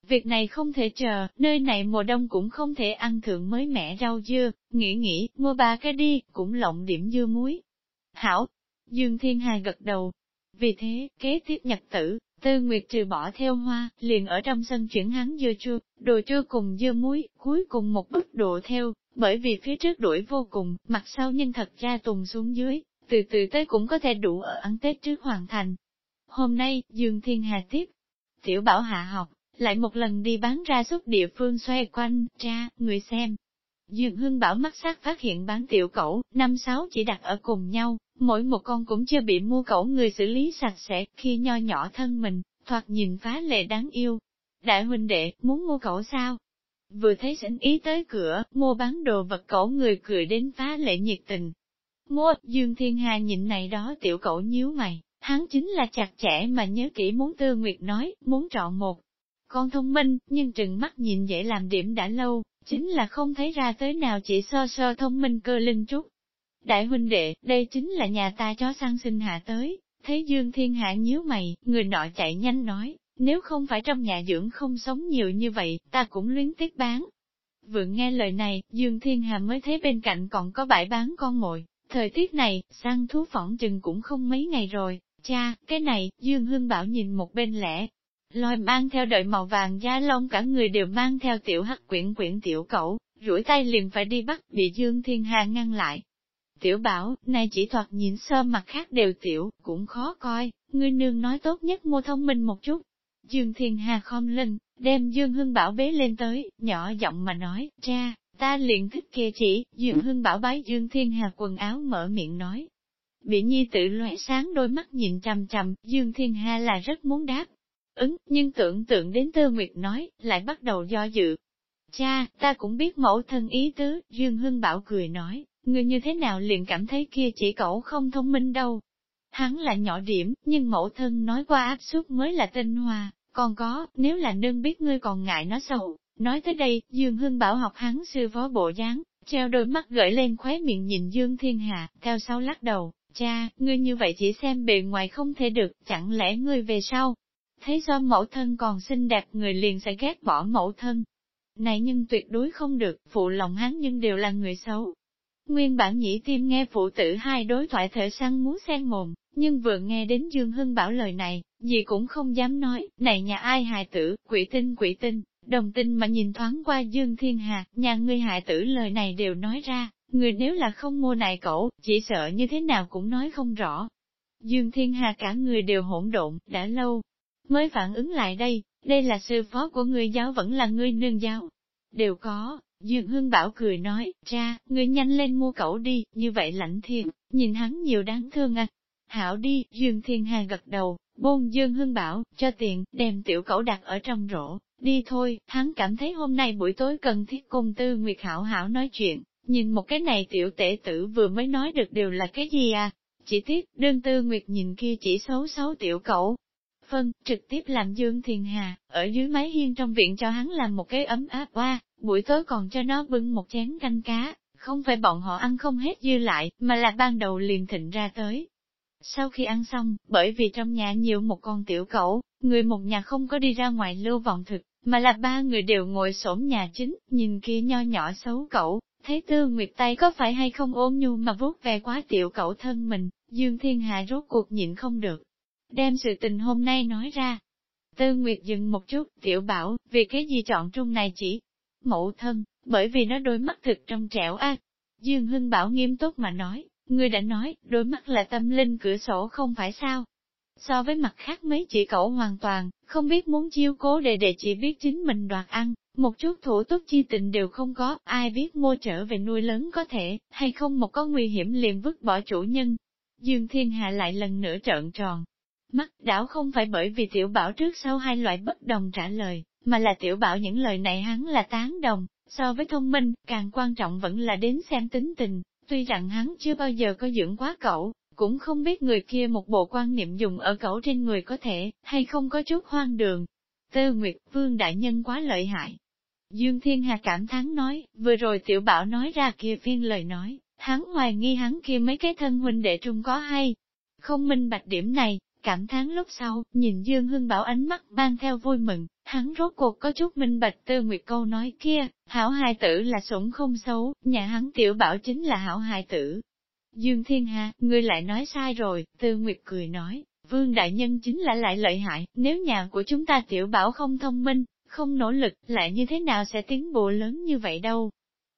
Việc này không thể chờ, nơi này mùa đông cũng không thể ăn thượng mới mẻ rau dưa, nghĩ nghĩ, mua ba cái đi, cũng lộng điểm dưa muối. Hảo! Dương Thiên Hà gật đầu. Vì thế, kế tiếp nhật tử, Tư Nguyệt trừ bỏ theo hoa, liền ở trong sân chuyển hắn dưa chua, đồ chua cùng dưa muối, cuối cùng một bức độ theo, bởi vì phía trước đuổi vô cùng, mặt sau nhân thật ra tùng xuống dưới, từ từ tới cũng có thể đủ ở ăn Tết trước hoàn thành. Hôm nay, Dương Thiên Hà tiếp, tiểu bảo hạ học, lại một lần đi bán ra suốt địa phương xoay quanh, ra, người xem. Dương Hưng Bảo mắt sắc phát hiện bán tiểu cẩu, năm sáu chỉ đặt ở cùng nhau, mỗi một con cũng chưa bị mua cẩu người xử lý sạch sẽ, khi nho nhỏ thân mình, thoạt nhìn phá lệ đáng yêu. Đại huynh đệ, muốn mua cẩu sao? Vừa thấy sẵn ý tới cửa, mua bán đồ vật cẩu người cười đến phá lệ nhiệt tình. Mua, Dương Thiên Hà nhịn này đó tiểu cẩu nhíu mày, hắn chính là chặt chẽ mà nhớ kỹ muốn tư nguyệt nói, muốn chọn một con thông minh, nhưng trừng mắt nhìn dễ làm điểm đã lâu, chính là không thấy ra tới nào chỉ sơ so thông minh cơ linh chút. Đại huynh đệ, đây chính là nhà ta chó săn sinh hạ tới, thấy Dương Thiên Hạ nhíu mày, người nọ chạy nhanh nói, nếu không phải trong nhà dưỡng không sống nhiều như vậy, ta cũng luyến tiếc bán. Vừa nghe lời này, Dương Thiên Hà mới thấy bên cạnh còn có bãi bán con mồi, thời tiết này, săn thú phỏng chừng cũng không mấy ngày rồi, cha, cái này, Dương Hưng Bảo nhìn một bên lẻ, Lôi mang theo đợi màu vàng da lông cả người đều mang theo tiểu hắc quyển quyển tiểu cẩu, rủi tay liền phải đi bắt, bị Dương Thiên Hà ngăn lại. Tiểu bảo, này chỉ thoạt nhìn sơ mặt khác đều tiểu, cũng khó coi, ngươi nương nói tốt nhất mua thông minh một chút. Dương Thiên Hà khom lên, đem Dương Hưng Bảo bế lên tới, nhỏ giọng mà nói, cha, ta liền thích kia chỉ, Dương Hưng Bảo bái Dương Thiên Hà quần áo mở miệng nói. Bị nhi tự loại sáng đôi mắt nhìn chằm chằm, Dương Thiên Hà là rất muốn đáp, ứng, nhưng tưởng tượng đến Tư Nguyệt nói, lại bắt đầu do dự. Cha, ta cũng biết mẫu thân ý tứ, Dương Hưng Bảo cười nói, người như thế nào liền cảm thấy kia chỉ cậu không thông minh đâu. Hắn là nhỏ điểm, nhưng mẫu thân nói qua áp suất mới là tinh hoa, còn có, nếu là nương biết ngươi còn ngại nó sầu. Nói tới đây, Dương Hưng Bảo học hắn sư phó bộ dáng, treo đôi mắt gợi lên khóe miệng nhìn Dương Thiên Hạ, theo sau lắc đầu, cha, ngươi như vậy chỉ xem bề ngoài không thể được, chẳng lẽ ngươi về sau, thấy do mẫu thân còn xinh đẹp người liền sẽ ghét bỏ mẫu thân. Này nhưng tuyệt đối không được, phụ lòng hắn nhưng đều là người xấu. Nguyên bản nhĩ tim nghe phụ tử hai đối thoại thở săn muốn xen mồm, nhưng vừa nghe đến Dương Hưng bảo lời này, gì cũng không dám nói, này nhà ai hài tử, quỷ tinh quỷ tinh, đồng tinh mà nhìn thoáng qua Dương Thiên Hà, nhà ngươi hài tử lời này đều nói ra, người nếu là không mua này cậu, chỉ sợ như thế nào cũng nói không rõ. Dương Thiên Hà cả người đều hỗn độn, đã lâu, mới phản ứng lại đây, đây là sư phó của người giáo vẫn là người nương giáo. Đều có, Dương Hương Bảo cười nói, cha, người nhanh lên mua cẩu đi, như vậy lãnh thiền, nhìn hắn nhiều đáng thương à. Hảo đi, Dương Thiên Hà gật đầu, bôn Dương Hương Bảo, cho tiền, đem tiểu cẩu đặt ở trong rổ, đi thôi, hắn cảm thấy hôm nay buổi tối cần thiết cùng Tư Nguyệt Hảo Hảo nói chuyện, nhìn một cái này tiểu tể tử vừa mới nói được đều là cái gì à? Chỉ tiếc, đơn tư nguyệt nhìn kia chỉ xấu xấu tiểu cẩu, Phân, trực tiếp làm Dương Thiền Hà, ở dưới mái hiên trong viện cho hắn làm một cái ấm áp qua, buổi tối còn cho nó bưng một chén canh cá, không phải bọn họ ăn không hết dư lại, mà là ban đầu liền thịnh ra tới. Sau khi ăn xong, bởi vì trong nhà nhiều một con tiểu cẩu, người một nhà không có đi ra ngoài lưu vọng thực, mà là ba người đều ngồi xổm nhà chính, nhìn kia nho nhỏ xấu cẩu, thấy tư nguyệt tay có phải hay không ôm nhu mà vuốt về quá tiểu cẩu thân mình, Dương Thiên Hạ rốt cuộc nhịn không được. Đem sự tình hôm nay nói ra. Tư Nguyệt dừng một chút, tiểu bảo, vì cái gì chọn trung này chỉ mẫu thân, bởi vì nó đôi mắt thực trong trẻo a. Dương Hưng Bảo nghiêm túc mà nói, người đã nói, đôi mắt là tâm linh cửa sổ không phải sao. So với mặt khác mấy chị cậu hoàn toàn, không biết muốn chiêu cố để để chỉ biết chính mình đoạt ăn, một chút thủ tốt chi tình đều không có, ai biết mua trở về nuôi lớn có thể, hay không một có nguy hiểm liền vứt bỏ chủ nhân. Dương Thiên Hạ lại lần nữa trợn tròn. Mắt đảo không phải bởi vì tiểu bảo trước sau hai loại bất đồng trả lời, mà là tiểu bảo những lời này hắn là tán đồng, so với thông minh, càng quan trọng vẫn là đến xem tính tình, tuy rằng hắn chưa bao giờ có dưỡng quá cậu, cũng không biết người kia một bộ quan niệm dùng ở cậu trên người có thể, hay không có chút hoang đường. Tơ Nguyệt Vương Đại Nhân quá lợi hại. Dương Thiên Hà cảm thán nói, vừa rồi tiểu bảo nói ra kia phiên lời nói, hắn hoài nghi hắn kia mấy cái thân huynh đệ trung có hay. Không minh bạch điểm này, Cảm thán lúc sau, nhìn Dương Hưng Bảo ánh mắt mang theo vui mừng, hắn rốt cuộc có chút minh bạch tư nguyệt câu nói kia, hảo hài tử là sủng không xấu, nhà hắn tiểu bảo chính là hảo hài tử. Dương Thiên Hà, ngươi lại nói sai rồi, tư nguyệt cười nói, vương đại nhân chính là lại lợi hại, nếu nhà của chúng ta tiểu bảo không thông minh, không nỗ lực, lại như thế nào sẽ tiến bộ lớn như vậy đâu.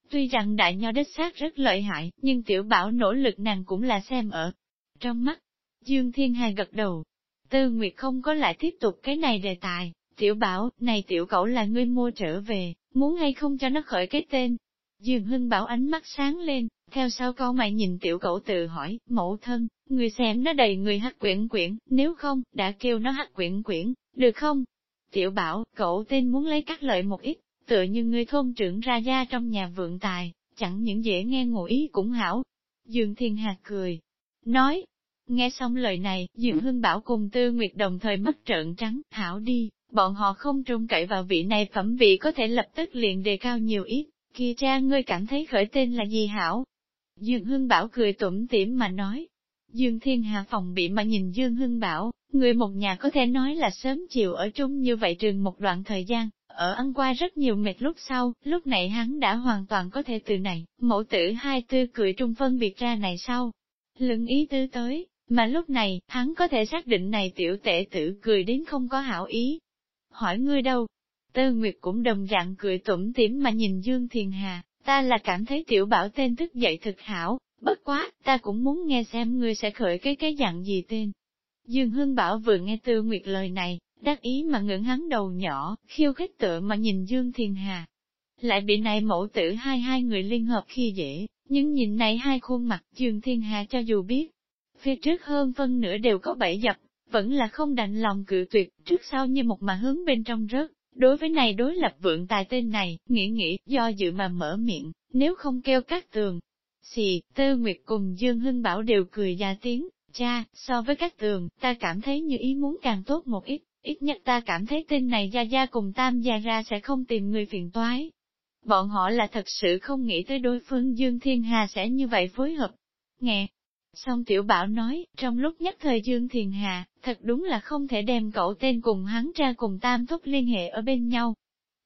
Tuy rằng đại nho đích xác rất lợi hại, nhưng tiểu bảo nỗ lực nàng cũng là xem ở trong mắt, Dương Thiên Hà gật đầu. Tư Nguyệt không có lại tiếp tục cái này đề tài, tiểu bảo, này tiểu cậu là ngươi mua trở về, muốn hay không cho nó khởi cái tên. Dương Hưng bảo ánh mắt sáng lên, theo sau con mày nhìn tiểu cậu tự hỏi, mẫu thân, người xem nó đầy người hắc quyển quyển, nếu không, đã kêu nó hắc quyển quyển, được không? Tiểu bảo, cậu tên muốn lấy các lợi một ít, tựa như người thôn trưởng ra gia trong nhà vượng tài, chẳng những dễ nghe ngụ ý cũng hảo. Dương Thiên Hạc cười, nói, Nghe xong lời này, Dường Hưng Bảo cùng Tư Nguyệt đồng thời mất trợn trắng, hảo đi, bọn họ không trông cậy vào vị này phẩm vị có thể lập tức liền đề cao nhiều ít, kia cha ngươi cảm thấy khởi tên là gì hảo? Dương Hưng Bảo cười tủm tỉm mà nói. Dương Thiên Hà phòng bị mà nhìn Dương Hưng Bảo, người một nhà có thể nói là sớm chiều ở chung như vậy trường một đoạn thời gian, ở ăn qua rất nhiều mệt lúc sau, lúc này hắn đã hoàn toàn có thể từ này, mẫu tử hai tư cười trung phân biệt ra này sau. Lưng ý tư tới, mà lúc này, hắn có thể xác định này tiểu tệ tử cười đến không có hảo ý. Hỏi ngươi đâu? Tơ Nguyệt cũng đồng dạng cười tủm tỉm mà nhìn Dương Thiền Hà, ta là cảm thấy tiểu bảo tên thức dậy thực hảo, bất quá, ta cũng muốn nghe xem ngươi sẽ khởi cái cái dạng gì tên. Dương Hương Bảo vừa nghe Tư Nguyệt lời này, đắc ý mà ngưỡng hắn đầu nhỏ, khiêu khích tựa mà nhìn Dương Thiền Hà. Lại bị này mẫu tử hai hai người liên hợp khi dễ, nhưng nhìn này hai khuôn mặt Dương Thiên Hà cho dù biết, phía trước hơn phân nửa đều có bảy dập, vẫn là không đành lòng cự tuyệt, trước sau như một mà hướng bên trong rớt. Đối với này đối lập vượng tài tên này, nghĩ nghĩ, do dự mà mở miệng, nếu không kêu các tường. Xì, Tư Nguyệt cùng Dương Hưng Bảo đều cười ra tiếng, cha, so với các tường, ta cảm thấy như ý muốn càng tốt một ít, ít nhất ta cảm thấy tên này Gia Gia cùng Tam Gia ra sẽ không tìm người phiền toái. Bọn họ là thật sự không nghĩ tới đối phương Dương Thiên Hà sẽ như vậy phối hợp. Nghe, Song tiểu bảo nói, trong lúc nhất thời Dương Thiền Hà, thật đúng là không thể đem cậu tên cùng hắn cha cùng tam thúc liên hệ ở bên nhau.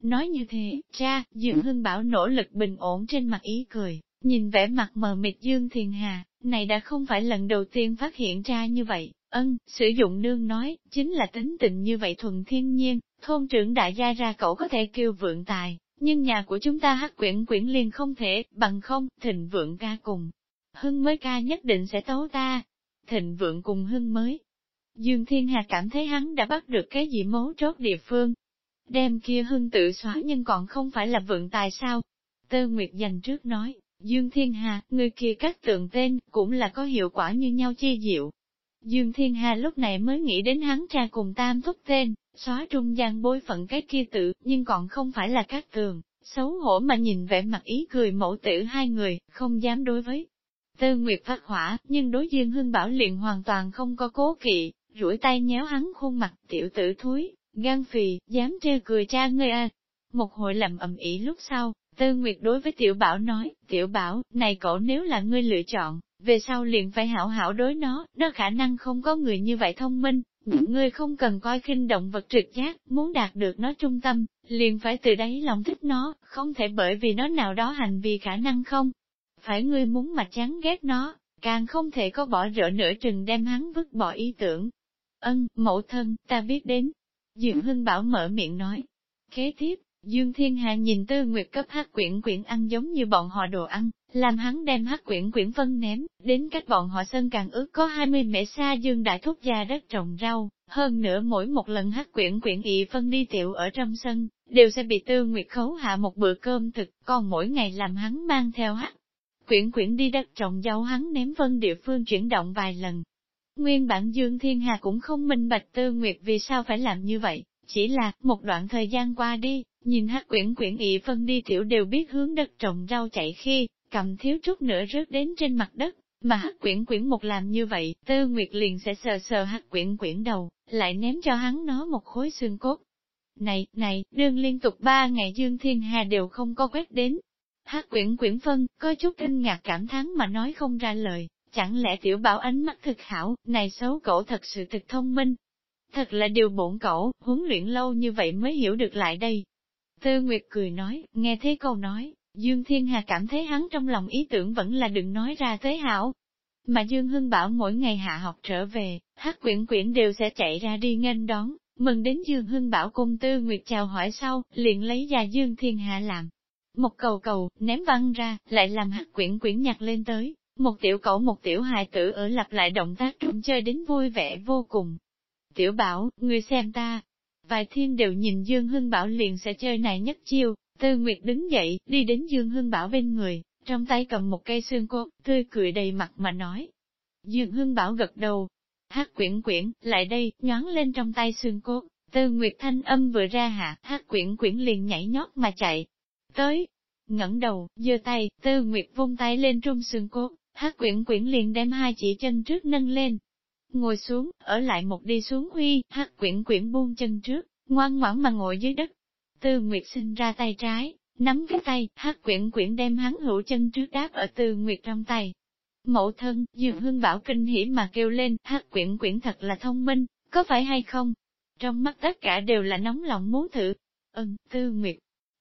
Nói như thế, cha, Dương Hưng Bảo nỗ lực bình ổn trên mặt ý cười, nhìn vẻ mặt mờ mịt Dương Thiền Hà, này đã không phải lần đầu tiên phát hiện cha như vậy, ân, sử dụng nương nói, chính là tính tình như vậy thuần thiên nhiên, thôn trưởng đại gia ra cậu có thể kêu vượng tài, nhưng nhà của chúng ta hắc quyển quyển liền không thể, bằng không, thịnh vượng ca cùng, Hưng mới ca nhất định sẽ tấu ta. Thịnh vượng cùng Hưng mới. Dương Thiên Hà cảm thấy hắn đã bắt được cái gì mấu chốt địa phương. Đem kia Hưng tự xóa nhưng còn không phải là vượng tài sao. Tơ Nguyệt dành trước nói, Dương Thiên Hà, người kia các tượng tên, cũng là có hiệu quả như nhau chi diệu. Dương Thiên Hà lúc này mới nghĩ đến hắn cha cùng tam thúc tên, xóa trung gian bôi phận cái kia tự, nhưng còn không phải là các tường, xấu hổ mà nhìn vẻ mặt ý cười mẫu tử hai người, không dám đối với. Tư Nguyệt phát hỏa, nhưng đối diện Hưng Bảo liền hoàn toàn không có cố kỵ, rủi tay nhéo hắn khuôn mặt tiểu tử thúi, gan phì, dám trêu cười cha ngươi à. Một hồi làm ầm ĩ lúc sau, Tư Nguyệt đối với Tiểu Bảo nói, Tiểu Bảo, này cậu nếu là ngươi lựa chọn, về sau liền phải hảo hảo đối nó, nó khả năng không có người như vậy thông minh, những ngươi không cần coi khinh động vật trực giác, muốn đạt được nó trung tâm, liền phải từ đấy lòng thích nó, không thể bởi vì nó nào đó hành vi khả năng không. Phải ngươi muốn mà chán ghét nó, càng không thể có bỏ rỡ nửa chừng đem hắn vứt bỏ ý tưởng. Ân, mẫu thân, ta biết đến. Dượng Hưng Bảo mở miệng nói. Kế tiếp, Dương Thiên Hà nhìn Tư Nguyệt cấp hát quyển quyển ăn giống như bọn họ đồ ăn, làm hắn đem hát quyển quyển phân ném, đến cách bọn họ sân càng ước có 20 mễ xa Dương Đại Thúc gia đất trồng rau, hơn nữa mỗi một lần hát quyển quyển ị phân đi tiểu ở trong sân, đều sẽ bị Tư Nguyệt khấu hạ một bữa cơm thực, còn mỗi ngày làm hắn mang theo hát. Quyển quyển đi đất trồng dâu hắn ném vân địa phương chuyển động vài lần. Nguyên bản Dương Thiên Hà cũng không minh bạch Tư Nguyệt vì sao phải làm như vậy, chỉ là, một đoạn thời gian qua đi, nhìn hát quyển quyển ị phân đi tiểu đều biết hướng đất trồng rau chạy khi, cầm thiếu chút nữa rớt đến trên mặt đất, mà hát quyển quyển một làm như vậy, tư nguyệt liền sẽ sờ sờ hát quyển quyển đầu, lại ném cho hắn nó một khối xương cốt. Này, này, đương liên tục ba ngày Dương Thiên Hà đều không có quét đến. Hát quyển quyển phân, có chút kinh ngạc cảm thán mà nói không ra lời, chẳng lẽ tiểu bảo ánh mắt thực hảo, này xấu cổ thật sự thực thông minh. Thật là điều bổn cổ huấn luyện lâu như vậy mới hiểu được lại đây. Tư Nguyệt cười nói, nghe thế câu nói, Dương Thiên Hà cảm thấy hắn trong lòng ý tưởng vẫn là đừng nói ra tới hảo. Mà Dương Hưng bảo mỗi ngày hạ học trở về, hát quyển quyển đều sẽ chạy ra đi nghênh đón, mừng đến Dương Hưng bảo cung tư nguyệt chào hỏi sau, liền lấy ra Dương Thiên Hà làm. Một cầu cầu, ném văng ra, lại làm hạt quyển quyển nhặt lên tới, một tiểu cậu một tiểu hài tử ở lặp lại động tác trung chơi đến vui vẻ vô cùng. Tiểu bảo, người xem ta. Vài thiên đều nhìn Dương Hưng bảo liền sẽ chơi này nhất chiêu, Tư Nguyệt đứng dậy, đi đến Dương Hưng Bảo bên người, trong tay cầm một cây xương cốt, tươi cười đầy mặt mà nói. Dương Hưng Bảo gật đầu, hát quyển quyển, lại đây, nhón lên trong tay xương cốt, Tư Nguyệt thanh âm vừa ra hạ, hát quyển quyển liền nhảy nhót mà chạy. Tới, ngẩng đầu, giơ tay, Tư Nguyệt vung tay lên trung xương cốt, hát quyển quyển liền đem hai chỉ chân trước nâng lên. Ngồi xuống, ở lại một đi xuống huy, hát quyển quyển buông chân trước, ngoan ngoãn mà ngồi dưới đất, Tư Nguyệt sinh ra tay trái, nắm cái tay, hát quyển quyển đem hắn hữu chân trước đáp ở Tư Nguyệt trong tay. Mẫu thân, dường Hương Bảo kinh hỉ mà kêu lên, hát quyển quyển thật là thông minh, có phải hay không? Trong mắt tất cả đều là nóng lòng muốn thử. Ừm, Tư Nguyệt.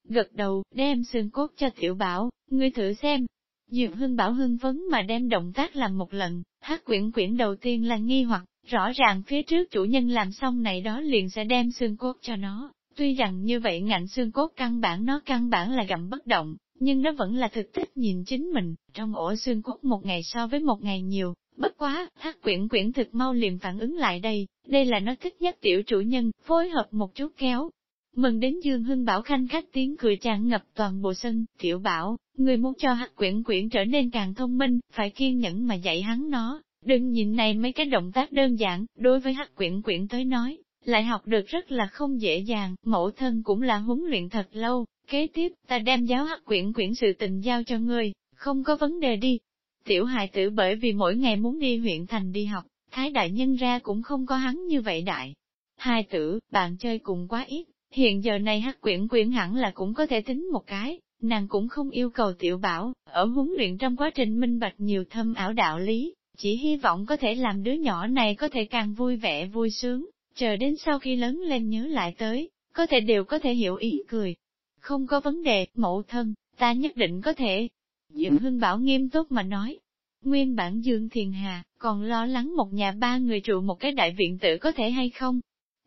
Gật đầu, đem xương cốt cho Tiểu Bảo, ngươi thử xem. Dược hưng Bảo hưng vấn mà đem động tác làm một lần, hát quyển quyển đầu tiên là nghi hoặc, rõ ràng phía trước chủ nhân làm xong này đó liền sẽ đem xương cốt cho nó, Tuy rằng như vậy ngạnh xương cốt căn bản nó căn bản là gặm bất động, nhưng nó vẫn là thực thích nhìn chính mình, trong ổ xương cốt một ngày so với một ngày nhiều, bất quá, hát quyển quyển thực mau liền phản ứng lại đây, đây là nó thích nhất tiểu chủ nhân, phối hợp một chút kéo. Mừng đến Dương Hưng Bảo khanh khách tiếng cười tràn ngập toàn bộ sân, tiểu bảo, người muốn cho hắc quyển quyển trở nên càng thông minh, phải kiên nhẫn mà dạy hắn nó, đừng nhìn này mấy cái động tác đơn giản, đối với hắc quyển quyển tới nói, lại học được rất là không dễ dàng, mẫu thân cũng là huấn luyện thật lâu, kế tiếp, ta đem giáo hắc quyển quyển sự tình giao cho ngươi, không có vấn đề đi. Tiểu hài tử bởi vì mỗi ngày muốn đi huyện thành đi học, thái đại nhân ra cũng không có hắn như vậy đại. Hai tử, bạn chơi cùng quá ít, hiện giờ này hắc quyển quyển hẳn là cũng có thể tính một cái, nàng cũng không yêu cầu tiểu bảo, ở huấn luyện trong quá trình minh bạch nhiều thâm ảo đạo lý, chỉ hy vọng có thể làm đứa nhỏ này có thể càng vui vẻ vui sướng, chờ đến sau khi lớn lên nhớ lại tới, có thể đều có thể hiểu ý cười. Không có vấn đề, mẫu thân, ta nhất định có thể. Dương Hưng Bảo nghiêm túc mà nói. Nguyên bản Dương Thiền Hà, còn lo lắng một nhà ba người trụ một cái đại viện tử có thể hay không?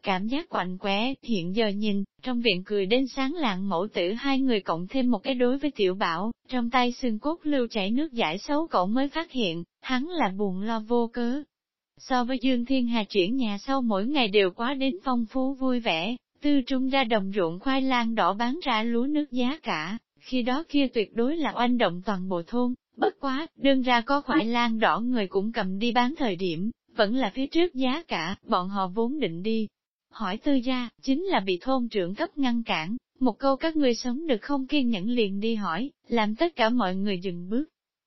Cảm giác quạnh quẽ, hiện giờ nhìn, trong viện cười đến sáng lạng mẫu tử hai người cộng thêm một cái đối với tiểu bảo, trong tay xương cốt lưu chảy nước giải xấu cậu mới phát hiện, hắn là buồn lo vô cớ, So với Dương Thiên Hà chuyển nhà sau mỗi ngày đều quá đến phong phú vui vẻ, tư trung ra đồng ruộng khoai lang đỏ bán ra lúa nước giá cả, khi đó kia tuyệt đối là oanh động toàn bộ thôn, bất quá, đương ra có khoai lang đỏ người cũng cầm đi bán thời điểm, vẫn là phía trước giá cả, bọn họ vốn định đi. Hỏi tư gia, chính là bị thôn trưởng cấp ngăn cản, Một câu các ngươi sống được không kiên nhẫn liền đi hỏi, làm tất cả mọi người dừng bước.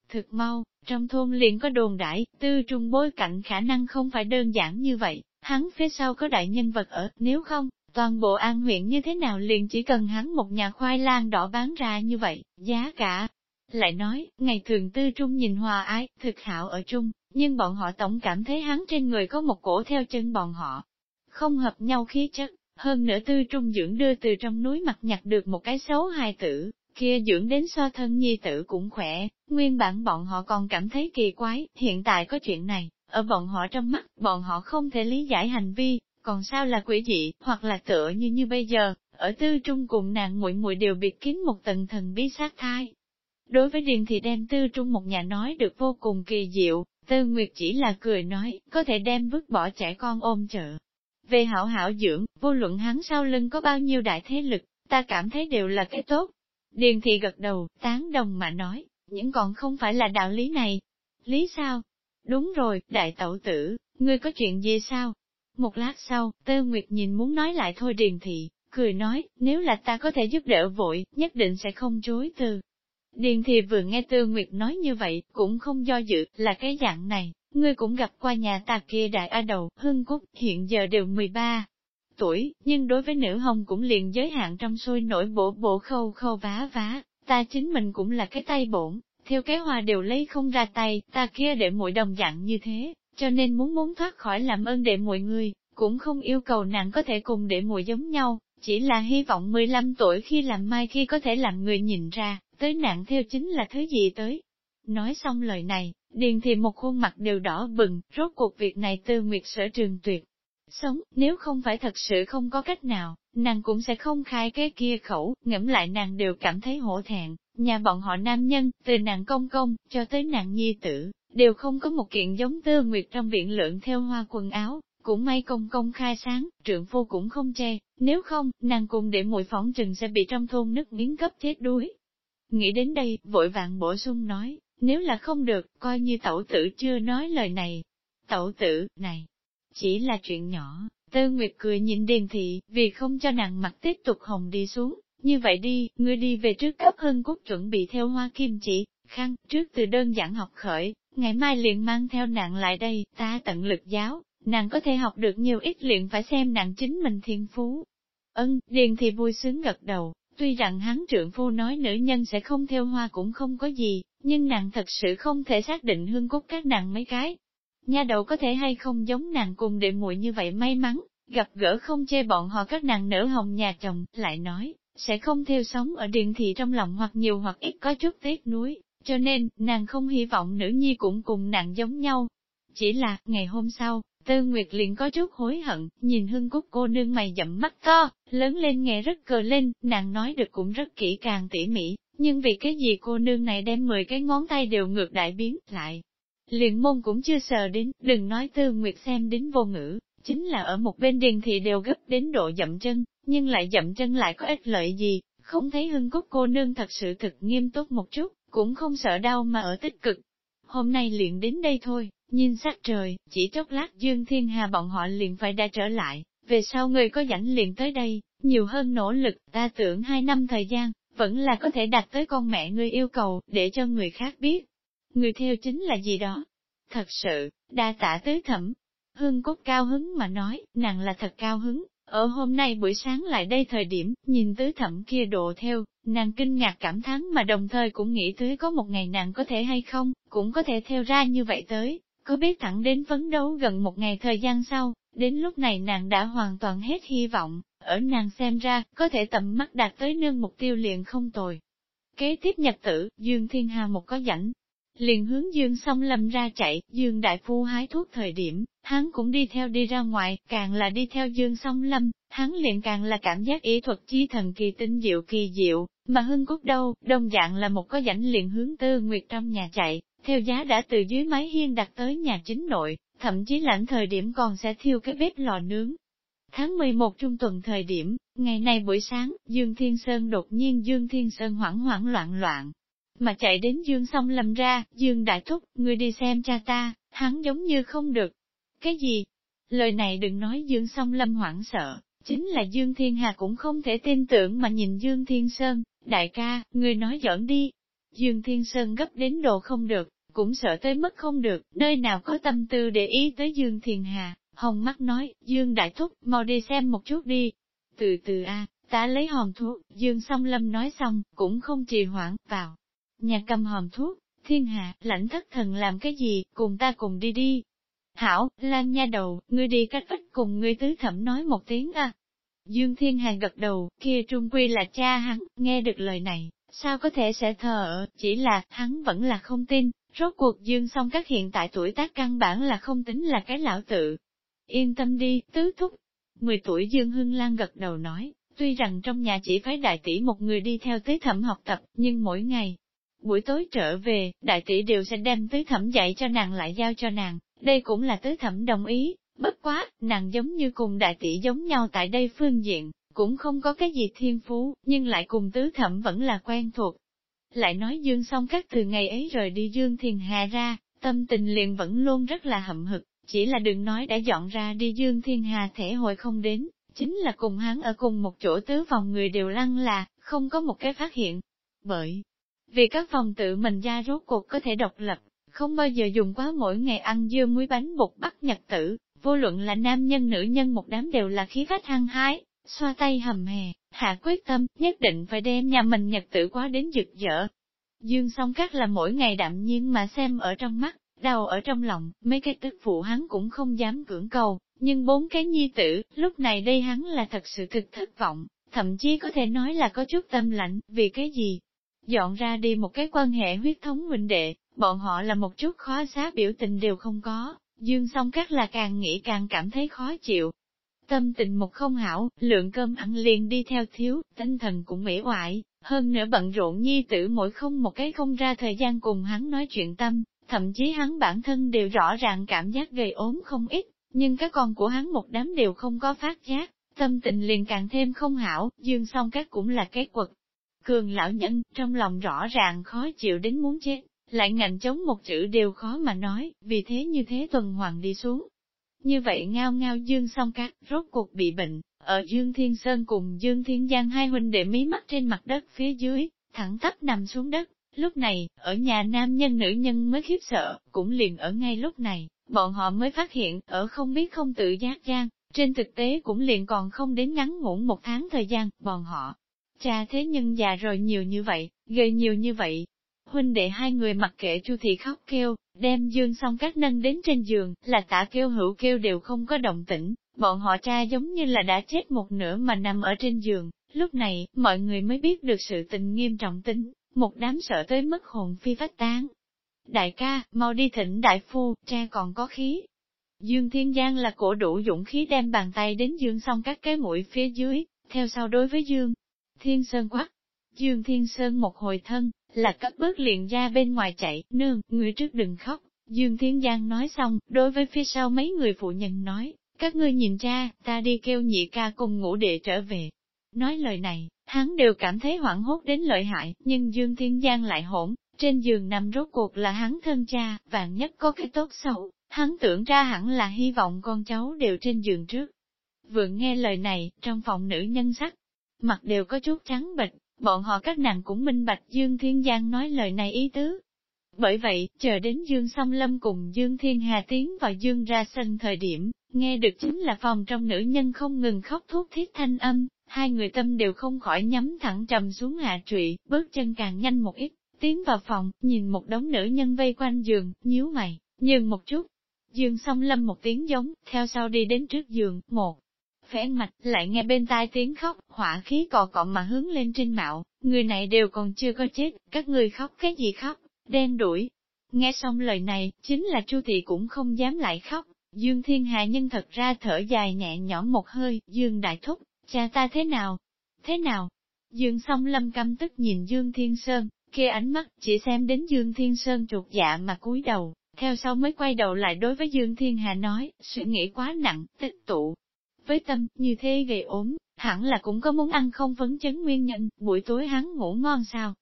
Thực mau, trong thôn liền có đồn đại, tư trung bối cảnh khả năng không phải đơn giản như vậy, hắn phía sau có đại nhân vật ở, nếu không, toàn bộ an huyện như thế nào liền chỉ cần hắn một nhà khoai lang đỏ bán ra như vậy, giá cả. Lại nói, ngày thường tư trung nhìn hòa ái, thực hảo ở chung, nhưng bọn họ tổng cảm thấy hắn trên người có một cổ theo chân bọn họ. Không hợp nhau khí chất, hơn nữa tư trung dưỡng đưa từ trong núi mặt nhặt được một cái xấu hài tử, kia dưỡng đến so thân nhi tử cũng khỏe, nguyên bản bọn họ còn cảm thấy kỳ quái, hiện tại có chuyện này, ở bọn họ trong mắt, bọn họ không thể lý giải hành vi, còn sao là quỷ dị, hoặc là tựa như như bây giờ, ở tư trung cùng nàng muội muội đều biệt kín một tầng thần bí sát thai. Đối với Điền thì đem tư trung một nhà nói được vô cùng kỳ diệu, tư nguyệt chỉ là cười nói, có thể đem vứt bỏ trẻ con ôm chợ. Về hảo hảo dưỡng, vô luận hắn sau lưng có bao nhiêu đại thế lực, ta cảm thấy đều là cái tốt. Điền thị gật đầu, tán đồng mà nói, những còn không phải là đạo lý này. Lý sao? Đúng rồi, đại tẩu tử, ngươi có chuyện gì sao? Một lát sau, Tơ Nguyệt nhìn muốn nói lại thôi Điền Thị, cười nói, nếu là ta có thể giúp đỡ vội, nhất định sẽ không chối từ. Điền Thị vừa nghe Tư Nguyệt nói như vậy, cũng không do dự, là cái dạng này, ngươi cũng gặp qua nhà ta kia đại A đầu, Hưng Cúc, hiện giờ đều 13 tuổi, nhưng đối với nữ hồng cũng liền giới hạn trong sôi nổi bộ bộ khâu khâu vá vá, ta chính mình cũng là cái tay bổn, theo cái hoa đều lấy không ra tay, ta kia để muội đồng dạng như thế, cho nên muốn muốn thoát khỏi làm ơn để mọi người, cũng không yêu cầu nàng có thể cùng để muội giống nhau, chỉ là hy vọng 15 tuổi khi làm mai khi có thể làm người nhìn ra, tới nạn theo chính là thứ gì tới. Nói xong lời này, điền thì một khuôn mặt đều đỏ bừng, rốt cuộc việc này tư nguyệt sở trường tuyệt. Sống, nếu không phải thật sự không có cách nào, nàng cũng sẽ không khai cái kia khẩu, ngẫm lại nàng đều cảm thấy hổ thẹn, nhà bọn họ nam nhân, từ nàng công công, cho tới nàng nhi tử, đều không có một kiện giống tư nguyệt trong viện lượng theo hoa quần áo, cũng may công công khai sáng, trượng phu cũng không che, nếu không, nàng cùng để mùi phỏng trừng sẽ bị trong thôn nước miếng cấp chết đuối. Nghĩ đến đây, vội vàng bổ sung nói, nếu là không được, coi như tẩu tử chưa nói lời này. Tẩu tử, này, chỉ là chuyện nhỏ, Tư Nguyệt cười nhìn Điền Thị, vì không cho nàng mặt tiếp tục hồng đi xuống, như vậy đi, ngươi đi về trước cấp hơn cúc chuẩn bị theo hoa kim chỉ, khăn, trước từ đơn giản học khởi, ngày mai liền mang theo nàng lại đây, ta tận lực giáo, nàng có thể học được nhiều ít liền phải xem nàng chính mình thiên phú. Ân, Điền thì vui sướng gật đầu, tuy rằng hắn trượng phu nói nữ nhân sẽ không theo hoa cũng không có gì, nhưng nàng thật sự không thể xác định hương cốt các nàng mấy cái. Nha đầu có thể hay không giống nàng cùng đệ muội như vậy may mắn, gặp gỡ không chê bọn họ các nàng nở hồng nhà chồng, lại nói, sẽ không theo sống ở điện thị trong lòng hoặc nhiều hoặc ít có chút tiếc nuối, cho nên, nàng không hy vọng nữ nhi cũng cùng nàng giống nhau. Chỉ là, ngày hôm sau, Tư Nguyệt liền có chút hối hận, nhìn hương cúc cô nương mày dậm mắt to, lớn lên nghe rất cờ lên, nàng nói được cũng rất kỹ càng tỉ mỉ, nhưng vì cái gì cô nương này đem 10 cái ngón tay đều ngược đại biến lại. Liền môn cũng chưa sờ đến, đừng nói Tư Nguyệt xem đến vô ngữ, chính là ở một bên điền thì đều gấp đến độ dậm chân, nhưng lại dậm chân lại có ích lợi gì, không thấy hưng cúc cô nương thật sự thực nghiêm túc một chút, cũng không sợ đau mà ở tích cực. Hôm nay liền đến đây thôi, nhìn sắc trời, chỉ chốc lát Dương Thiên Hà bọn họ liền phải đã trở lại, về sau người có rảnh liền tới đây, nhiều hơn nỗ lực, ta tưởng hai năm thời gian, vẫn là có thể đạt tới con mẹ ngươi yêu cầu, để cho người khác biết. Người theo chính là gì đó. Thật sự, đa tạ tới thẩm. Hương cốt cao hứng mà nói, nàng là thật cao hứng, ở hôm nay buổi sáng lại đây thời điểm, nhìn tứ thẩm kia độ theo, nàng kinh ngạc cảm thán mà đồng thời cũng nghĩ tới có một ngày nàng có thể hay không, cũng có thể theo ra như vậy tới, có biết thẳng đến phấn đấu gần một ngày thời gian sau, đến lúc này nàng đã hoàn toàn hết hy vọng, ở nàng xem ra, có thể tầm mắt đạt tới nương mục tiêu liền không tồi. Kế tiếp nhật tử, Dương Thiên Hà một có rảnh, liền hướng Dương song lâm ra chạy, Dương Đại Phu hái thuốc thời điểm, hắn cũng đi theo đi ra ngoài, càng là đi theo Dương song lâm, hắn liền càng là cảm giác ý thuật chi thần kỳ tinh diệu kỳ diệu, mà hưng cúc đâu, đồng dạng là một có rảnh liền hướng tư nguyệt trong nhà chạy, theo giá đã từ dưới mái hiên đặt tới nhà chính nội, thậm chí lãnh thời điểm còn sẽ thiêu cái bếp lò nướng. Tháng 11 trung tuần thời điểm, ngày nay buổi sáng, Dương Thiên Sơn đột nhiên Dương Thiên Sơn hoảng hoảng loạn loạn, mà chạy đến Dương xong lầm ra, Dương Đại Thúc, người đi xem cha ta, hắn giống như không được. Cái gì? Lời này đừng nói Dương song lâm hoảng sợ, Chính là Dương Thiên Hà cũng không thể tin tưởng mà nhìn Dương Thiên Sơn, đại ca, người nói giỡn đi. Dương Thiên Sơn gấp đến độ không được, cũng sợ tới mức không được, nơi nào có tâm tư để ý tới Dương Thiên Hà. Hồng mắt nói, Dương Đại Thúc, mau đi xem một chút đi. Từ từ a, ta lấy hòm thuốc, Dương song lâm nói xong, cũng không trì hoãn, vào. Nhà cầm hòm thuốc, thiên hạ, lãnh thất thần làm cái gì, cùng ta cùng đi đi. Hảo, Lan nha đầu, ngươi đi cách vách cùng ngươi tứ thẩm nói một tiếng a. Dương Thiên Hà gật đầu, kia trung quy là cha hắn, nghe được lời này, sao có thể sẽ thờ chỉ là, hắn vẫn là không tin, rốt cuộc Dương song các hiện tại tuổi tác căn bản là không tính là cái lão tự. Yên tâm đi, tứ thúc. Mười tuổi Dương Hưng Lan gật đầu nói, tuy rằng trong nhà chỉ phái đại tỷ một người đi theo tế thẩm học tập, nhưng mỗi ngày, buổi tối trở về, đại tỷ đều sẽ đem tứ thẩm dạy cho nàng lại giao cho nàng, đây cũng là tứ thẩm đồng ý, bất quá, nàng giống như cùng đại tỷ giống nhau tại đây phương diện, cũng không có cái gì thiên phú, nhưng lại cùng tứ thẩm vẫn là quen thuộc. Lại nói Dương xong các từ ngày ấy rời đi Dương Thiền Hà ra, tâm tình liền vẫn luôn rất là hậm hực, chỉ là đừng nói đã dọn ra đi Dương Thiên Hà thể hội không đến, chính là cùng hắn ở cùng một chỗ tứ phòng người đều lăng là, không có một cái phát hiện. Bởi vì các phòng tự mình ra rốt cuộc có thể độc lập, không bao giờ dùng quá mỗi ngày ăn dưa muối bánh bột bắt nhật tử, vô luận là nam nhân nữ nhân một đám đều là khí phách hăng hái, xoa tay hầm hè, hạ quyết tâm, nhất định phải đem nhà mình nhật tử quá đến rực rỡ. Dương song các là mỗi ngày đạm nhiên mà xem ở trong mắt, đau ở trong lòng, mấy cái tức phụ hắn cũng không dám cưỡng cầu, nhưng bốn cái nhi tử, lúc này đây hắn là thật sự thực thất vọng, thậm chí có thể nói là có chút tâm lạnh, vì cái gì? Dọn ra đi một cái quan hệ huyết thống huynh đệ, bọn họ là một chút khó xá biểu tình đều không có, dương song các là càng nghĩ càng cảm thấy khó chịu. Tâm tình một không hảo, lượng cơm ăn liền đi theo thiếu, tinh thần cũng mỉ oại, hơn nữa bận rộn nhi tử mỗi không một cái không ra thời gian cùng hắn nói chuyện tâm, thậm chí hắn bản thân đều rõ ràng cảm giác gây ốm không ít, nhưng các con của hắn một đám đều không có phát giác, tâm tình liền càng thêm không hảo, dương song các cũng là cái quật. Cường lão nhân, trong lòng rõ ràng khó chịu đến muốn chết, lại ngạnh chống một chữ đều khó mà nói, vì thế như thế tuần hoàn đi xuống. Như vậy ngao ngao dương song các, rốt cuộc bị bệnh, ở Dương Thiên Sơn cùng Dương Thiên Giang hai huynh đệ mí mắt trên mặt đất phía dưới, thẳng tắp nằm xuống đất. Lúc này, ở nhà nam nhân nữ nhân mới khiếp sợ, cũng liền ở ngay lúc này, bọn họ mới phát hiện, ở không biết không tự giác gian, trên thực tế cũng liền còn không đến ngắn ngủn một tháng thời gian, bọn họ. Cha thế nhưng già rồi nhiều như vậy, gây nhiều như vậy. Huynh đệ hai người mặc kệ chu thị khóc kêu, đem dương xong các nâng đến trên giường, là tả kêu hữu kêu đều không có động tĩnh, bọn họ cha giống như là đã chết một nửa mà nằm ở trên giường. Lúc này, mọi người mới biết được sự tình nghiêm trọng tính, một đám sợ tới mức hồn phi phách tán, Đại ca, mau đi thỉnh đại phu, cha còn có khí. Dương Thiên Giang là cổ đủ dũng khí đem bàn tay đến Dương xong các cái mũi phía dưới, theo sau đối với Dương. Thiên Sơn quát. Dương Thiên Sơn một hồi thân, là cất bước liền ra bên ngoài chạy, nương, người trước đừng khóc. Dương Thiên Giang nói xong, đối với phía sau mấy người phụ nhân nói, các ngươi nhìn cha, ta đi kêu nhị ca cùng ngủ đệ trở về. Nói lời này, hắn đều cảm thấy hoảng hốt đến lợi hại, nhưng Dương Thiên Giang lại hỗn, trên giường nằm rốt cuộc là hắn thân cha, vạn nhất có cái tốt xấu, hắn tưởng ra hẳn là hy vọng con cháu đều trên giường trước. Vừa nghe lời này, trong phòng nữ nhân sắc, mặt đều có chút trắng bệch, bọn họ các nàng cũng minh bạch Dương Thiên Giang nói lời này ý tứ. Bởi vậy, chờ đến Dương Song Lâm cùng Dương Thiên Hà tiến vào Dương ra sân thời điểm, nghe được chính là phòng trong nữ nhân không ngừng khóc thuốc thiết thanh âm, hai người tâm đều không khỏi nhắm thẳng trầm xuống hạ trụy, bước chân càng nhanh một ít. Tiến vào phòng, nhìn một đống nữ nhân vây quanh giường, nhíu mày, nhường một chút. Dương song lâm một tiếng giống, theo sau đi đến trước giường, một. Phén mạch, lại nghe bên tai tiếng khóc, hỏa khí cò cọ mà hướng lên trên mạo, người này đều còn chưa có chết, các người khóc cái gì khóc, đen đuổi. Nghe xong lời này, chính là Chu Thị cũng không dám lại khóc, Dương Thiên hà nhân thật ra thở dài nhẹ nhõm một hơi, Dương Đại Thúc, cha ta thế nào? Thế nào? Dương song lâm căm tức nhìn Dương Thiên Sơn, kia ánh mắt chỉ xem đến Dương Thiên Sơn trục dạ mà cúi đầu, theo sau mới quay đầu lại đối với Dương Thiên Hà nói, suy nghĩ quá nặng, tích tụ. Với tâm, như thế gây ốm, hẳn là cũng có muốn ăn không vấn chấn nguyên nhân, buổi tối hắn ngủ ngon sao.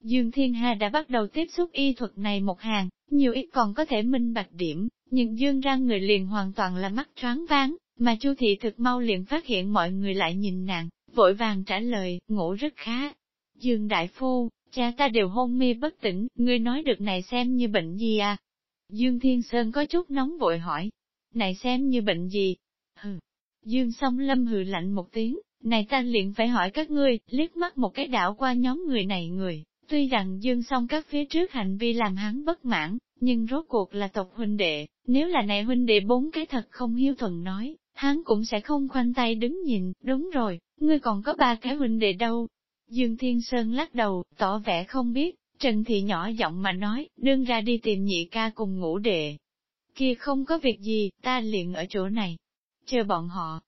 Dương Thiên Hà đã bắt đầu tiếp xúc y thuật này một hàng, nhiều ít còn có thể minh bạch điểm, nhưng Dương ra người liền hoàn toàn là mắt choáng váng, mà Chu thị thực mau liền phát hiện mọi người lại nhìn nàng, vội vàng trả lời, ngủ rất khá. Dương Đại Phu, cha ta đều hôn mê bất tỉnh, ngươi nói được này xem như bệnh gì à? Dương Thiên Sơn có chút nóng vội hỏi, này xem như bệnh gì? Hừ. Dương song lâm hừ lạnh một tiếng, này ta liền phải hỏi các ngươi, liếc mắt một cái đảo qua nhóm người này người, tuy rằng Dương song các phía trước hành vi làm hắn bất mãn, nhưng rốt cuộc là tộc huynh đệ, nếu là này huynh đệ bốn cái thật không hiếu thuận nói, hắn cũng sẽ không khoanh tay đứng nhìn, đúng rồi, ngươi còn có ba cái huynh đệ đâu. Dương Thiên Sơn lắc đầu, tỏ vẻ không biết, Trần Thị nhỏ giọng mà nói, đương ra đi tìm nhị ca cùng ngủ đệ. Kia không có việc gì, ta liền ở chỗ này. Chờ bọn họ.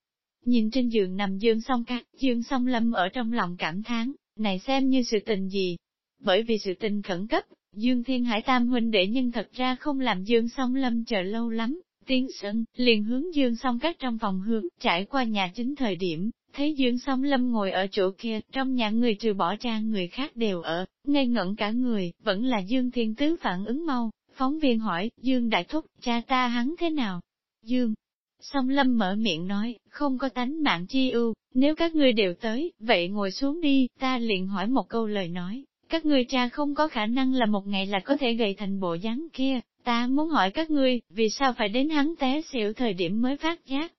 Nhìn trên giường nằm Dương song cát, Dương song lâm ở trong lòng cảm thán, này xem như sự tình gì. Bởi vì sự tình khẩn cấp, Dương Thiên Hải Tam huynh đệ nhưng thật ra không làm Dương song lâm chờ lâu lắm, tiến sân, liền hướng Dương song các trong phòng hướng, trải qua nhà chính thời điểm, thấy Dương song lâm ngồi ở chỗ kia, trong nhà người trừ bỏ cha người khác đều ở, ngây ngẩn cả người, vẫn là Dương Thiên Tứ phản ứng mau. Phóng viên hỏi, Dương Đại Thúc, cha ta hắn thế nào? Dương. Song Lâm mở miệng nói, không có tánh mạng chi ưu, nếu các ngươi đều tới, vậy ngồi xuống đi, ta liền hỏi một câu lời nói, các ngươi cha không có khả năng là một ngày là có thể gầy thành bộ dáng kia, Ta muốn hỏi các ngươi, vì sao phải đến hắn té xỉu thời điểm mới phát giác?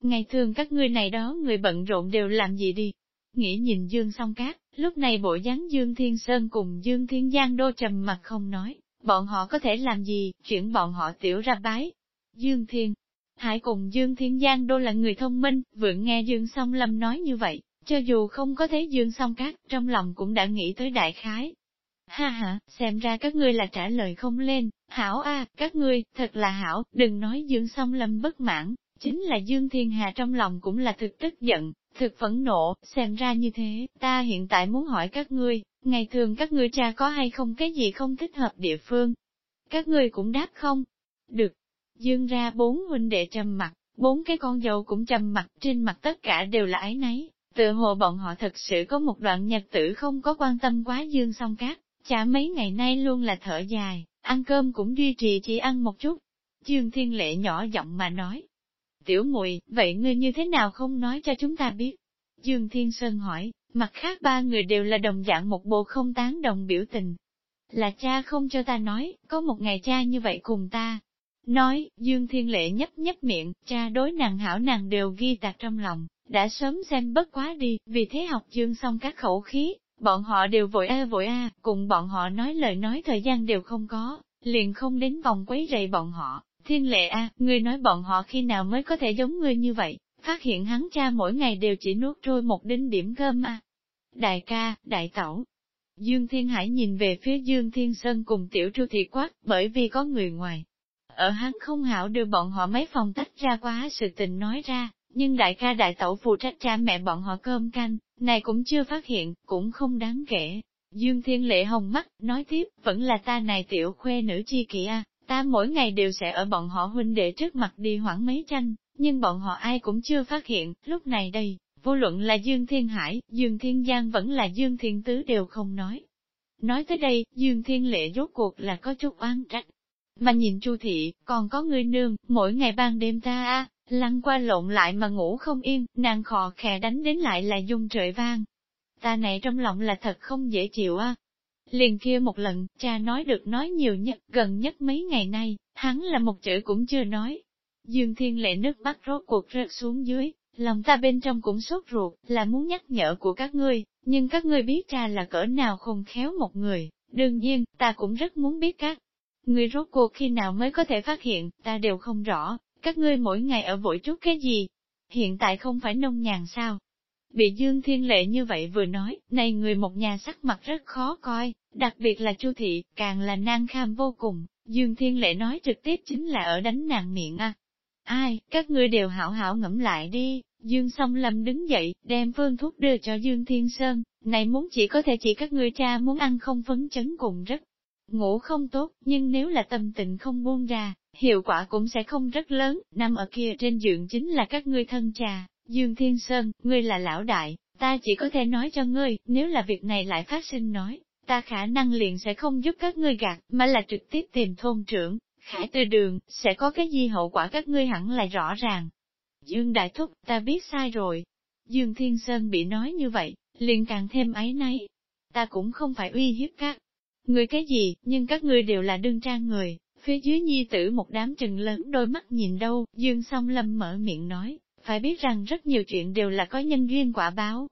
Ngày thường các ngươi này đó người bận rộn đều làm gì đi? Nghĩ nhìn Dương song cát, lúc này bộ dáng Dương Thiên Sơn cùng Dương Thiên Giang đô trầm mặt không nói, bọn họ có thể làm gì, chuyển bọn họ tiểu ra bái. Dương Thiên, Hải cùng Dương Thiên Giang đô là người thông minh, vượng nghe Dương song lâm nói như vậy, cho dù không có thấy Dương song cát, trong lòng cũng đã nghĩ tới đại khái, Ha ha, xem ra các ngươi là trả lời không lên, hảo a, các ngươi, thật là hảo, đừng nói Dương song lâm bất mãn, chính là Dương Thiên Hà trong lòng cũng là thực tức giận, thực phẫn nộ, xem ra như thế, ta hiện tại muốn hỏi các ngươi, ngày thường các ngươi cha có hay không cái gì không thích hợp địa phương? Các ngươi cũng đáp không? Được. Dương ra bốn huynh đệ trầm mặt, bốn cái con dâu cũng trầm mặt, trên mặt tất cả đều là ái nấy, tự hồ bọn họ thật sự có một đoạn nhật tử không có quan tâm quá Dương song cát, Chả mấy ngày nay luôn là thở dài, ăn cơm cũng duy trì chỉ ăn một chút. Dương Thiên Lệ nhỏ giọng mà nói. Tiểu mùi, vậy ngươi như thế nào không nói cho chúng ta biết? Dương Thiên Sơn hỏi, mặt khác ba người đều là đồng dạng một bộ không tán đồng biểu tình. Là cha không cho ta nói, có một ngày cha như vậy cùng ta. Nói, Dương Thiên Lệ nhấp nhấp miệng, cha đối nàng hảo nàng đều ghi tạc trong lòng, đã sớm xem bất quá đi, vì thế học Dương xong các khẩu khí, Bọn họ đều vội a vội a, cùng bọn họ nói lời nói thời gian đều không có, liền không đến vòng quấy rầy bọn họ. Thiên lệ a, ngươi nói bọn họ khi nào mới có thể giống ngươi như vậy, phát hiện hắn cha mỗi ngày đều chỉ nuốt trôi một đinh điểm cơm a. Đại ca, đại tẩu. Dương Thiên Hải nhìn về phía Dương Thiên Sơn cùng tiểu tru thị quát, bởi vì có người ngoài. Ở hắn không hảo đưa bọn họ mấy phòng tách ra quá sự tình nói ra, nhưng đại ca đại tẩu phụ trách cha mẹ bọn họ cơm canh, này cũng chưa phát hiện, cũng không đáng kể. Dương Thiên Lệ hồng mắt, nói tiếp, vẫn là ta này tiểu khuê nữ chi kỷ a, ta mỗi ngày đều sẽ ở bọn họ huynh đệ trước mặt đi hoảng mấy tranh, nhưng bọn họ ai cũng chưa phát hiện, lúc này đây, vô luận là Dương Thiên Hải, Dương Thiên Giang vẫn là Dương Thiên Tứ đều không nói. Nói tới đây, Dương Thiên Lệ rốt cuộc là có chút oan trách. Mà nhìn Chu Thị, còn có người nương, mỗi ngày ban đêm ta a Lăn qua lộn lại mà ngủ không yên, nàng khò khè đánh đến lại là dung trời vang. Ta này trong lòng là thật không dễ chịu á. Liền kia một lần, cha nói được nói nhiều nhất, gần nhất mấy ngày nay, hắn là một chữ cũng chưa nói. Dương Thiên Lệ nước mắt rốt cuộc rớt xuống dưới, lòng ta bên trong cũng sốt ruột, là muốn nhắc nhở của các ngươi, nhưng các ngươi biết cha là cỡ nào không khéo một người, đương nhiên, ta cũng rất muốn biết các. Ngươi rốt cuộc khi nào mới có thể phát hiện, ta đều không rõ, các ngươi mỗi ngày ở vội chút cái gì? Hiện tại không phải nông nhàn sao? Bị Dương Thiên Lệ như vậy vừa nói, này người một nhà sắc mặt rất khó coi, đặc biệt là Chu Thị, càng là nan kham vô cùng, Dương Thiên Lệ nói trực tiếp chính là ở đánh nàng miệng a. Ai, các ngươi đều hảo hảo ngẫm lại đi, Dương song lâm đứng dậy, đem phương thuốc đưa cho Dương Thiên Sơn, này muốn chỉ có thể chỉ các ngươi cha muốn ăn không phấn chấn cùng rất ngủ không tốt, nhưng nếu là tâm tình không buông ra, hiệu quả cũng sẽ không rất lớn, nằm ở kia trên giường chính là các ngươi thân trà, Dương Thiên Sơn, ngươi là lão đại, ta chỉ có thể nói cho ngươi, nếu là việc này lại phát sinh nói, ta khả năng liền sẽ không giúp các ngươi gạt, mà là trực tiếp tìm thôn trưởng, khải từ đường, sẽ có cái gì hậu quả các ngươi hẳn là rõ ràng. Dương Đại Thúc, ta biết sai rồi. Dương Thiên Sơn bị nói như vậy, liền càng thêm ấy nấy. Ta cũng không phải uy hiếp các người cái gì, nhưng các ngươi đều là đương trang người. Phía dưới nhi tử một đám chừng lớn đôi mắt nhìn đâu, Dương song lâm mở miệng nói, phải biết rằng rất nhiều chuyện đều là có nhân duyên quả báo.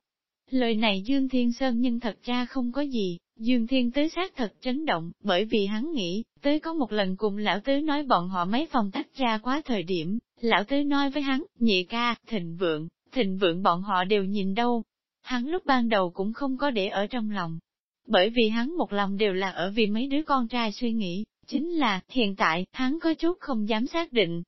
Lời này Dương Thiên Sơn nhưng thật ra không có gì, Dương Thiên Tứ xác thật chấn động, bởi vì hắn nghĩ, tới có một lần cùng Lão Tứ nói bọn họ mấy phòng tách ra quá thời điểm, Lão Tứ nói với hắn, nhị ca, thịnh vượng, thịnh vượng bọn họ đều nhìn đâu. Hắn lúc ban đầu cũng không có để ở trong lòng, bởi vì hắn một lòng đều là ở vì mấy đứa con trai suy nghĩ, chính là, hiện tại, hắn có chút không dám xác định.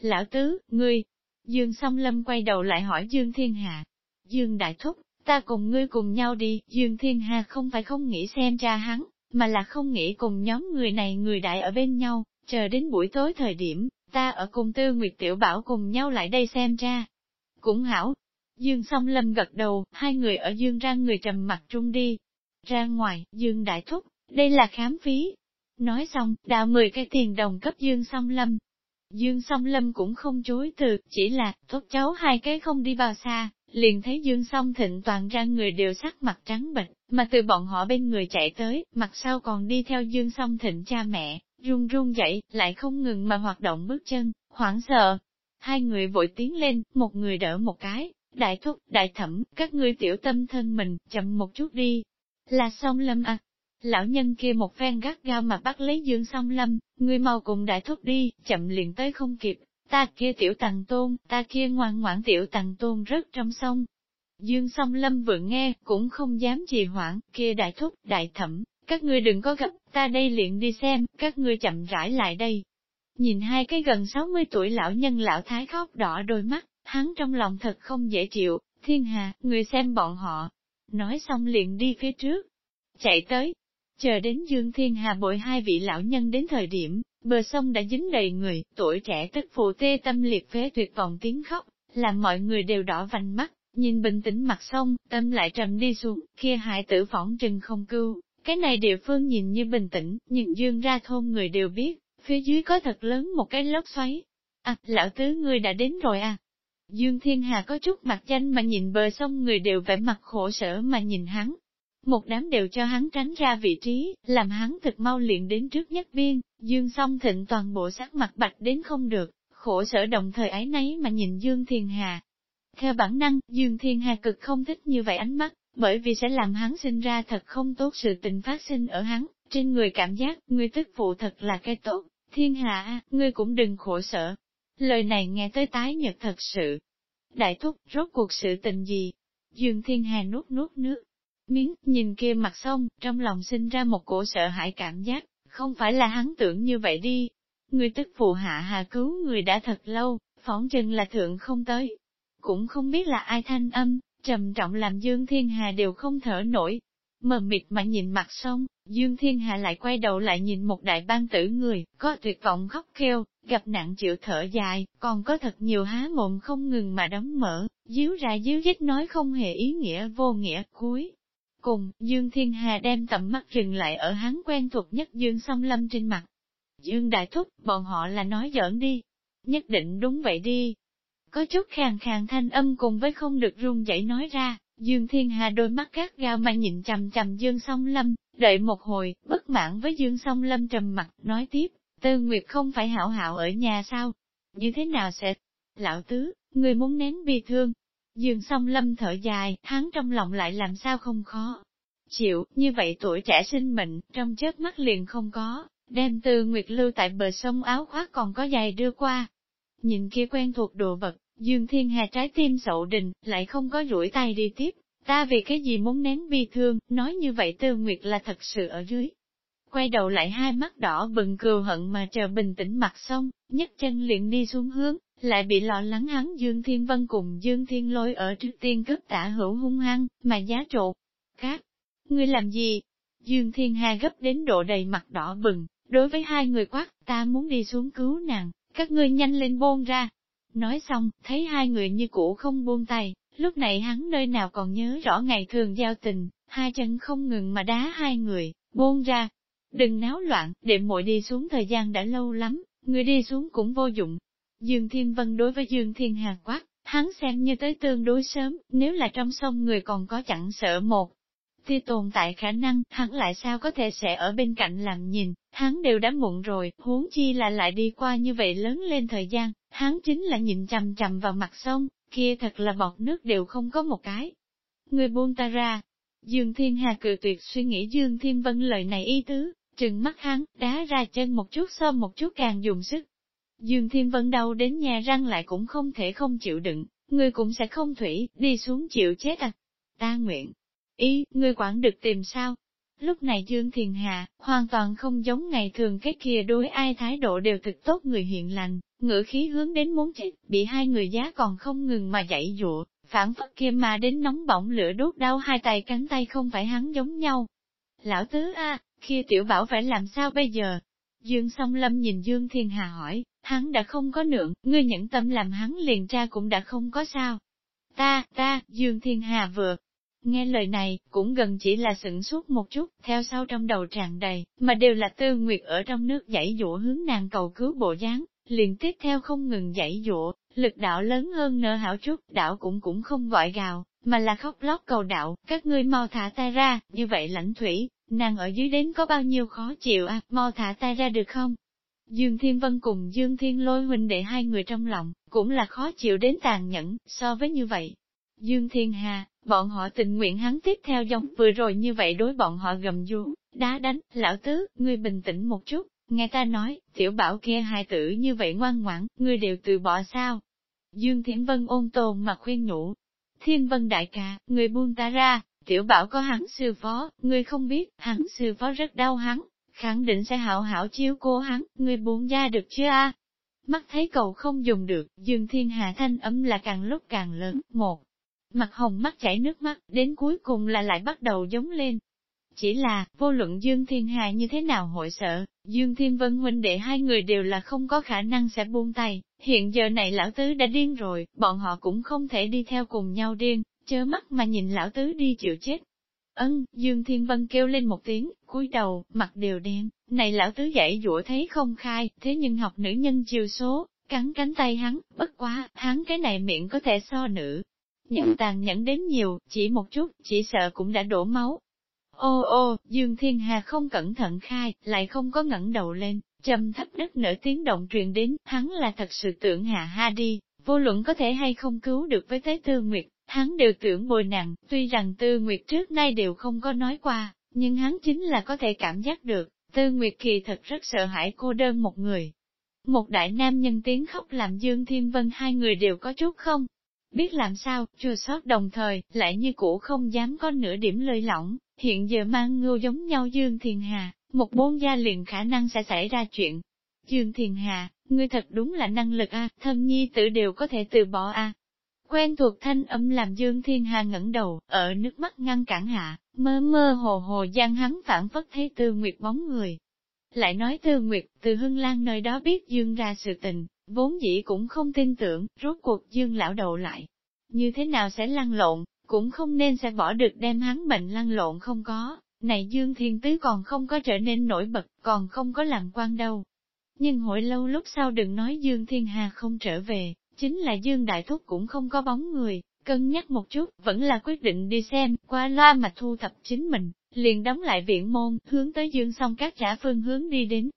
Lão Tứ, ngươi, Dương song lâm quay đầu lại hỏi Dương Thiên Hà, Dương Đại Thúc, Ta cùng ngươi cùng nhau đi, Dương Thiên Hà không phải không nghĩ xem cha hắn, mà là không nghĩ cùng nhóm người này người đại ở bên nhau, chờ đến buổi tối thời điểm, ta ở cùng Tư Nguyệt Tiểu Bảo cùng nhau lại đây xem cha. Cũng hảo. Dương song lâm gật đầu, hai người ở Dương ra người trầm mặt trung đi. Ra ngoài, Dương đại thúc, đây là khám phí. Nói xong, đạo mười cái tiền đồng cấp Dương song lâm. Dương song lâm cũng không chối từ, chỉ là, tốt cháu hai cái không đi bao xa, liền thấy Dương song thịnh toàn ra người đều sắc mặt trắng bệch, mà từ bọn họ bên người chạy tới, mặt sau còn đi theo Dương song thịnh cha mẹ, run run dậy, lại không ngừng mà hoạt động bước chân, hoảng sợ. Hai người vội tiến lên, một người đỡ một cái, đại thúc, đại thẩm, các ngươi tiểu tâm thân mình, chậm một chút đi. Là song lâm à. Lão nhân kia một phen gắt gao mà bắt lấy Dương song lâm, người mau cùng đại thúc đi, chậm liền tới không kịp, ta kia tiểu tàng tôn, ta kia ngoan ngoãn tiểu tàng tôn rất trong sông. Dương song lâm vừa nghe, cũng không dám trì hoãn, kia đại thúc, đại thẩm, các ngươi đừng có gặp, ta đây liền đi xem, các ngươi chậm rãi lại đây. Nhìn hai cái gần 60 tuổi lão nhân lão thái khóc đỏ đôi mắt, hắn trong lòng thật không dễ chịu, thiên hà, người xem bọn họ. Nói xong liền đi phía trước, chạy tới, chờ đến Dương Thiên Hà bội hai vị lão nhân đến thời điểm, Bờ sông đã dính đầy người, tuổi trẻ tức phụ tê tâm liệt phế tuyệt vọng tiếng khóc, làm mọi người đều đỏ vành mắt, nhìn bình tĩnh mặt sông, tâm lại trầm đi xuống, kia hại tử phỏng trừng không cưu Cái này địa phương nhìn như bình tĩnh, nhưng dương ra thôn người đều biết, phía dưới có thật lớn một cái lốc xoáy. À, lão tứ người đã đến rồi à. Dương Thiên Hà có chút mặt danh mà nhìn bờ sông người đều vẻ mặt khổ sở mà nhìn hắn, một đám đều cho hắn tránh ra vị trí, làm hắn thực mau liền đến trước nhất biên, Dương song thịnh toàn bộ sắc mặt bạch đến không được, khổ sở đồng thời ấy nấy mà nhìn Dương Thiên Hà. Theo bản năng, Dương Thiên Hà cực không thích như vậy ánh mắt, bởi vì sẽ làm hắn sinh ra thật không tốt sự tình phát sinh ở hắn, trên người cảm giác, người tức phụ thật là cái tốt, Thiên Hà, ngươi cũng đừng khổ sở. Lời này nghe tới tái nhật thật sự. Đại thúc, rốt cuộc sự tình gì? Dương Thiên Hà nuốt nuốt nước, miếng, nhìn kia mặt sông, trong lòng sinh ra một cổ sợ hãi cảm giác, không phải là hắn tưởng như vậy đi. Người tức phụ hạ hà cứu người đã thật lâu, phỏng chừng là thượng không tới. Cũng không biết là ai thanh âm, trầm trọng làm Dương Thiên Hà đều không thở nổi. Mờ mịt mà nhìn mặt sông, Dương Thiên Hà lại quay đầu lại nhìn một đại ban tử người, có tuyệt vọng khóc kêu, gặp nạn chịu thở dài, còn có thật nhiều há mồm không ngừng mà đóng mở, díu ra díu dít nói không hề ý nghĩa vô nghĩa cuối. Cùng, Dương Thiên Hà đem tầm mắt dừng lại ở hắn quen thuộc nhất Dương song lâm trên mặt. Dương Đại Thúc, bọn họ là nói giỡn đi. Nhất định đúng vậy đi. Có chút khàn khàn thanh âm cùng với không được run dậy nói ra, Dương Thiên Hà đôi mắt gắt gao mà nhìn chầm chầm Dương song lâm, đợi một hồi, bất mãn với Dương song lâm trầm mặt, nói tiếp, Tư Nguyệt không phải hảo hảo ở nhà sao? Như thế nào sẽ? Lão Tứ, người muốn nén bi thương, Dương song lâm thở dài, hắn trong lòng lại làm sao không khó. Chịu, như vậy tuổi trẻ sinh mệnh, trong chết mắt liền không có, đem từ nguyệt lưu tại bờ sông áo khoác còn có giày đưa qua. Nhìn kia quen thuộc đồ vật, Dương Thiên Hà trái tim sậu đình, lại không có rủi tay đi tiếp, ta vì cái gì muốn nén bi thương, nói như vậy tư nguyệt là thật sự ở dưới. Quay đầu lại hai mắt đỏ bừng cừu hận mà chờ bình tĩnh mặt xong, nhấc chân liền đi xuống hướng, lại bị lo lắng hắn Dương Thiên Vân cùng Dương Thiên Lôi ở trước tiên cấp tả hữu hung hăng, mà giá trộn. Các, ngươi làm gì? Dương Thiên Hà gấp đến độ đầy mặt đỏ bừng, đối với hai người quát, ta muốn đi xuống cứu nàng, các ngươi nhanh lên buông ra. Nói xong, thấy hai người như cũ không buông tay, lúc này hắn nơi nào còn nhớ rõ ngày thường giao tình, hai chân không ngừng mà đá hai người, buông ra. Đừng náo loạn, để muội đi xuống thời gian đã lâu lắm, người đi xuống cũng vô dụng, Dương Thiên Vân đối với Dương Thiên Hà quát, hắn xem như tới tương đối sớm, nếu là trong sông người còn có chẳng sợ một. Thì tồn tại khả năng, hắn lại sao có thể sẽ ở bên cạnh làm nhìn, hắn đều đã muộn rồi, huống chi là lại đi qua như vậy lớn lên thời gian, hắn chính là nhìn chầm chầm vào mặt sông, kia thật là bọt nước đều không có một cái. Người buông ta ra. Dương Thiên Hà cự tuyệt suy nghĩ Dương Thiên Vân lời này y tứ, trừng mắt hắn, đá ra chân một chút so một chút càng dùng sức. Dương Thiên Vân đau đến nhà răng lại cũng không thể không chịu đựng, ngươi cũng sẽ không thủy, đi xuống chịu chết à. Ta nguyện. Ý, ngươi quản được tìm sao? Lúc này Dương Thiền Hà, hoàn toàn không giống ngày thường cái kia đối ai thái độ đều thực tốt người hiện lành, ngữ khí hướng đến muốn chết, bị hai người giá còn không ngừng mà dạy dụa, phản phất kia mà đến nóng bỏng lửa đốt đau hai tay cánh tay không phải hắn giống nhau. Lão tứ a, à, kia tiểu bảo phải làm sao bây giờ? Dương song lâm nhìn Dương Thiên Hà hỏi, hắn đã không có lượng, ngươi nhẫn tâm làm hắn liền tra cũng đã không có sao. Ta, ta, Dương Thiên Hà vừa, Nghe lời này, cũng gần chỉ là sửng suốt một chút, theo sau trong đầu tràn đầy, mà đều là tư nguyệt ở trong nước dãy dụa hướng nàng cầu cứu bộ dáng, liền tiếp theo không ngừng dãy dụa, lực đạo lớn hơn nợ hảo chút, đạo cũng cũng không gọi gào, mà là khóc lóc cầu đạo, các ngươi mau thả tay ra, như vậy lãnh thủy, nàng ở dưới đến có bao nhiêu khó chịu à, mau thả tay ra được không? Dương Thiên Vân cùng Dương Thiên Lôi huynh đệ hai người trong lòng, cũng là khó chịu đến tàn nhẫn, so với như vậy. Dương Thiên Hà, bọn họ tình nguyện hắn tiếp theo giống vừa rồi như vậy đối bọn họ gầm rú, đá đánh, lão tứ, ngươi bình tĩnh một chút, nghe ta nói, tiểu bảo kia hài tử như vậy ngoan ngoãn, ngươi đều từ bỏ sao? Dương Thiên Vân ôn tồn mà khuyên nhủ, Thiên Vân đại ca, ngươi buông ta ra, tiểu bảo có hắn sư phó, ngươi không biết, hắn sư phó rất đau hắn, khẳng định sẽ hảo hảo chiếu cô hắn, ngươi buông ra được chưa a? Mắt thấy cậu không dùng được, Dương Thiên hạ thanh ấm là càng lúc càng lớn, một mặt hồng mắt chảy nước mắt, đến cuối cùng là lại bắt đầu giống lên. Chỉ là, vô luận Dương Thiên Hà như thế nào hội sợ, Dương Thiên Vân huynh đệ hai người đều là không có khả năng sẽ buông tay, hiện giờ này lão tứ đã điên rồi, bọn họ cũng không thể đi theo cùng nhau điên, chớ mắt mà nhìn lão tứ đi chịu chết. Ân, Dương Thiên Vân kêu lên một tiếng, cúi đầu, mặt đều đen, này lão tứ dạy dũa thấy không khai, thế nhưng học nữ nhân chiều số, cắn cánh tay hắn, bất quá, hắn cái này miệng có thể so nữ, nhận tàn nhẫn đến nhiều, chỉ một chút, chỉ sợ cũng đã đổ máu. Ô ô, Dương Thiên Hà không cẩn thận khai, lại không có ngẩng đầu lên, trầm thấp đất nở tiếng động truyền đến, hắn là thật sự tưởng hạ ha đi, vô luận có thể hay không cứu được với Tế Tư Nguyệt, hắn đều tưởng bồi nặng, tuy rằng Tư Nguyệt trước nay đều không có nói qua, nhưng hắn chính là có thể cảm giác được, Tư Nguyệt kỳ thật rất sợ hãi cô đơn một người. Một đại nam nhân tiếng khóc làm Dương Thiên Vân hai người đều có chút không biết làm sao, chua sót đồng thời, lại như cũ không dám có nửa điểm lơi lỏng, hiện giờ mang ngưu giống nhau Dương Thiền Hà, một bốn gia liền khả năng sẽ xảy ra chuyện. Dương Thiền Hà, ngươi thật đúng là năng lực a, thân nhi tử đều có thể từ bỏ a. Quen thuộc thanh âm làm Dương Thiên Hà ngẩng đầu, ở nước mắt ngăn cản hạ, mơ mơ hồ hồ gian hắn phản phất thấy Tư Nguyệt bóng người. Lại nói Tư Nguyệt, từ Hưng Lan nơi đó biết Dương ra sự tình, vốn dĩ cũng không tin tưởng, rốt cuộc dương lão đầu lại. Như thế nào sẽ lăn lộn, cũng không nên sẽ bỏ được đem hắn bệnh lăn lộn không có, này dương thiên tứ còn không có trở nên nổi bật, còn không có làm quan đâu. Nhưng hồi lâu lúc sau đừng nói dương thiên hà không trở về, chính là dương đại thúc cũng không có bóng người, cân nhắc một chút, vẫn là quyết định đi xem, qua loa mà thu thập chính mình, liền đóng lại viện môn, hướng tới dương song các trả phương hướng đi đến,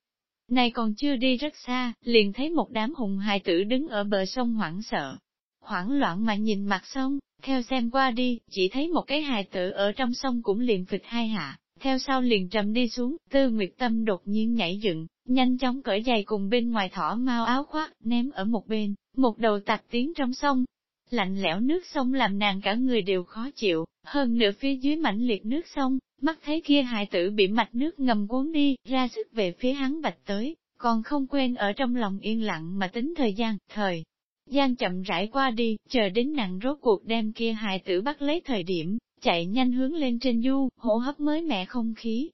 này còn chưa đi rất xa, liền thấy một đám hùng hài tử đứng ở bờ sông hoảng sợ. Hoảng loạn mà nhìn mặt sông, theo xem qua đi, chỉ thấy một cái hài tử ở trong sông cũng liền phịch hai hạ, theo sau liền trầm đi xuống, tư nguyệt tâm đột nhiên nhảy dựng, nhanh chóng cởi giày cùng bên ngoài thỏ mau áo khoác, ném ở một bên, một đầu tạc tiếng trong sông. Lạnh lẽo nước sông làm nàng cả người đều khó chịu, hơn nữa phía dưới mãnh liệt nước sông, mắt thấy kia hại tử bị mạch nước ngầm cuốn đi, ra sức về phía hắn bạch tới, còn không quên ở trong lòng yên lặng mà tính thời gian, thời. Gian chậm rãi qua đi, chờ đến nặng rốt cuộc đem kia hài tử bắt lấy thời điểm, chạy nhanh hướng lên trên du, hổ hấp mới mẻ không khí.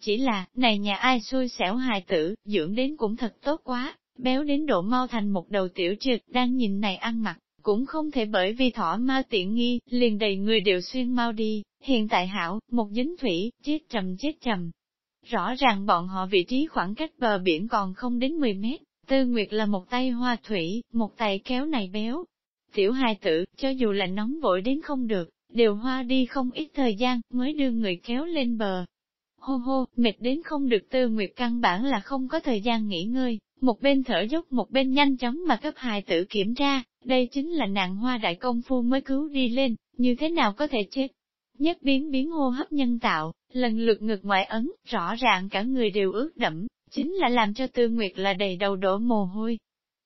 Chỉ là, này nhà ai xui xẻo hài tử, dưỡng đến cũng thật tốt quá, béo đến độ mau thành một đầu tiểu trực, đang nhìn này ăn mặc, cũng không thể bởi vì thỏ mau tiện nghi, liền đầy người đều xuyên mau đi, hiện tại hảo, một dính thủy, chết trầm chết trầm. Rõ ràng bọn họ vị trí khoảng cách bờ biển còn không đến 10 mét, Tư Nguyệt là một tay hoa thủy, một tay kéo này béo. Tiểu hài tử, cho dù là nóng vội đến không được, đều hoa đi không ít thời gian, mới đưa người kéo lên bờ. Hô hô, mệt đến không được Tư Nguyệt căn bản là không có thời gian nghỉ ngơi, một bên thở dốc một bên nhanh chóng mà cấp hài tử kiểm tra, đây chính là nạn hoa đại công phu mới cứu đi lên, như thế nào có thể chết. Nhất biến biến hô hấp nhân tạo, lần lượt ngực ngoại ấn, rõ ràng cả người đều ướt đẫm, chính là làm cho Tư Nguyệt là đầy đầu đổ mồ hôi.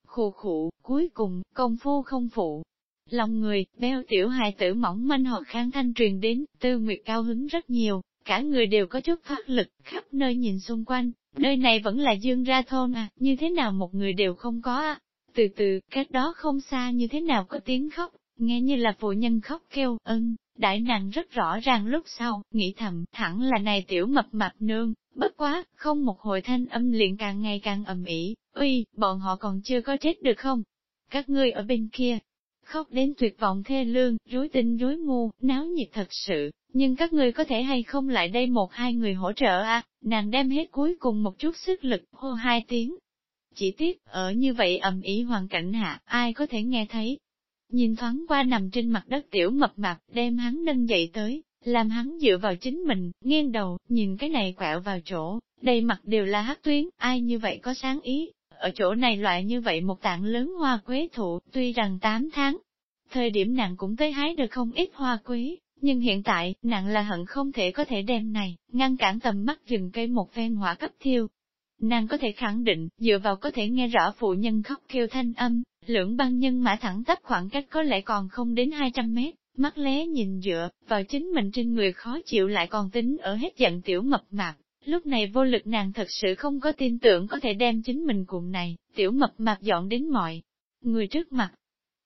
Khù khụ, cuối cùng, công phu không phụ. Lòng người, béo tiểu hài tử mỏng manh hoặc kháng thanh truyền đến, Tư Nguyệt cao hứng rất nhiều, cả người đều có chút phát lực, khắp nơi nhìn xung quanh, nơi này vẫn là dương ra thôn à, như thế nào một người đều không có à. Từ từ, cách đó không xa như thế nào có tiếng khóc, nghe như là phụ nhân khóc kêu, ân, đại nàng rất rõ ràng lúc sau, nghĩ thầm, thẳng là này tiểu mập mập nương, bất quá, không một hồi thanh âm liền càng ngày càng ầm ĩ, uy, bọn họ còn chưa có chết được không? Các ngươi ở bên kia, khóc đến tuyệt vọng thê lương, rối tinh rối mù, náo nhiệt thật sự, nhưng các ngươi có thể hay không lại đây một hai người hỗ trợ à, nàng đem hết cuối cùng một chút sức lực, hô hai tiếng. Chỉ tiếc, ở như vậy ầm ý hoàn cảnh hạ, ai có thể nghe thấy. Nhìn thoáng qua nằm trên mặt đất tiểu mập mạp, đem hắn nâng dậy tới, làm hắn dựa vào chính mình, nghiêng đầu, nhìn cái này quẹo vào chỗ, đầy mặt đều là hắc tuyến, ai như vậy có sáng ý, ở chỗ này loại như vậy một tảng lớn hoa quế thụ, tuy rằng 8 tháng, thời điểm nàng cũng tới hái được không ít hoa quế, nhưng hiện tại, nặng là hận không thể có thể đem này, ngăn cản tầm mắt rừng cây một phen hỏa cấp thiêu. Nàng có thể khẳng định, dựa vào có thể nghe rõ phụ nhân khóc kêu thanh âm, lưỡng băng nhân mã thẳng tắp khoảng cách có lẽ còn không đến 200 mét, mắt lé nhìn dựa, vào chính mình trên người khó chịu lại còn tính ở hết giận tiểu mập mạp. Lúc này vô lực nàng thật sự không có tin tưởng có thể đem chính mình cùng này, tiểu mập mạp dọn đến mọi người trước mặt,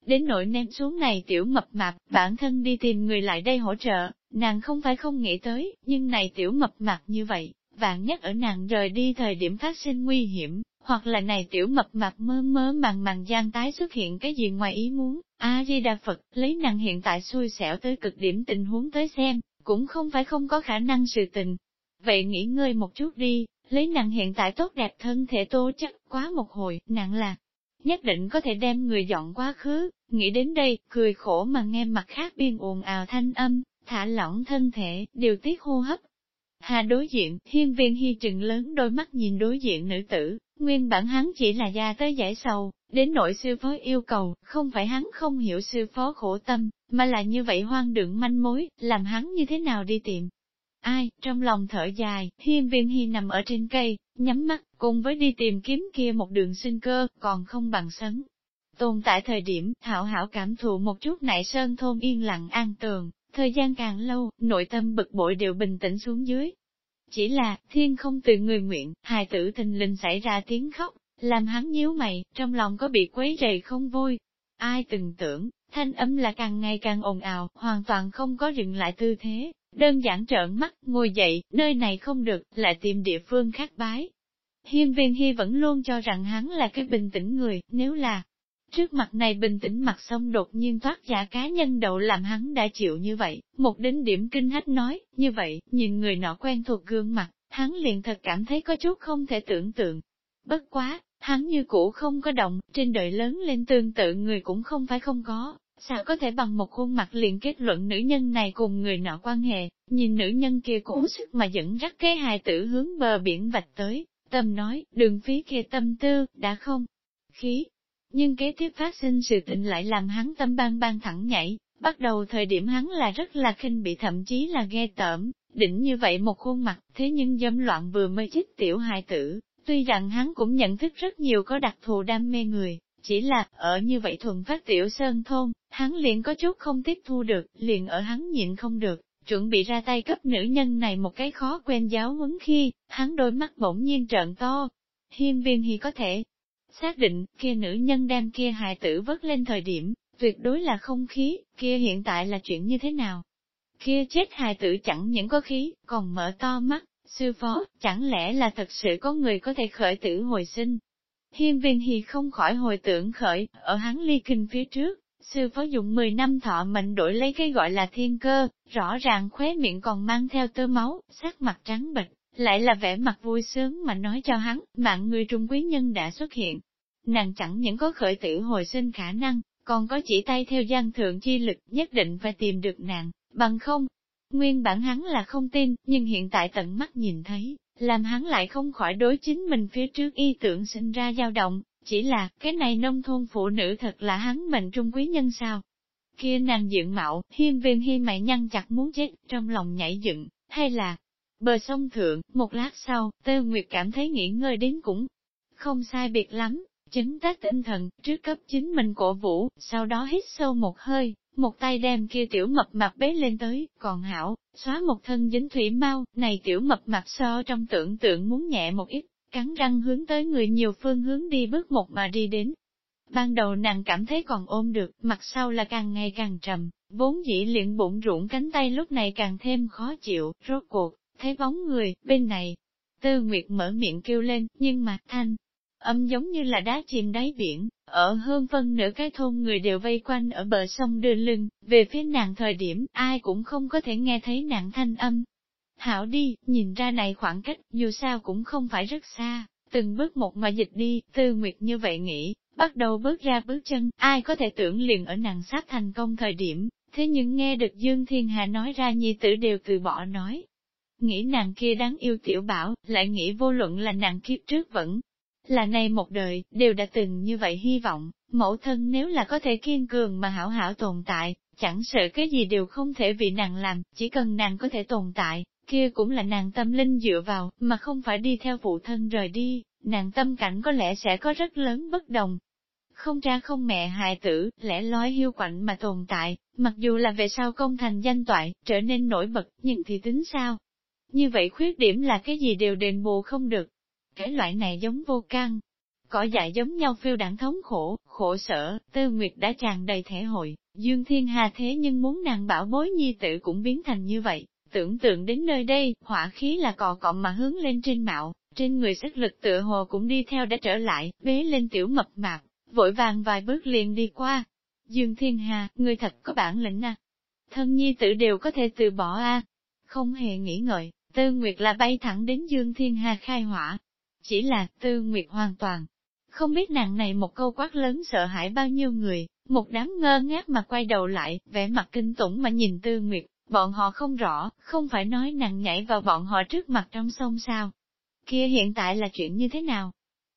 Đến nỗi ném xuống này tiểu mập mạp, bản thân đi tìm người lại đây hỗ trợ, nàng không phải không nghĩ tới, nhưng này tiểu mập mạp như vậy, vạn nhất ở nàng rời đi thời điểm phát sinh nguy hiểm, hoặc là này tiểu mập mạp mơ mơ màng màng gian tái xuất hiện cái gì ngoài ý muốn, A-di-đà Phật, lấy nàng hiện tại xui xẻo tới cực điểm tình huống tới xem, cũng không phải không có khả năng sự tình. Vậy nghỉ ngơi một chút đi, lấy nàng hiện tại tốt đẹp thân thể tô chắc quá một hồi, nặng là, nhất định có thể đem người dọn quá khứ, nghĩ đến đây, cười khổ mà nghe mặt khác biên ồn ào thanh âm, thả lỏng thân thể, điều tiết hô hấp. Hà đối diện, thiên viên hy trừng lớn đôi mắt nhìn đối diện nữ tử, nguyên bản hắn chỉ là gia tới giải sầu, đến nội sư phó yêu cầu, không phải hắn không hiểu sư phó khổ tâm, mà là như vậy hoang đường manh mối, làm hắn như thế nào đi tìm. Ai, trong lòng thở dài, thiên viên hy nằm ở trên cây, nhắm mắt, cùng với đi tìm kiếm kia một đường sinh cơ, còn không bằng sấn. Tồn tại thời điểm, hảo hảo cảm thụ một chút nại sơn thôn yên lặng an tường, thời gian càng lâu, nội tâm bực bội đều bình tĩnh xuống dưới. Chỉ là, thiên không từ người nguyện, hài tử thình linh xảy ra tiếng khóc, làm hắn nhíu mày, trong lòng có bị quấy rầy không vui. Ai từng tưởng, thanh âm là càng ngày càng ồn ào, hoàn toàn không có dừng lại tư thế, đơn giản trợn mắt, ngồi dậy, nơi này không được, lại tìm địa phương khác bái. Hiên viên hy vẫn luôn cho rằng hắn là cái bình tĩnh người, nếu là trước mặt này bình tĩnh mặt xong đột nhiên thoát giả cá nhân đầu làm hắn đã chịu như vậy, một đến điểm kinh hách nói, như vậy, nhìn người nọ quen thuộc gương mặt, hắn liền thật cảm thấy có chút không thể tưởng tượng. Bất quá, hắn như cũ không có động, trên đời lớn lên tương tự người cũng không phải không có, Sao có thể bằng một khuôn mặt liền kết luận nữ nhân này cùng người nọ quan hệ, nhìn nữ nhân kia cố sức mà dẫn dắt cái hài tử hướng bờ biển vạch tới, tâm nói, đường phí kia tâm tư, đã không, khí. Nhưng kế tiếp phát sinh sự tình lại làm hắn tâm ban ban thẳng nhảy, bắt đầu thời điểm hắn là rất là khinh bị thậm chí là ghê tởm, đỉnh như vậy một khuôn mặt, thế nhưng dâm loạn vừa mới chích tiểu hài tử, tuy rằng hắn cũng nhận thức rất nhiều có đặc thù đam mê người, chỉ là, ở như vậy thuần phát tiểu sơn thôn, hắn liền có chút không tiếp thu được, liền ở hắn nhịn không được, chuẩn bị ra tay cấp nữ nhân này một cái khó quen giáo huấn khi, hắn đôi mắt bỗng nhiên trợn to. Hiên viên hi có thể xác định, kia nữ nhân đem kia hài tử vớt lên thời điểm, tuyệt đối là không khí, kia hiện tại là chuyện như thế nào? Kia chết hài tử chẳng những có khí, còn mở to mắt, sư phó, chẳng lẽ là thật sự có người có thể khởi tử hồi sinh? Hiên viên hì không khỏi hồi tưởng khởi, ở hắn ly kinh phía trước, sư phó dụng 10 năm thọ mệnh đổi lấy cái gọi là thiên cơ, rõ ràng khóe miệng còn mang theo tơ máu, sắc mặt trắng bệch, lại là vẻ mặt vui sướng mà nói cho hắn, mạng người trung quý nhân đã xuất hiện. nàng chẳng những có khởi tử hồi sinh khả năng, còn có chỉ tay theo gian thượng chi lực nhất định phải tìm được nàng, bằng không. Nguyên bản hắn là không tin, nhưng hiện tại tận mắt nhìn thấy, làm hắn lại không khỏi đối chính mình phía trước y tưởng sinh ra dao động, chỉ là, cái này nông thôn phụ nữ thật là hắn mệnh trung quý nhân sao. Kia nàng diện mạo, hiên viên hi mày nhăn chặt muốn chết, trong lòng nhảy dựng, hay là, bờ sông thượng, một lát sau, Tơ Nguyệt cảm thấy nghỉ ngơi đến cũng không sai biệt lắm, chấn tác tinh thần, trước cấp chính mình cổ vũ, sau đó hít sâu một hơi, một tay đem kia tiểu mập mạp bế lên tới, còn hảo, xóa một thân dính thủy mau, này tiểu mập mạp so trong tưởng tượng muốn nhẹ một ít, cắn răng hướng tới người nhiều phương hướng đi bước một mà đi đến. Ban đầu nàng cảm thấy còn ôm được, mặt sau là càng ngày càng trầm, vốn dĩ liền bụng ruộng cánh tay lúc này càng thêm khó chịu, rốt cuộc, thấy bóng người, bên này. Tư Nguyệt mở miệng kêu lên, nhưng mà thanh, âm giống như là đá chìm đáy biển, ở hơn phân nửa cái thôn người đều vây quanh ở bờ sông đưa lưng, về phía nàng thời điểm ai cũng không có thể nghe thấy nàng thanh âm. Hảo đi, nhìn ra này khoảng cách, dù sao cũng không phải rất xa, từng bước một mà dịch đi, tư nguyệt như vậy nghĩ, bắt đầu bước ra bước chân, ai có thể tưởng liền ở nàng sắp thành công thời điểm, thế nhưng nghe được Dương Thiên Hà nói ra nhi tử đều từ bỏ nói. Nghĩ nàng kia đáng yêu tiểu bảo, lại nghĩ vô luận là nàng kiếp trước vẫn là này một đời, đều đã từng như vậy hy vọng, mẫu thân nếu là có thể kiên cường mà hảo hảo tồn tại, chẳng sợ cái gì đều không thể vì nàng làm, chỉ cần nàng có thể tồn tại, kia cũng là nàng tâm linh dựa vào, mà không phải đi theo phụ thân rời đi, nàng tâm cảnh có lẽ sẽ có rất lớn bất đồng. Không cha không mẹ hài tử, lẽ lói hiu quạnh mà tồn tại, mặc dù là về sau công thành danh toại, trở nên nổi bật, nhưng thì tính sao? Như vậy khuyết điểm là cái gì đều đền bù không được, cái loại này giống vô căn. Cỏ dại giống nhau phiêu đảng thống khổ, khổ sở, tư nguyệt đã tràn đầy thể hội, Dương Thiên Hà thế nhưng muốn nàng bảo bối nhi tử cũng biến thành như vậy, tưởng tượng đến nơi đây, hỏa khí là cò cọm mà hướng lên trên mạo, trên người sức lực tựa hồ cũng đi theo đã trở lại, bế lên tiểu mập mạp, vội vàng vài bước liền đi qua. Dương Thiên Hà, người thật có bản lĩnh à? Thân nhi tử đều có thể từ bỏ a Không hề nghĩ ngợi, Tư Nguyệt là bay thẳng đến Dương Thiên Hà khai hỏa, chỉ là, tư nguyệt hoàn toàn. Không biết nàng này một câu quát lớn sợ hãi bao nhiêu người, một đám ngơ ngác mà quay đầu lại, vẻ mặt kinh tủng mà nhìn tư nguyệt, bọn họ không rõ, không phải nói nàng nhảy vào bọn họ trước mặt trong sông sao. Kia hiện tại là chuyện như thế nào?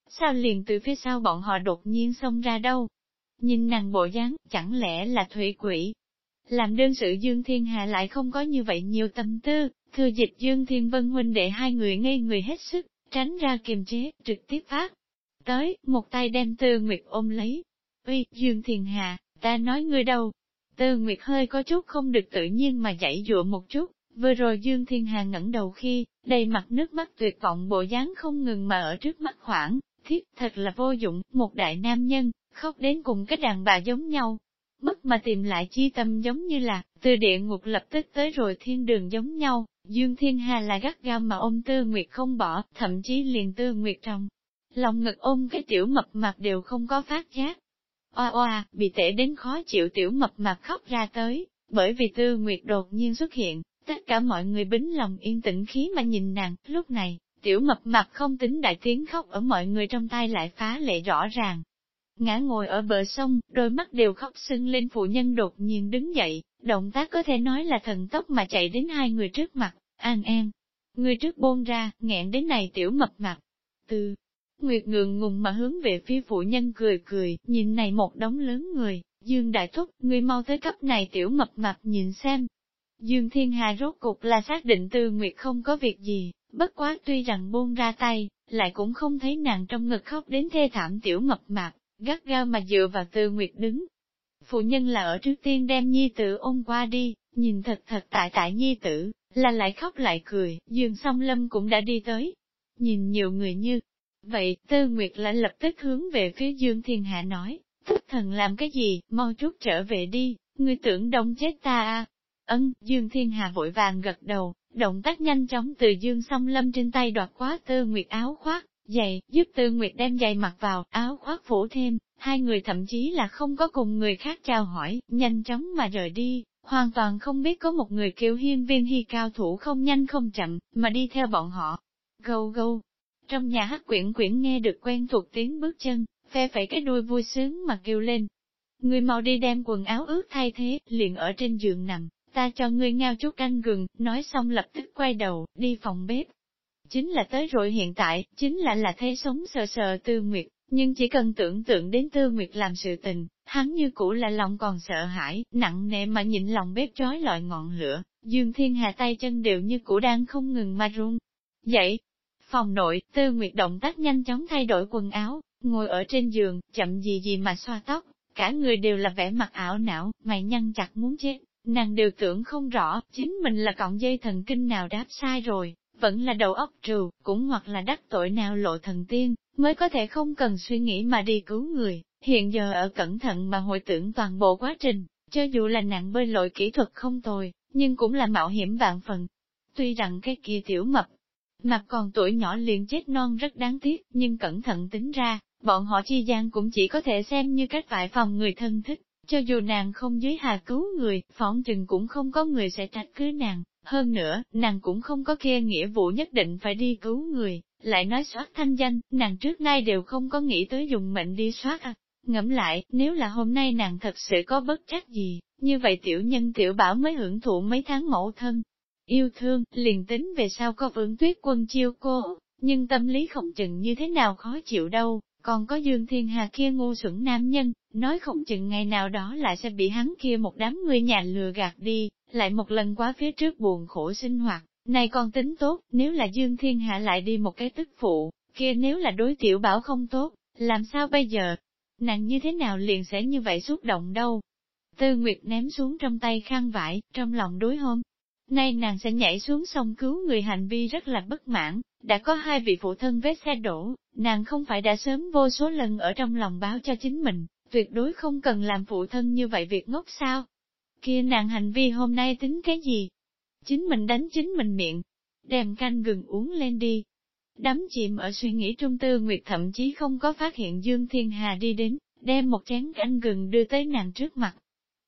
Sao liền từ phía sau bọn họ đột nhiên xông ra đâu? Nhìn nàng bộ dáng, chẳng lẽ là thủy quỷ? Làm đơn sự Dương Thiên Hà lại không có như vậy nhiều tâm tư, thừa dịch Dương Thiên Vân huynh để hai người ngây người hết sức, tránh ra kiềm chế, trực tiếp phát. Tới, một tay đem Tư Nguyệt ôm lấy. Uy, Dương Thiền Hà, ta nói ngươi đâu? Tư Nguyệt hơi có chút không được tự nhiên mà dãy dụa một chút, vừa rồi Dương Thiên Hà ngẩng đầu khi, đầy mặt nước mắt tuyệt vọng bộ dáng không ngừng mà ở trước mắt khoảng, thiết thật là vô dụng, một đại nam nhân, khóc đến cùng cái đàn bà giống nhau. Mất mà tìm lại chi tâm giống như là, từ địa ngục lập tức tới rồi thiên đường giống nhau, Dương Thiên Hà là gắt gao mà ôm Tư Nguyệt không bỏ, thậm chí liền Tư Nguyệt trong. Lòng ngực ôm cái tiểu mập mạp đều không có phát giác. Oa oa, bị tệ đến khó chịu tiểu mập mạp khóc ra tới, bởi vì Tư Nguyệt đột nhiên xuất hiện, tất cả mọi người bính lòng yên tĩnh khí mà nhìn nàng, lúc này, tiểu mập mạp không tính đại tiếng khóc ở mọi người trong tay lại phá lệ rõ ràng. Ngã ngồi ở bờ sông, đôi mắt đều khóc sưng lên phụ nhân đột nhiên đứng dậy, động tác có thể nói là thần tốc mà chạy đến hai người trước mặt, an an. Người trước bôn ra, nghẹn đến này tiểu mập mặt. Từ, Nguyệt ngượng ngùng mà hướng về phía phụ nhân cười cười, nhìn này một đống lớn người, Dương Đại Thúc, người mau tới cấp này tiểu mập mạp nhìn xem. Dương Thiên Hà rốt cục là xác định Tư Nguyệt không có việc gì, bất quá tuy rằng buông ra tay, lại cũng không thấy nàng trong ngực khóc đến thê thảm tiểu mập mạp, gắt gao mà dựa vào Tư Nguyệt đứng, Phụ nhân là ở trước tiên đem nhi tử ôm qua đi, nhìn thật thật tại tại nhi tử, là lại khóc lại cười, dường song lâm cũng đã đi tới. Nhìn nhiều người như vậy, Tư Nguyệt lại lập tức hướng về phía Dương Thiên Hạ nói, thất thần làm cái gì, mau chút trở về đi, ngươi tưởng đông chết ta à. Ân, Dương Thiên Hà vội vàng gật đầu, động tác nhanh chóng từ Dương song lâm trên tay đoạt quá Tư Nguyệt áo khoác, giày, giúp Tư Nguyệt đem giày mặc vào, áo khoác phủ thêm, hai người thậm chí là không có cùng người khác chào hỏi, nhanh chóng mà rời đi, hoàn toàn không biết có một người kêu hiên viên hy cao thủ không nhanh không chậm, mà đi theo bọn họ. Gâu gâu. Trong nhà hát quyển quyển nghe được quen thuộc tiếng bước chân, phe phẩy cái đuôi vui sướng mà kêu lên. Người mau đi đem quần áo ướt thay thế, liền ở trên giường nằm, ta cho ngươi ngao chút canh gừng, nói xong lập tức quay đầu, đi phòng bếp. Chính là tới rồi hiện tại, chính là là thế sống sờ sờ tư nguyệt, nhưng chỉ cần tưởng tượng đến tư nguyệt làm sự tình, hắn như cũ là lòng còn sợ hãi, nặng nề mà nhịn lòng bếp trói lọi ngọn lửa, dương thiên hà tay chân đều như cũ đang không ngừng mà run. Dậy, phòng nội, tư nguyệt động tác nhanh chóng thay đổi quần áo, ngồi ở trên giường, chậm gì gì mà xoa tóc, cả người đều là vẻ mặt ảo não, mày nhăn chặt muốn chết, nàng đều tưởng không rõ, chính mình là cọng dây thần kinh nào đáp sai rồi, vẫn là đầu óc trừ, cũng hoặc là đắc tội nào lộ thần tiên, mới có thể không cần suy nghĩ mà đi cứu người, hiện giờ ở cẩn thận mà hồi tưởng toàn bộ quá trình, cho dù là nạn bơi lội kỹ thuật không tồi, nhưng cũng là mạo hiểm vạn phần. Tuy rằng cái kia tiểu mập, mặt còn tuổi nhỏ liền chết non rất đáng tiếc, nhưng cẩn thận tính ra, bọn họ chi gian cũng chỉ có thể xem như cách vải phòng người thân thích, cho dù nàng không dưới hà cứu người, phỏng chừng cũng không có người sẽ trách cứ nàng, hơn nữa, nàng cũng không có kia nghĩa vụ nhất định phải đi cứu người, lại nói soát thanh danh, nàng trước nay đều không có nghĩ tới dùng mệnh đi soát à. Ngẫm lại, nếu là hôm nay nàng thật sự có bất trách gì, như vậy tiểu nhân tiểu bảo mới hưởng thụ mấy tháng mẫu thân. Yêu thương, liền tính về sau có vượng tuyết quân chiêu cô, nhưng tâm lý không chừng như thế nào khó chịu đâu, còn có Dương Thiên Hà kia ngu xuẩn nam nhân, nói không chừng ngày nào đó lại sẽ bị hắn kia một đám người nhà lừa gạt đi, lại một lần quá phía trước buồn khổ sinh hoạt. Này còn tính tốt, nếu là Dương Thiên Hạ lại đi một cái tức phụ, kia nếu là đối tiểu bảo không tốt, làm sao bây giờ? Nàng như thế nào liền sẽ như vậy xúc động đâu? Tư Nguyệt ném xuống trong tay khăn vải, trong lòng đối hôm. Nay nàng sẽ nhảy xuống sông cứu người hành vi rất là bất mãn, đã có hai vị phụ thân vết xe đổ, nàng không phải đã sớm vô số lần ở trong lòng báo cho chính mình, tuyệt đối không cần làm phụ thân như vậy việc ngốc sao. Kia nàng hành vi hôm nay tính cái gì? Chính mình đánh chính mình miệng, đem canh gừng uống lên đi. Đắm chìm ở suy nghĩ trung tư Nguyệt thậm chí không có phát hiện Dương Thiên Hà đi đến, đem một chén canh gừng đưa tới nàng trước mặt.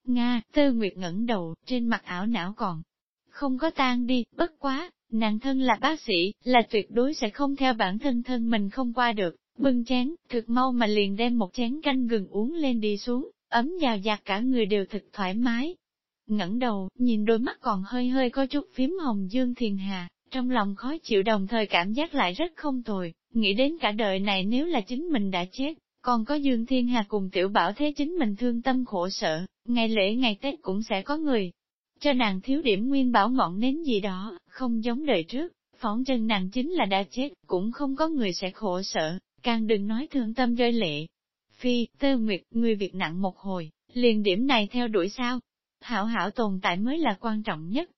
Nga, tư Nguyệt ngẩng đầu, trên mặt ảo não còn. Không có tan đi, bất quá, nàng thân là bác sĩ, là tuyệt đối sẽ không theo bản thân thân mình không qua được, bưng chén, thực mau mà liền đem một chén canh gừng uống lên đi xuống, ấm vào giặt cả người đều thật thoải mái, ngẩng đầu, nhìn đôi mắt còn hơi hơi có chút phím hồng Dương Thiền Hà, trong lòng khó chịu đồng thời cảm giác lại rất không tồi, nghĩ đến cả đời này nếu là chính mình đã chết, còn có Dương Thiên Hà cùng tiểu bảo thế chính mình thương tâm khổ sở, ngày lễ ngày Tết cũng sẽ có người. Cho nàng thiếu điểm nguyên bảo ngọn nến gì đó, không giống đời trước, phỏng chân nàng chính là đã chết, cũng không có người sẽ khổ sở, càng đừng nói thương tâm rơi lệ. Phi, tơ nguyệt, người việc nặng một hồi, liền điểm này theo đuổi sao, hảo hảo tồn tại mới là quan trọng nhất.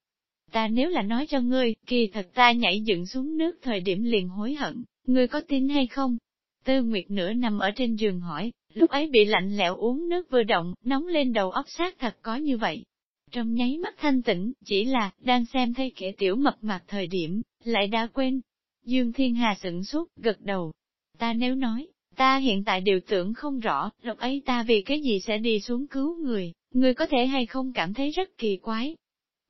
Ta nếu là nói cho ngươi, kỳ thật ta nhảy dựng xuống nước thời điểm liền hối hận, ngươi có tin hay không? Tư Nguyệt nửa nằm ở trên giường hỏi, lúc ấy bị lạnh lẽo uống nước vừa động, nóng lên đầu óc sát thật có như vậy. Trong nháy mắt thanh tĩnh, chỉ là, đang xem thấy kẻ tiểu mập mạp thời điểm, lại đã quên. Dương Thiên Hà sửng sốt, gật đầu. Ta nếu nói, ta hiện tại đều tưởng không rõ, lúc ấy ta vì cái gì sẽ đi xuống cứu người, Người có thể hay không cảm thấy rất kỳ quái.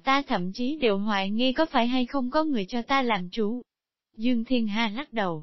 Ta thậm chí đều hoài nghi có phải hay không có người cho ta làm chủ. Dương Thiên Hà lắc đầu.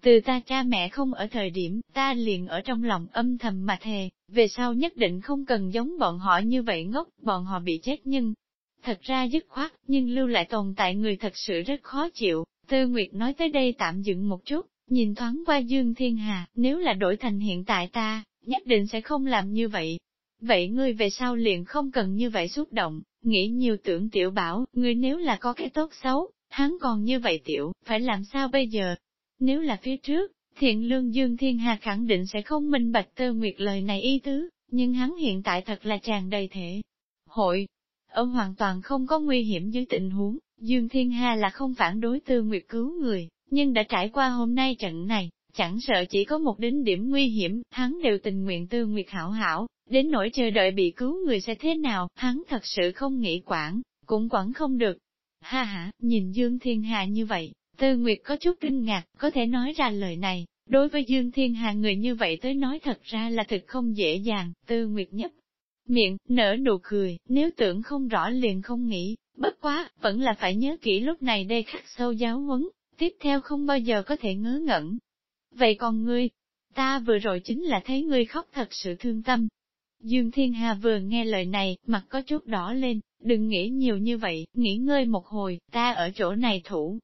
Từ ta cha mẹ không ở thời điểm, ta liền ở trong lòng âm thầm mà thề, về sau nhất định không cần giống bọn họ như vậy ngốc, bọn họ bị chết nhưng, thật ra dứt khoát, nhưng lưu lại tồn tại người thật sự rất khó chịu. Tư Nguyệt nói tới đây tạm dừng một chút, nhìn thoáng qua Dương Thiên Hà, nếu là đổi thành hiện tại ta, nhất định sẽ không làm như vậy. Vậy ngươi về sau liền không cần như vậy xúc động, nghĩ nhiều tưởng tiểu bảo, ngươi nếu là có cái tốt xấu, hắn còn như vậy tiểu, phải làm sao bây giờ? Nếu là phía trước, thiện lương Dương Thiên Hà khẳng định sẽ không minh bạch tơ nguyệt lời này y tứ, nhưng hắn hiện tại thật là tràn đầy thể. Hội, ở hoàn toàn không có nguy hiểm dưới tình huống, Dương Thiên Hà là không phản đối tư nguyệt cứu người, nhưng đã trải qua hôm nay trận này, chẳng sợ chỉ có một đến điểm nguy hiểm, hắn đều tình nguyện tư nguyệt hảo hảo, Đến nỗi chờ đợi bị cứu người sẽ thế nào, hắn thật sự không nghĩ quản, cũng quản không được. Ha ha, nhìn Dương Thiên Hà như vậy, Tư Nguyệt có chút kinh ngạc, có thể nói ra lời này, đối với Dương Thiên Hà người như vậy tới nói thật ra là thực không dễ dàng, Tư Nguyệt nhấp miệng, nở nụ cười, nếu tưởng không rõ liền không nghĩ, bất quá, vẫn là phải nhớ kỹ lúc này đây khắc sâu giáo huấn, tiếp theo không bao giờ có thể ngớ ngẩn. Vậy còn ngươi, ta vừa rồi chính là thấy ngươi khóc thật sự thương tâm. Dương Thiên Hà vừa nghe lời này, mặt có chút đỏ lên, đừng nghĩ nhiều như vậy, nghỉ ngơi một hồi, ta ở chỗ này thủ.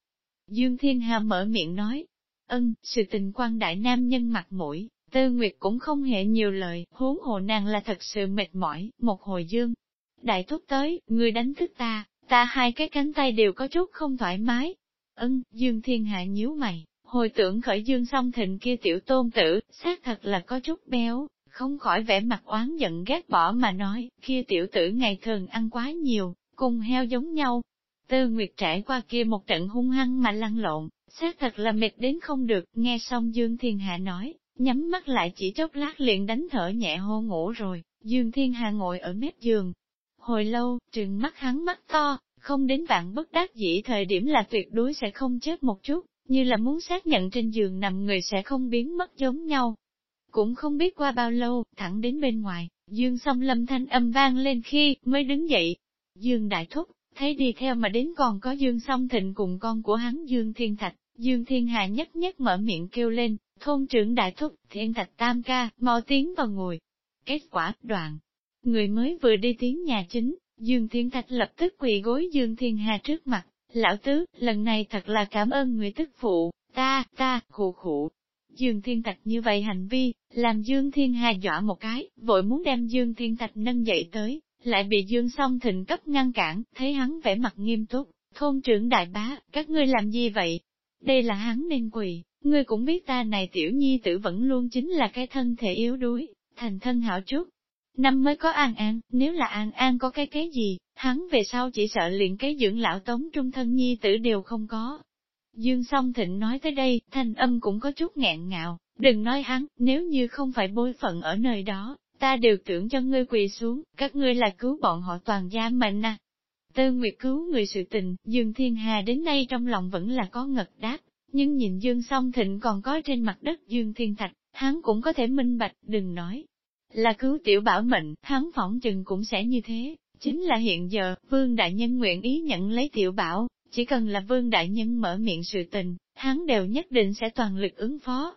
Dương Thiên Hà mở miệng nói, ân, sự tình quan đại nam nhân mặt mũi, Tư Nguyệt cũng không hề nhiều lời, huống hồ nàng là thật sự mệt mỏi, một hồi dương. Đại thúc tới, người đánh thức ta, ta hai cái cánh tay đều có chút không thoải mái. Ân, Dương Thiên Hạ nhíu mày, hồi tưởng khởi Dương song thịnh kia tiểu tôn tử, xác thật là có chút béo, không khỏi vẻ mặt oán giận ghét bỏ mà nói, kia tiểu tử ngày thường ăn quá nhiều, cùng heo giống nhau. Tư Nguyệt trải qua kia một trận hung hăng mà lăn lộn, xác thật là mệt đến không được, nghe xong Dương Thiên Hạ nói, nhắm mắt lại chỉ chốc lát liền đánh thở nhẹ hô ngủ rồi, Dương Thiên Hà ngồi ở mép giường. Hồi lâu, trừng mắt hắn mắt to, không đến vạn bất đắc dĩ thời điểm là tuyệt đối sẽ không chết một chút, như là muốn xác nhận trên giường nằm người sẽ không biến mất giống nhau. Cũng không biết qua bao lâu, thẳng đến bên ngoài, Dương song lâm thanh âm vang lên khi mới đứng dậy. Dương đại thúc, thấy đi theo mà đến còn có Dương song thịnh cùng con của hắn Dương Thiên Thạch, Dương Thiên Hà nhất nhất mở miệng kêu lên, thôn trưởng đại thúc, thiên thạch tam ca, mau tiến vào ngồi. Kết quả, đoạn, người mới vừa đi tiến nhà chính, Dương Thiên Thạch lập tức quỳ gối Dương Thiên Hà trước mặt, lão tứ, lần này thật là cảm ơn người tức phụ, ta, ta, khụ khụ. Dương Thiên Thạch như vậy hành vi, làm Dương Thiên Hà dọa một cái, vội muốn đem Dương Thiên Thạch nâng dậy tới, lại bị Dương song thịnh cấp ngăn cản, thấy hắn vẻ mặt nghiêm túc, thôn trưởng đại bá, các ngươi làm gì vậy? Đây là hắn nên quỳ, Ngươi cũng biết ta này tiểu nhi tử vẫn luôn chính là cái thân thể yếu đuối, thành thân hảo chút. Năm mới có an an, nếu là an an có cái cái gì, hắn về sau chỉ sợ liền cái dưỡng lão tống trung thân nhi tử đều không có. Dương song thịnh nói tới đây, thanh âm cũng có chút ngẹn ngạo, đừng nói hắn, nếu như không phải bối phận ở nơi đó, ta đều tưởng cho ngươi quỳ xuống, các ngươi là cứu bọn họ toàn gia mệnh à. Tư Nguyệt cứu người sự tình, Dương Thiên Hà đến nay trong lòng vẫn là có ngật đáp, nhưng nhìn Dương song thịnh còn có trên mặt đất Dương Thiên Thạch, hắn cũng có thể minh bạch, đừng nói. Là cứu tiểu bảo mệnh, hắn phỏng chừng cũng sẽ như thế, chính là hiện giờ, Vương Đại Nhân nguyện ý nhận lấy tiểu bảo, chỉ cần là Vương Đại Nhân mở miệng sự tình, hắn đều nhất định sẽ toàn lực ứng phó.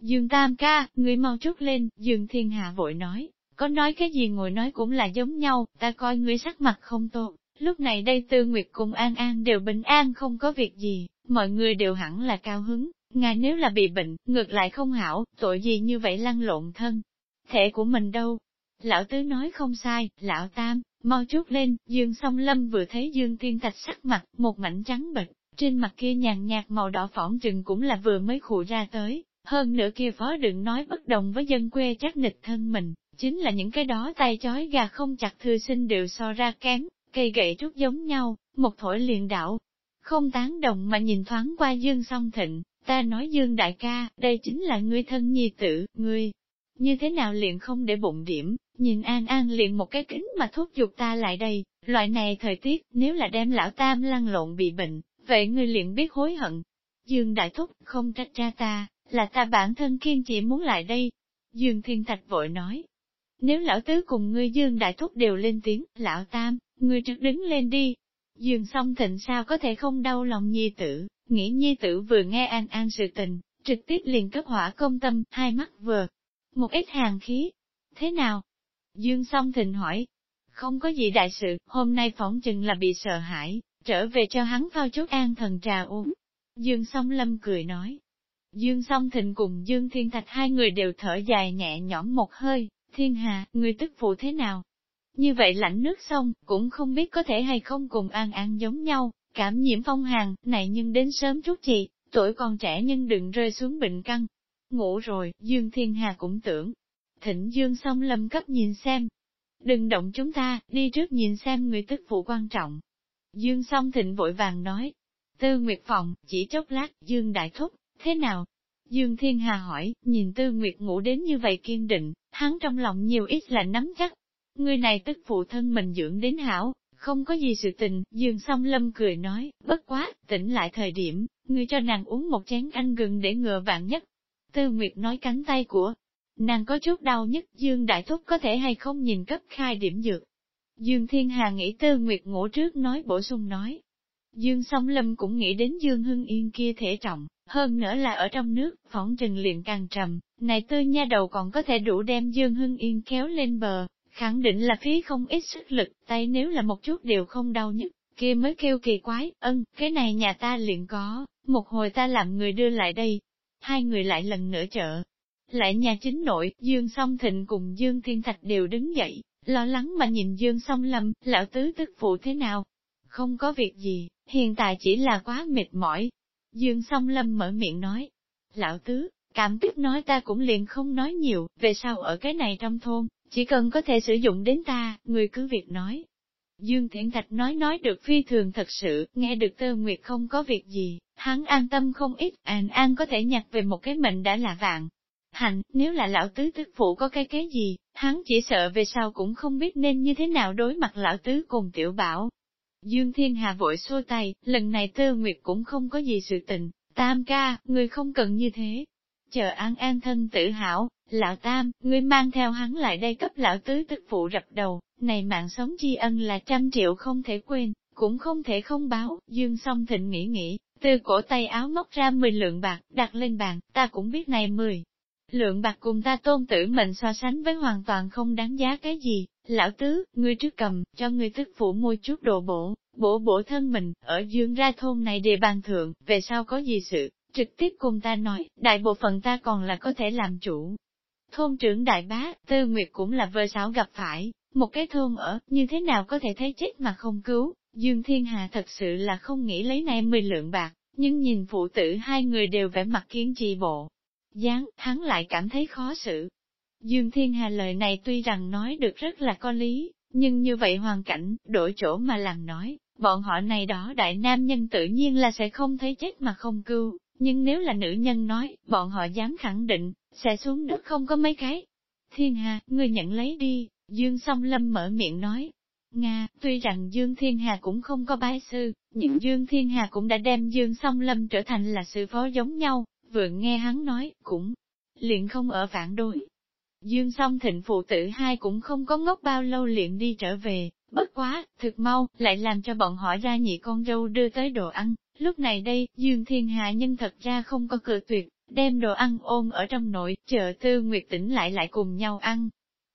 Dương Tam ca, người mau chút lên, Dương Thiên Hạ vội nói, có nói cái gì ngồi nói cũng là giống nhau, ta coi ngươi sắc mặt không tốt, lúc này đây Tư Nguyệt cùng An An đều bình an không có việc gì, mọi người đều hẳn là cao hứng, ngài nếu là bị bệnh, ngược lại không hảo, tội gì như vậy lăn lộn thân. Thể của mình đâu? Lão Tứ nói không sai, lão Tam, mau chút lên, Dương song lâm vừa thấy Dương Tiên Thạch sắc mặt, một mảnh trắng bệch, trên mặt kia nhàn nhạt màu đỏ phỏng trừng cũng là vừa mới khụ ra tới, hơn nữa kia phó đừng nói bất đồng với dân quê chắc nịch thân mình, chính là những cái đó tay chói gà không chặt thư sinh đều so ra kém, cây gậy trúc giống nhau, một thổi liền đảo, không tán đồng mà nhìn thoáng qua Dương song thịnh, ta nói Dương đại ca, đây chính là ngươi thân nhi tử, ngươi. Như thế nào liền không để bụng điểm, nhìn An An liền một cái kính mà thúc giục ta lại đây, loại này thời tiết, nếu là đem lão tam lăn lộn bị bệnh, vậy ngươi liền biết hối hận. Dương đại thúc, không trách ra ta, là ta bản thân kiên chỉ muốn lại đây. Dương Thiên Thạch vội nói, nếu lão tứ cùng ngươi Dương đại thúc đều lên tiếng, lão tam, ngươi trước đứng lên đi, Dương song thịnh sao có thể không đau lòng nhi tử, nghĩ nhi tử vừa nghe an an sự tình, trực tiếp liền cấp hỏa công tâm, hai mắt vừa, một ít hàng khí. Thế nào? Dương song thịnh hỏi. Không có gì đại sự, hôm nay phỏng chừng là bị sợ hãi, trở về cho hắn phao chút an thần trà uống. Dương song lâm cười nói. Dương song thịnh cùng Dương thiên thạch hai người đều thở dài nhẹ nhõm một hơi, thiên hà, người tức phụ thế nào? Như vậy lạnh nước sông, cũng không biết có thể hay không cùng an an giống nhau, cảm nhiễm phong hàn, này nhưng đến sớm chút chị, tuổi còn trẻ nhưng đừng rơi xuống bệnh căn. Ngủ rồi, Dương Thiên Hà cũng tưởng. Thịnh Dương xong lâm cấp nhìn xem. Đừng động chúng ta, đi trước nhìn xem người tức phụ quan trọng. Dương song thịnh vội vàng nói. Tư Nguyệt Phòng, chỉ chốc lát, Dương Đại Thúc, thế nào? Dương Thiên Hà hỏi, nhìn Tư Nguyệt ngủ đến như vậy kiên định, hắn trong lòng nhiều ít là nắm chắc, Người này tức phụ thân mình dưỡng đến hảo, không có gì sự tình, dương song lâm cười nói, bất quá, tỉnh lại thời điểm, người cho nàng uống một chén anh gừng để ngừa vạn nhất. Tư Nguyệt nói cánh tay của, nàng có chút đau nhất, dương đại thúc có thể hay không nhìn cấp khai điểm dược. Dương Thiên Hà nghĩ Tư Nguyệt ngủ trước nói bổ sung nói. Dương song lâm cũng nghĩ đến Dương Hưng Yên kia thể trọng, hơn nữa là ở trong nước, phỏng trừng liền càng trầm, này tư nha đầu còn có thể đủ đem Dương Hưng Yên kéo lên bờ, khẳng định là phí không ít sức lực, tay nếu là một chút đều không đau nhất kia mới kêu kỳ quái, ân, cái này nhà ta liền có, một hồi ta làm người đưa lại đây. Hai người lại lần nữa chợ. Lại nhà chính nội, Dương Song Thịnh cùng Dương Thiên Thạch đều đứng dậy, lo lắng mà nhìn Dương Song Lâm, lão tứ tức phụ thế nào? Không có việc gì, hiện tại chỉ là quá mệt mỏi. Dương Song Lâm mở miệng nói, lão tứ, cảm kích nói ta cũng liền không nói nhiều, về sau ở cái này trong thôn, chỉ cần có thể sử dụng đến ta, người cứ việc nói. Dương Thiển Thạch nói nói được phi thường thật sự, nghe được Tơ Nguyệt không có việc gì, hắn an tâm không ít, an an có thể nhặt về một cái mệnh đã là vạn. Hạnh, nếu là lão tứ tức phụ có cái cái gì, hắn chỉ sợ về sau cũng không biết nên như thế nào đối mặt lão tứ cùng tiểu bảo. Dương Thiên Hà vội xua tay, lần này Tơ Nguyệt cũng không có gì sự tình, tam ca, người không cần như thế. Chờ an an thân tự hảo, lão tam, ngươi mang theo hắn lại đây cấp lão tứ tức phụ rập đầu, này mạng sống tri ân là trăm triệu không thể quên, cũng không thể không báo, dương song thịnh nghĩ nghĩ, từ cổ tay áo móc ra 10 lượng bạc, đặt lên bàn, ta cũng biết này 10. Lượng bạc cùng ta tôn tử mình so sánh với hoàn toàn không đáng giá cái gì, lão tứ, ngươi trước cầm, cho ngươi tức phụ mua chút đồ bổ, bổ bổ thân mình, ở dương ra thôn này địa bàn thượng, về sau có gì sự, trực tiếp cùng ta nói, đại bộ phận ta còn là có thể làm chủ. Thôn trưởng đại bá, tư nguyệt cũng là vơ sáo gặp phải, một cái thôn ở, như thế nào có thể thấy chết mà không cứu, Dương Thiên Hà thật sự là không nghĩ lấy này 10 lượng bạc, nhưng nhìn phụ tử hai người đều vẻ mặt kiên trì bộ. gián hắn lại cảm thấy khó xử. Dương Thiên Hà lời này tuy rằng nói được rất là có lý, nhưng như vậy hoàn cảnh, đổi chỗ mà làm nói, bọn họ này đó đại nam nhân tự nhiên là sẽ không thấy chết mà không cứu, nhưng nếu là nữ nhân nói, bọn họ dám khẳng định, sẽ xuống đất không có mấy cái. Thiên Hà, ngươi nhận lấy đi, Dương Song Lâm mở miệng nói. Nga, tuy rằng Dương Thiên Hà cũng không có bái sư, nhưng Dương Thiên Hà cũng đã đem Dương Song Lâm trở thành là sư phó giống nhau, vừa nghe hắn nói, cũng liền không ở phản đối. Dương Song Thịnh phụ tử hai cũng không có ngốc bao lâu liền đi trở về, bất quá, thực mau, lại làm cho bọn họ ra nhị con dâu đưa tới đồ ăn. Lúc này đây, Dương Thiên Hà nhân thật ra không có cự tuyệt, đem đồ ăn ôm ở trong nội, chờ Tư Nguyệt tỉnh lại lại cùng nhau ăn,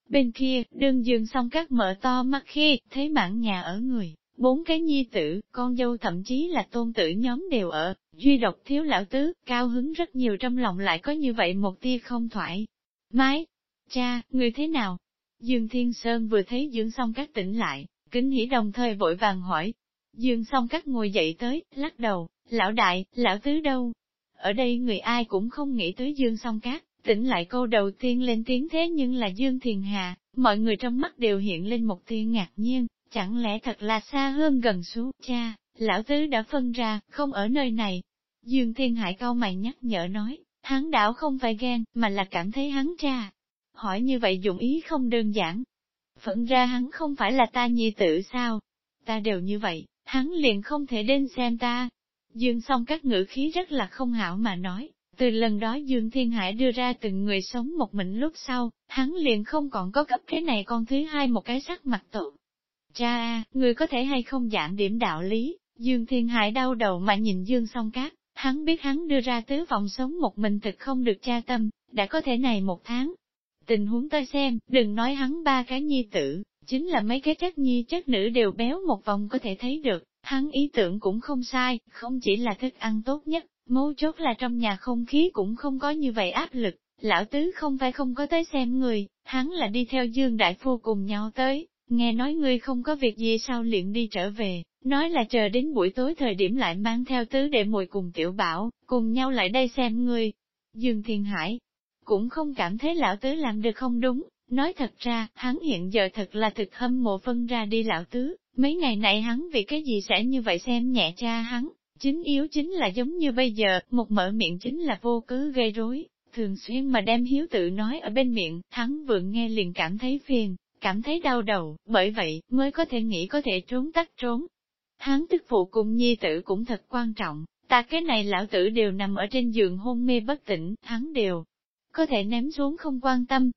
Bên kia, đương dương xong các mở to mắt khi, thấy mảng nhà ở người, bốn cái nhi tử, con dâu thậm chí là tôn tử nhóm đều ở, duy độc thiếu lão tứ, cao hứng rất nhiều trong lòng lại có như vậy một tia không thoải. Mái, cha, người thế nào? Dương Thiên Sơn vừa thấy Dương song các tỉnh lại, kính hỉ đồng thời vội vàng hỏi. Dương song các ngồi dậy tới, lắc đầu, lão đại, lão tứ đâu? Ở đây người ai cũng không nghĩ tới Dương song các, Tỉnh lại câu đầu tiên lên tiếng thế nhưng là Dương Thiền Hà, mọi người trong mắt đều hiện lên một tia ngạc nhiên, chẳng lẽ thật là xa hơn gần xuống, cha, lão tứ đã phân ra, không ở nơi này. Dương Thiên Hải cao mày nhắc nhở nói, hắn đảo không phải ghen, mà là cảm thấy hắn cha. Hỏi như vậy dụng ý không đơn giản. Phận ra hắn không phải là ta nhi tử sao? Ta đều như vậy, hắn liền không thể đến xem ta. Dương song các ngữ khí rất là không hảo mà nói, từ lần đó Dương Thiên Hải đưa ra từng người sống một mình lúc sau, hắn liền không còn có cấp cái này con thứ hai một cái sắc mặt tội. Cha, người có thể hay không giảng điểm đạo lý, Dương Thiên Hải đau đầu mà nhìn Dương song các hắn biết hắn đưa ra tứ vọng sống một mình thực không được cha tâm, đã có thể này một tháng. Tình huống ta xem, đừng nói hắn ba cái nhi tử, chính là mấy cái chất nhi chất nữ đều béo một vòng có thể thấy được, hắn ý tưởng cũng không sai, không chỉ là thức ăn tốt nhất, Mấu chốt là trong nhà không khí cũng không có như vậy áp lực, lão tứ không phải không có tới xem người, hắn là đi theo Dương Đại Phu cùng nhau tới, nghe nói ngươi không có việc gì sao liền đi trở về, nói là chờ đến buổi tối thời điểm lại mang theo tứ để mùi cùng tiểu bảo, cùng nhau lại đây xem ngươi. Dương Thiên Hải cũng không cảm thấy lão tứ làm được không đúng, nói thật ra, hắn hiện giờ thật là thực hâm mộ phân ra đi lão tứ, mấy ngày này hắn vì cái gì sẽ như vậy xem nhẹ cha hắn, Chính yếu chính là giống như bây giờ, một mở miệng chính là vô cứ gây rối, thường xuyên mà đem hiếu tự nói ở bên miệng, hắn vừa nghe liền cảm thấy phiền, cảm thấy đau đầu, bởi vậy, mới có thể nghĩ có thể trốn tắt trốn. Hắn tức phụ cùng nhi tử cũng thật quan trọng, ta cái này lão tử đều nằm ở trên giường hôn mê bất tỉnh, hắn đều có thể ném xuống không quan tâm.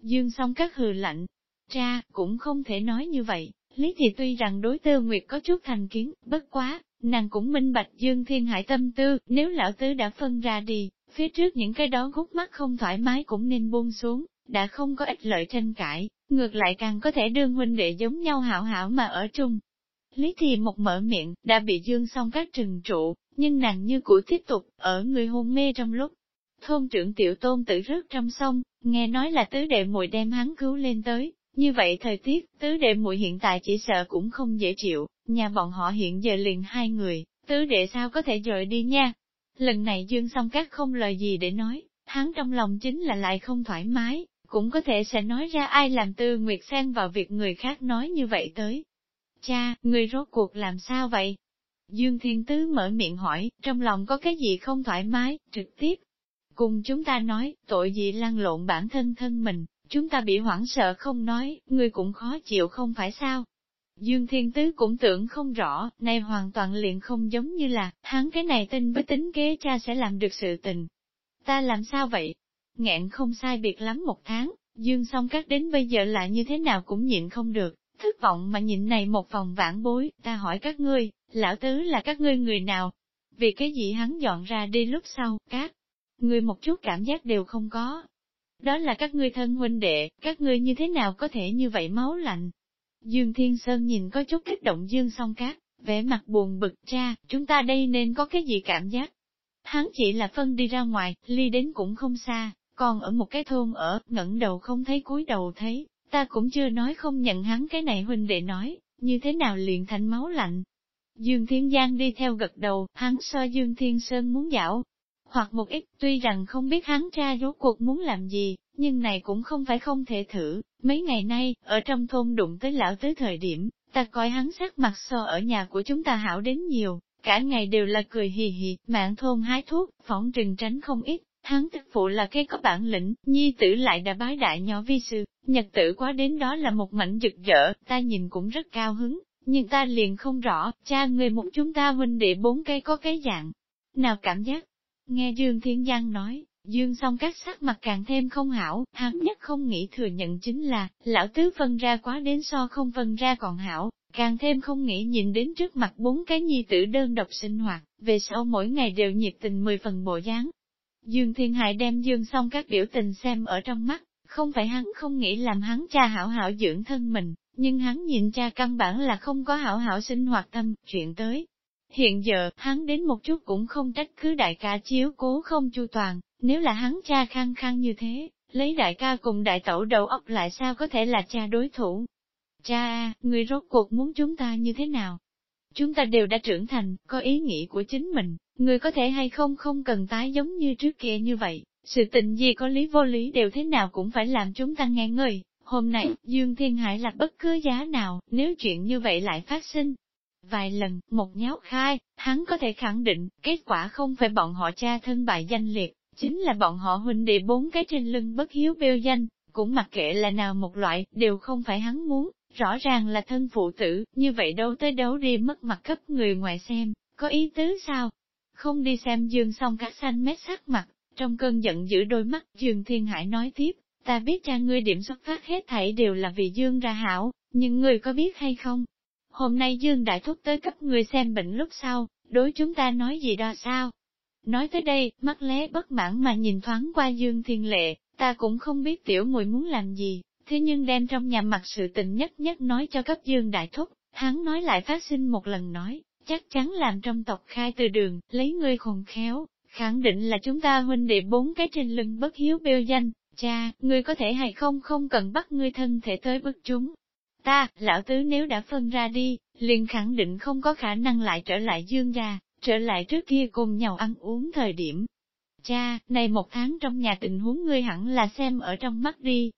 Dương song các hừ lạnh, cha, cũng không thể nói như vậy, Lý thì tuy rằng đối tư nguyệt có chút thành kiến, bất quá, nàng cũng minh bạch Dương Thiên Hải tâm tư, nếu lão tứ đã phân ra đi, phía trước những cái đó gút mắt không thoải mái cũng nên buông xuống, đã không có ích lợi tranh cãi, ngược lại càng có thể đương huynh đệ giống nhau hảo hảo mà ở chung. Lý thì một mở miệng, đã bị dương Song các trừng trụ, nhưng nàng như cũ tiếp tục, ở người hôn mê trong lúc. Thôn trưởng tiểu tôn tử rớt trong sông, nghe nói là tứ đệ muội đem hắn cứu lên tới, như vậy thời tiết, tứ đệ muội hiện tại chỉ sợ cũng không dễ chịu, nhà bọn họ hiện giờ liền hai người, tứ đệ sao có thể rời đi nha. Lần này Dương song các không lời gì để nói, hắn trong lòng chính là lại không thoải mái, cũng có thể sẽ nói ra ai làm tư nguyệt xen vào việc người khác nói như vậy tới. Cha, người rốt cuộc làm sao vậy? Dương Thiên Tứ mở miệng hỏi, trong lòng có cái gì không thoải mái, trực tiếp. Cùng chúng ta nói, tội gì lăn lộn bản thân thân mình, chúng ta bị hoảng sợ không nói, người cũng khó chịu không phải sao? Dương Thiên Tứ cũng tưởng không rõ, này hoàn toàn liền không giống như là, hắn cái này tin với tính kế cha sẽ làm được sự tình. Ta làm sao vậy? ngạn không sai biệt lắm một tháng, Dương song các đến bây giờ lại như thế nào cũng nhịn không được, thất vọng mà nhịn này một vòng vãn bối, ta hỏi các ngươi, lão tứ là các ngươi người nào? Vì cái gì hắn dọn ra đi lúc sau, các ngươi một chút cảm giác đều không có. Đó là các ngươi thân huynh đệ, các ngươi như thế nào có thể như vậy máu lạnh, Dương Thiên Sơn nhìn có chút kích động Dương song cát, vẻ mặt buồn bực cha, chúng ta đây nên có cái gì cảm giác. Hắn chỉ là phân đi ra ngoài, ly đến cũng không xa, còn ở một cái thôn ở, ngẩng đầu không thấy cúi đầu thấy, ta cũng chưa nói không nhận hắn cái này huynh đệ nói, như thế nào liền thành máu lạnh. Dương Thiên Giang đi theo gật đầu, hắn so Dương Thiên Sơn muốn dạo, hoặc một ít, tuy rằng không biết hắn cha rốt cuộc muốn làm gì, nhưng này cũng không phải không thể thử, mấy ngày nay, ở trong thôn đụng tới lão tới thời điểm, ta coi hắn sắc mặt so ở nhà của chúng ta hảo đến nhiều, cả ngày đều là cười hì hì, mạng thôn hái thuốc, phỏng trừng tránh không ít, hắn tức phụ là cái có bản lĩnh, nhi tử lại đã bái đại nhỏ vi sư, nhật tử quá đến đó là một mảnh rực rỡ, ta nhìn cũng rất cao hứng, nhưng ta liền không rõ, cha người một chúng ta huynh đệ bốn cây có cái dạng, nào cảm giác, nghe Dương Thiên Giang nói, Dương song các sắc mặt càng thêm không hảo, hắn nhất không nghĩ thừa nhận chính là, lão tứ phân ra quá đến so không phân ra còn hảo, càng thêm không nghĩ nhìn đến trước mặt bốn cái nhi tử đơn độc sinh hoạt, về sau mỗi ngày đều nhiệt tình mười phần bộ dáng. Dương Thiên Hải đem Dương song các biểu tình xem ở trong mắt, không phải hắn không nghĩ làm hắn cha hảo hảo dưỡng thân mình, nhưng hắn nhìn cha căn bản là không có hảo hảo sinh hoạt tâm, chuyện tới. Hiện giờ, hắn đến một chút cũng không trách cứ đại ca chiếu cố không chu toàn, nếu là hắn cha khăng khăng như thế, lấy đại ca cùng đại tẩu đầu óc lại sao có thể là cha đối thủ. Cha, người rốt cuộc muốn chúng ta như thế nào? Chúng ta đều đã trưởng thành, có ý nghĩ của chính mình, người có thể hay không không cần tái giống như trước kia như vậy, sự tình gì có lý vô lý đều thế nào cũng phải làm chúng ta nghe ngơi. Hôm nay, Dương Thiên Hải là bất cứ giá nào, nếu chuyện như vậy lại phát sinh. Vài lần, một nháo khai, hắn có thể khẳng định, kết quả không phải bọn họ cha thân bại danh liệt, chính là bọn họ huynh đệ bốn cái trên lưng bất hiếu bêu danh, cũng mặc kệ là nào một loại, đều không phải hắn muốn, rõ ràng là thân phụ tử, như vậy đâu tới đấu đi mất mặt cấp người ngoài xem, có ý tứ sao? Không đi xem Dương song cá xanh mét sắc mặt, trong cơn giận giữ đôi mắt, Dương Thiên Hải nói tiếp, ta biết cha ngươi điểm xuất phát hết thảy đều là vì Dương ra hảo, nhưng ngươi có biết hay không? Hôm nay Dương Đại Thúc tới cấp người xem bệnh lúc sau, đối chúng ta nói gì đó sao? Nói tới đây, mắt lé bất mãn mà nhìn thoáng qua Dương Thiên Lệ, ta cũng không biết tiểu mùi muốn làm gì, thế nhưng đem trong nhà mặt sự tình nhất nhất nói cho cấp Dương Đại Thúc, hắn nói lại phát sinh một lần nói, chắc chắn làm trong tộc khai từ đường, lấy ngươi khôn khéo, khẳng định là chúng ta huynh đệ bốn cái trên lưng bất hiếu bêu danh, cha, ngươi có thể hay không không cần bắt ngươi thân thể tới bức chúng. Ta, lão tứ nếu đã phân ra đi, liền khẳng định không có khả năng lại trở lại dương gia, trở lại trước kia cùng nhau ăn uống thời điểm. Cha, này một tháng trong nhà tình huống ngươi hẳn là xem ở trong mắt đi.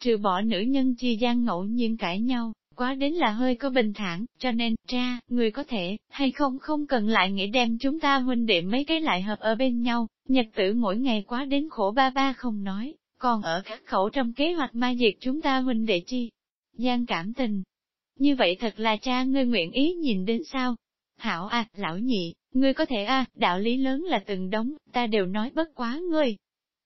Trừ bỏ nữ nhân chi gian ngẫu nhiên cãi nhau, quá đến là hơi có bình thản, cho nên, cha, người có thể, hay không không cần lại nghĩ đem chúng ta huynh đệ mấy cái lại hợp ở bên nhau, nhật tử mỗi ngày quá đến khổ ba ba không nói, còn ở các khẩu trong kế hoạch ma diệt chúng ta huynh đệ chi. Gian cảm tình. Như vậy thật là cha ngươi nguyện ý nhìn đến sao? Hảo à, lão nhị, Ngươi có thể a đạo lý lớn là từng đống, ta đều nói bất quá ngươi.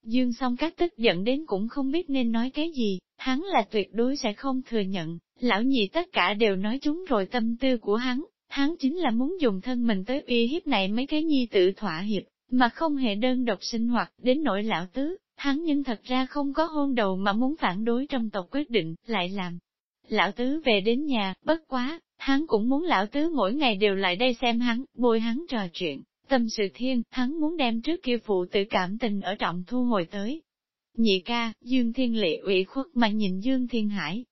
Dương song các tức giận đến cũng không biết nên nói cái gì, hắn là tuyệt đối sẽ không thừa nhận, lão nhị tất cả đều nói chúng rồi tâm tư của hắn, hắn chính là muốn dùng thân mình tới uy hiếp này mấy cái nhi tự thỏa hiệp, mà không hề đơn độc sinh hoạt, đến nỗi lão tứ, hắn nhưng thật ra không có hôn đầu mà muốn phản đối trong tộc quyết định, lại làm. Lão tứ về đến nhà, bất quá, hắn cũng muốn lão tứ mỗi ngày đều lại đây xem hắn, bồi hắn trò chuyện, tâm sự thiên, hắn muốn đem trước kia phụ tử cảm tình ở trọng thu hồi tới. Nhị ca, Dương Thiên Lệ ủy khuất mà nhìn Dương Thiên Hải.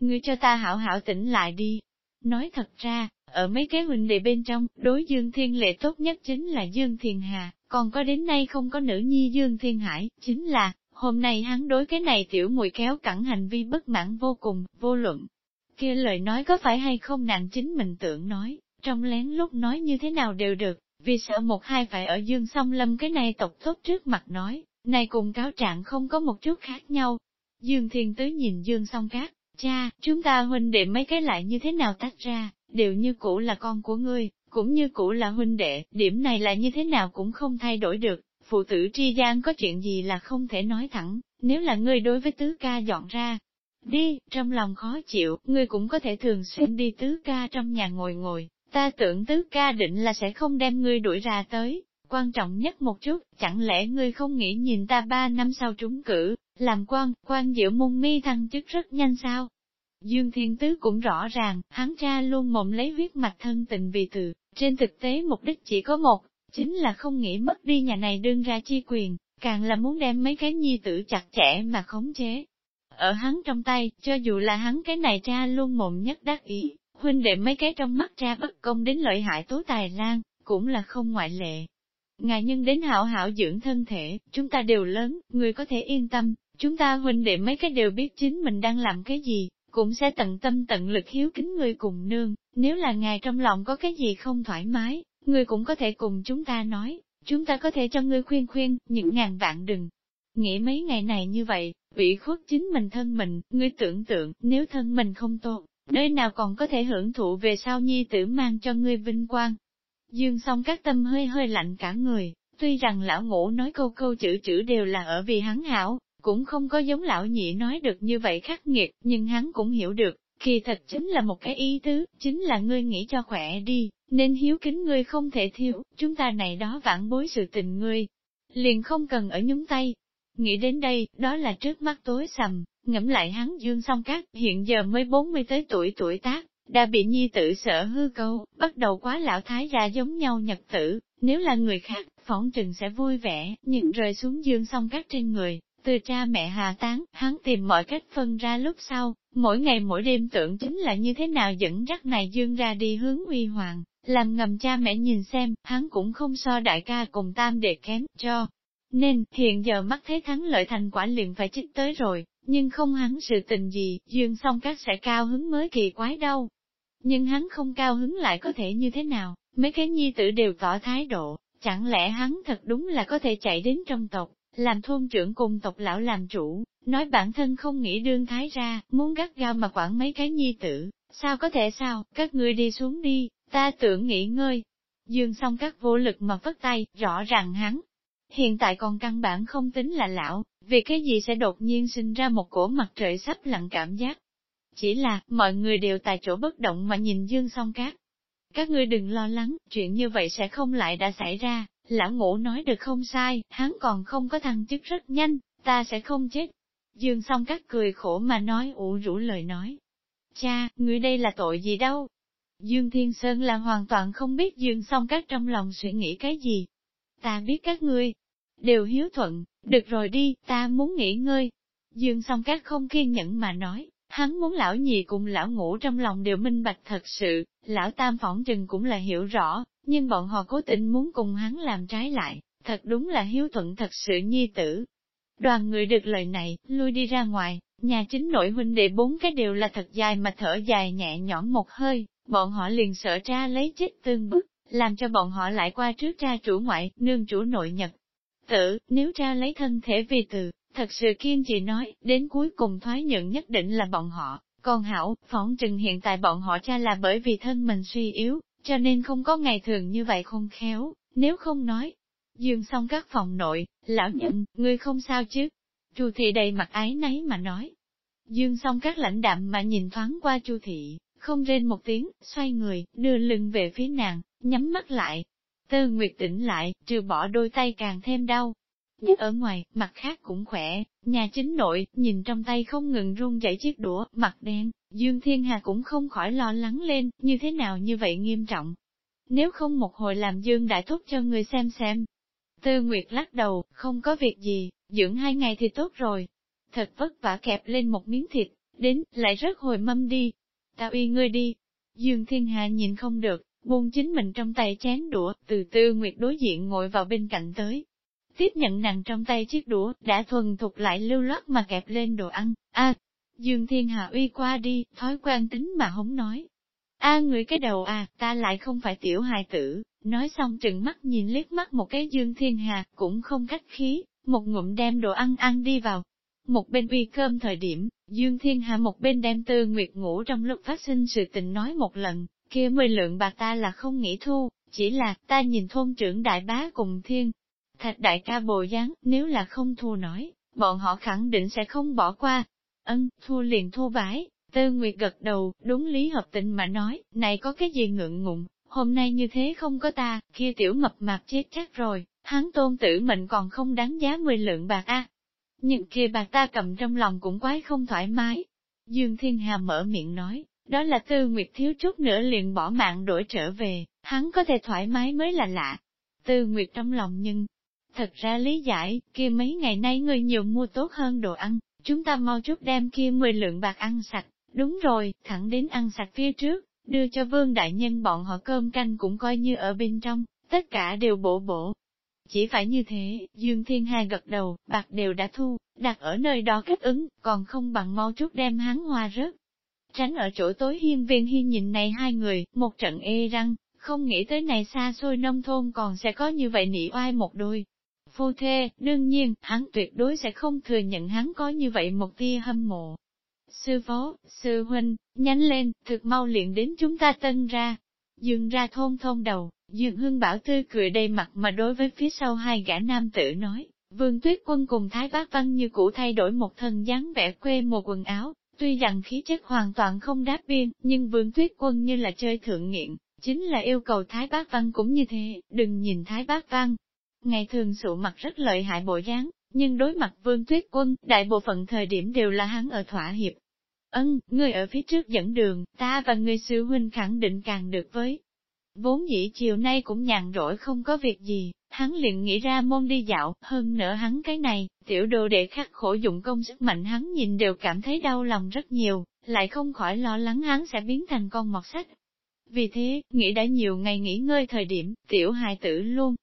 Ngươi cho ta hảo hảo tỉnh lại đi. Nói thật ra, ở mấy cái huynh đệ bên trong, đối Dương Thiên Lệ tốt nhất chính là Dương Thiên Hà, còn có đến nay không có nữ nhi Dương Thiên Hải, chính là, hôm nay hắn đối cái này tiểu mùi kéo cẳng hành vi bất mãn vô cùng, vô luận. kia lời nói có phải hay không nàng chính mình tưởng nói, trong lén lúc nói như thế nào đều được, vì sợ một hai phải ở Dương song lâm cái này tộc tốt trước mặt nói, này cùng cáo trạng không có một chút khác nhau. Dương Thiên Tứ nhìn Dương song cát, cha, chúng ta huynh đệ mấy cái lại như thế nào tách ra, đều như cũ là con của ngươi, cũng như cũ là huynh đệ, điểm này là như thế nào cũng không thay đổi được, phụ tử tri gian có chuyện gì là không thể nói thẳng, nếu là ngươi đối với tứ ca dọn ra. Đi, trong lòng khó chịu, ngươi cũng có thể thường xuyên đi tứ ca trong nhà ngồi ngồi, ta tưởng tứ ca định là sẽ không đem ngươi đuổi ra tới. Quan trọng nhất một chút, chẳng lẽ ngươi không nghĩ nhìn ta ba năm sau trúng cử, làm quan, quan diệu môn mi thăng chức rất nhanh sao? Dương Thiên Tứ cũng rõ ràng, hắn cha luôn mộng lấy huyết mạch thân tình vì từ, trên thực tế mục đích chỉ có một, chính là không nghĩ mất đi nhà này đương ra chi quyền, càng là muốn đem mấy cái nhi tử chặt chẽ mà khống chế. Ở hắn trong tay, cho dù là hắn cái này cha luôn mồm nhất đắc ý, huynh đệ mấy cái trong mắt cha bất công đến lợi hại tố tài lan, cũng là không ngoại lệ. Ngài nhân đến hảo hảo dưỡng thân thể, chúng ta đều lớn, người có thể yên tâm, chúng ta huynh đệ mấy cái đều biết chính mình đang làm cái gì, cũng sẽ tận tâm tận lực hiếu kính người cùng nương, nếu là ngài trong lòng có cái gì không thoải mái, người cũng có thể cùng chúng ta nói, chúng ta có thể cho ngươi khuyên khuyên, những ngàn vạn đừng. Nghĩ mấy ngày này như vậy, ủy khuất chính mình thân mình, ngươi tưởng tượng, nếu thân mình không tốt, nơi nào còn có thể hưởng thụ về sau nhi tử mang cho ngươi vinh quang. Dương song các tâm hơi hơi lạnh cả người, tuy rằng lão ngũ nói câu câu chữ chữ đều là ở vì hắn hảo, cũng không có giống lão nhị nói được như vậy khắc nghiệt, nhưng hắn cũng hiểu được, kỳ thật chính là một cái ý tứ, chính là ngươi nghĩ cho khỏe đi, nên hiếu kính ngươi không thể thiếu, chúng ta này đó vãn bối sự tình ngươi, liền không cần ở nhúng tay. Nghĩ đến đây, đó là trước mắt tối sầm, ngẫm lại hắn dương song cát, hiện giờ mới 40 tới tuổi tuổi tác, đã bị nhi tử sợ hư câu, bắt đầu quá lão thái gia giống nhau nhật tử, nếu là người khác, phỏng trừng sẽ vui vẻ, nhưng rơi xuống dương song cát trên người, từ cha mẹ hà tán, hắn tìm mọi cách phân ra lúc sau, mỗi ngày mỗi đêm tưởng chính là như thế nào dẫn dắt này dương ra đi hướng uy hoàng, làm ngầm cha mẹ nhìn xem, hắn cũng không so đại ca cùng tam đệ kém, cho. Nên, hiện giờ mắt thấy thắng lợi thành quả liền phải chích tới rồi, nhưng không hắn sự tình gì, dương song các sẽ cao hứng mới kỳ quái đâu. Nhưng hắn không cao hứng lại có thể như thế nào, mấy cái nhi tử đều tỏ thái độ, chẳng lẽ hắn thật đúng là có thể chạy đến trong tộc, làm thôn trưởng cùng tộc lão làm chủ, nói bản thân không nghĩ đương thái ra, muốn gắt gao mà quản mấy cái nhi tử, sao có thể sao, các ngươi đi xuống đi, ta tưởng nghỉ ngơi. Dương Song các vô lực mà vất tay, rõ ràng hắn. Hiện tại còn căn bản không tính là lão, vì cái gì sẽ đột nhiên sinh ra một cổ mặt trời sắp lặng cảm giác. Chỉ là, mọi người đều tại chỗ bất động mà nhìn Dương song Các Các ngươi đừng lo lắng, chuyện như vậy sẽ không lại đã xảy ra, Lão ngũ nói được không sai, hắn còn không có thăng chức rất nhanh, ta sẽ không chết. Dương song các cười khổ mà nói ủ rũ lời nói. Cha, người đây là tội gì đâu? Dương Thiên Sơn là hoàn toàn không biết Dương song các trong lòng suy nghĩ cái gì. Ta biết các ngươi đều hiếu thuận, được rồi đi, ta muốn nghỉ ngơi. Dương song các không kiên nhẫn mà nói, hắn muốn lão nhị cùng lão ngũ trong lòng đều minh bạch thật sự, lão tam phỏng trừng cũng là hiểu rõ, nhưng bọn họ cố tình muốn cùng hắn làm trái lại, thật đúng là hiếu thuận thật sự nhi tử. Đoàn người được lời này, lui đi ra ngoài, nhà chính nội huynh đệ bốn cái đều là thật dài mà thở dài nhẹ nhõm một hơi, bọn họ liền sợ cha lấy chết tương bức, làm cho bọn họ lại qua trước cha chủ ngoại, nương chủ nội nhật. Tử, nếu cha lấy thân thể vì từ, thật sự kiên trì nói, đến cuối cùng thoái nhận nhất định là bọn họ, còn hảo, phỏng trừng hiện tại bọn họ cha là bởi vì thân mình suy yếu, cho nên không có ngày thường như vậy không khéo, nếu không nói. Dương xong các phòng nội, lão nhận, ngươi không sao chứ? Chu thị đầy mặt ái nấy mà nói. Dương xong các lãnh đạm mà nhìn thoáng qua Chu thị, không rên một tiếng, xoay người, đưa lưng về phía nàng, nhắm mắt lại. Tư Nguyệt tỉnh lại, trừ bỏ đôi tay càng thêm đau. Nhất ở ngoài, mặt khác cũng khỏe, nhà chính nội, nhìn trong tay không ngừng run dậy chiếc đũa, mặt đen, Dương Thiên Hà cũng không khỏi lo lắng lên, như thế nào như vậy nghiêm trọng. Nếu không một hồi làm Dương Đại Thúc cho người xem xem. Tư Nguyệt lắc đầu, không có việc gì, dưỡng hai ngày thì tốt rồi. Thật vất vả kẹp lên một miếng thịt, đến, lại rớt hồi mâm đi. Tao y ngươi đi. Dương Thiên Hà nhìn không được, buông chính mình trong tay chén đũa, từ tư nguyệt đối diện ngồi vào bên cạnh tới. Tiếp nhận nàng trong tay chiếc đũa, đã thuần thục lại lưu loát mà kẹp lên đồ ăn. a Dương Thiên Hà uy qua đi, thói quen tính mà hống nói. a người cái đầu à, ta lại không phải tiểu hài tử, nói xong trừng mắt nhìn liếc mắt một cái Dương Thiên Hà, cũng không cách khí, một ngụm đem đồ ăn ăn đi vào. Một bên uy cơm thời điểm, Dương Thiên Hà một bên đem tư nguyệt ngủ trong lúc phát sinh sự tình nói một lần, kia mười lượng bà ta là không nghĩ thu, chỉ là ta nhìn thôn trưởng đại bá cùng thiên. Thạch đại ca bồ dáng, nếu là không thu nói, bọn họ khẳng định sẽ không bỏ qua. Ân, thu liền thu bái, tư nguyệt gật đầu, đúng lý hợp tình mà nói, này có cái gì ngượng ngụng, hôm nay như thế không có ta, kia tiểu mập mạp chết chắc rồi, hắn tôn tử mệnh còn không đáng giá mười lượng bạc a. Nhưng kia bạc ta cầm trong lòng cũng quái không thoải mái. Dương Thiên Hà mở miệng nói, đó là Tư Nguyệt thiếu chút nữa liền bỏ mạng đổi trở về, hắn có thể thoải mái mới là lạ. Tư Nguyệt trong lòng nhưng, thật ra lý giải, kia mấy ngày nay người nhiều mua tốt hơn đồ ăn, chúng ta mau chút đem kia 10 lượng bạc ăn sạch, đúng rồi, thẳng đến ăn sạch phía trước, đưa cho vương đại nhân bọn họ cơm canh cũng coi như ở bên trong, tất cả đều bổ bổ. Chỉ phải như thế, Dương Thiên Hà gật đầu, bạc đều đã thu, đặt ở nơi đó kết ứng, còn không bằng mau chút đem hắn hoa rớt. Tránh ở chỗ tối hiên viên hiên nhìn này hai người, một trận ê răng, không nghĩ tới này xa xôi nông thôn còn sẽ có như vậy nị oai một đôi. Phu thê, đương nhiên, hắn tuyệt đối sẽ không thừa nhận hắn có như vậy một tia hâm mộ. Sư phó, sư huynh, nhánh lên, thực mau liền đến chúng ta tân ra. dừng ra thôn thôn đầu, Dương Hương Bảo tươi cười đầy mặt mà đối với phía sau hai gã nam tử nói, Vương Tuyết Quân cùng Thái Bác Văn như cũ thay đổi một thân dáng vẻ quê mùa quần áo, tuy rằng khí chất hoàn toàn không đáp biên, nhưng Vương Tuyết Quân như là chơi thượng nghiện, chính là yêu cầu Thái Bác Văn cũng như thế, đừng nhìn Thái Bác Văn. Ngày thường sụ mặt rất lợi hại bộ dáng, nhưng đối mặt Vương Tuyết Quân, đại bộ phận thời điểm đều là hắn ở thỏa hiệp. Ân, người ở phía trước dẫn đường, ta và người sư huynh khẳng định càng được với, Vốn dĩ chiều nay cũng nhàn rỗi không có việc gì, hắn liền nghĩ ra môn đi dạo, hơn nữa hắn cái này, tiểu đồ đệ khắc khổ dụng công sức mạnh hắn nhìn đều cảm thấy đau lòng rất nhiều, lại không khỏi lo lắng hắn sẽ biến thành con mọt sách. Vì thế, nghĩ đã nhiều ngày nghỉ ngơi thời điểm, tiểu hài tử luôn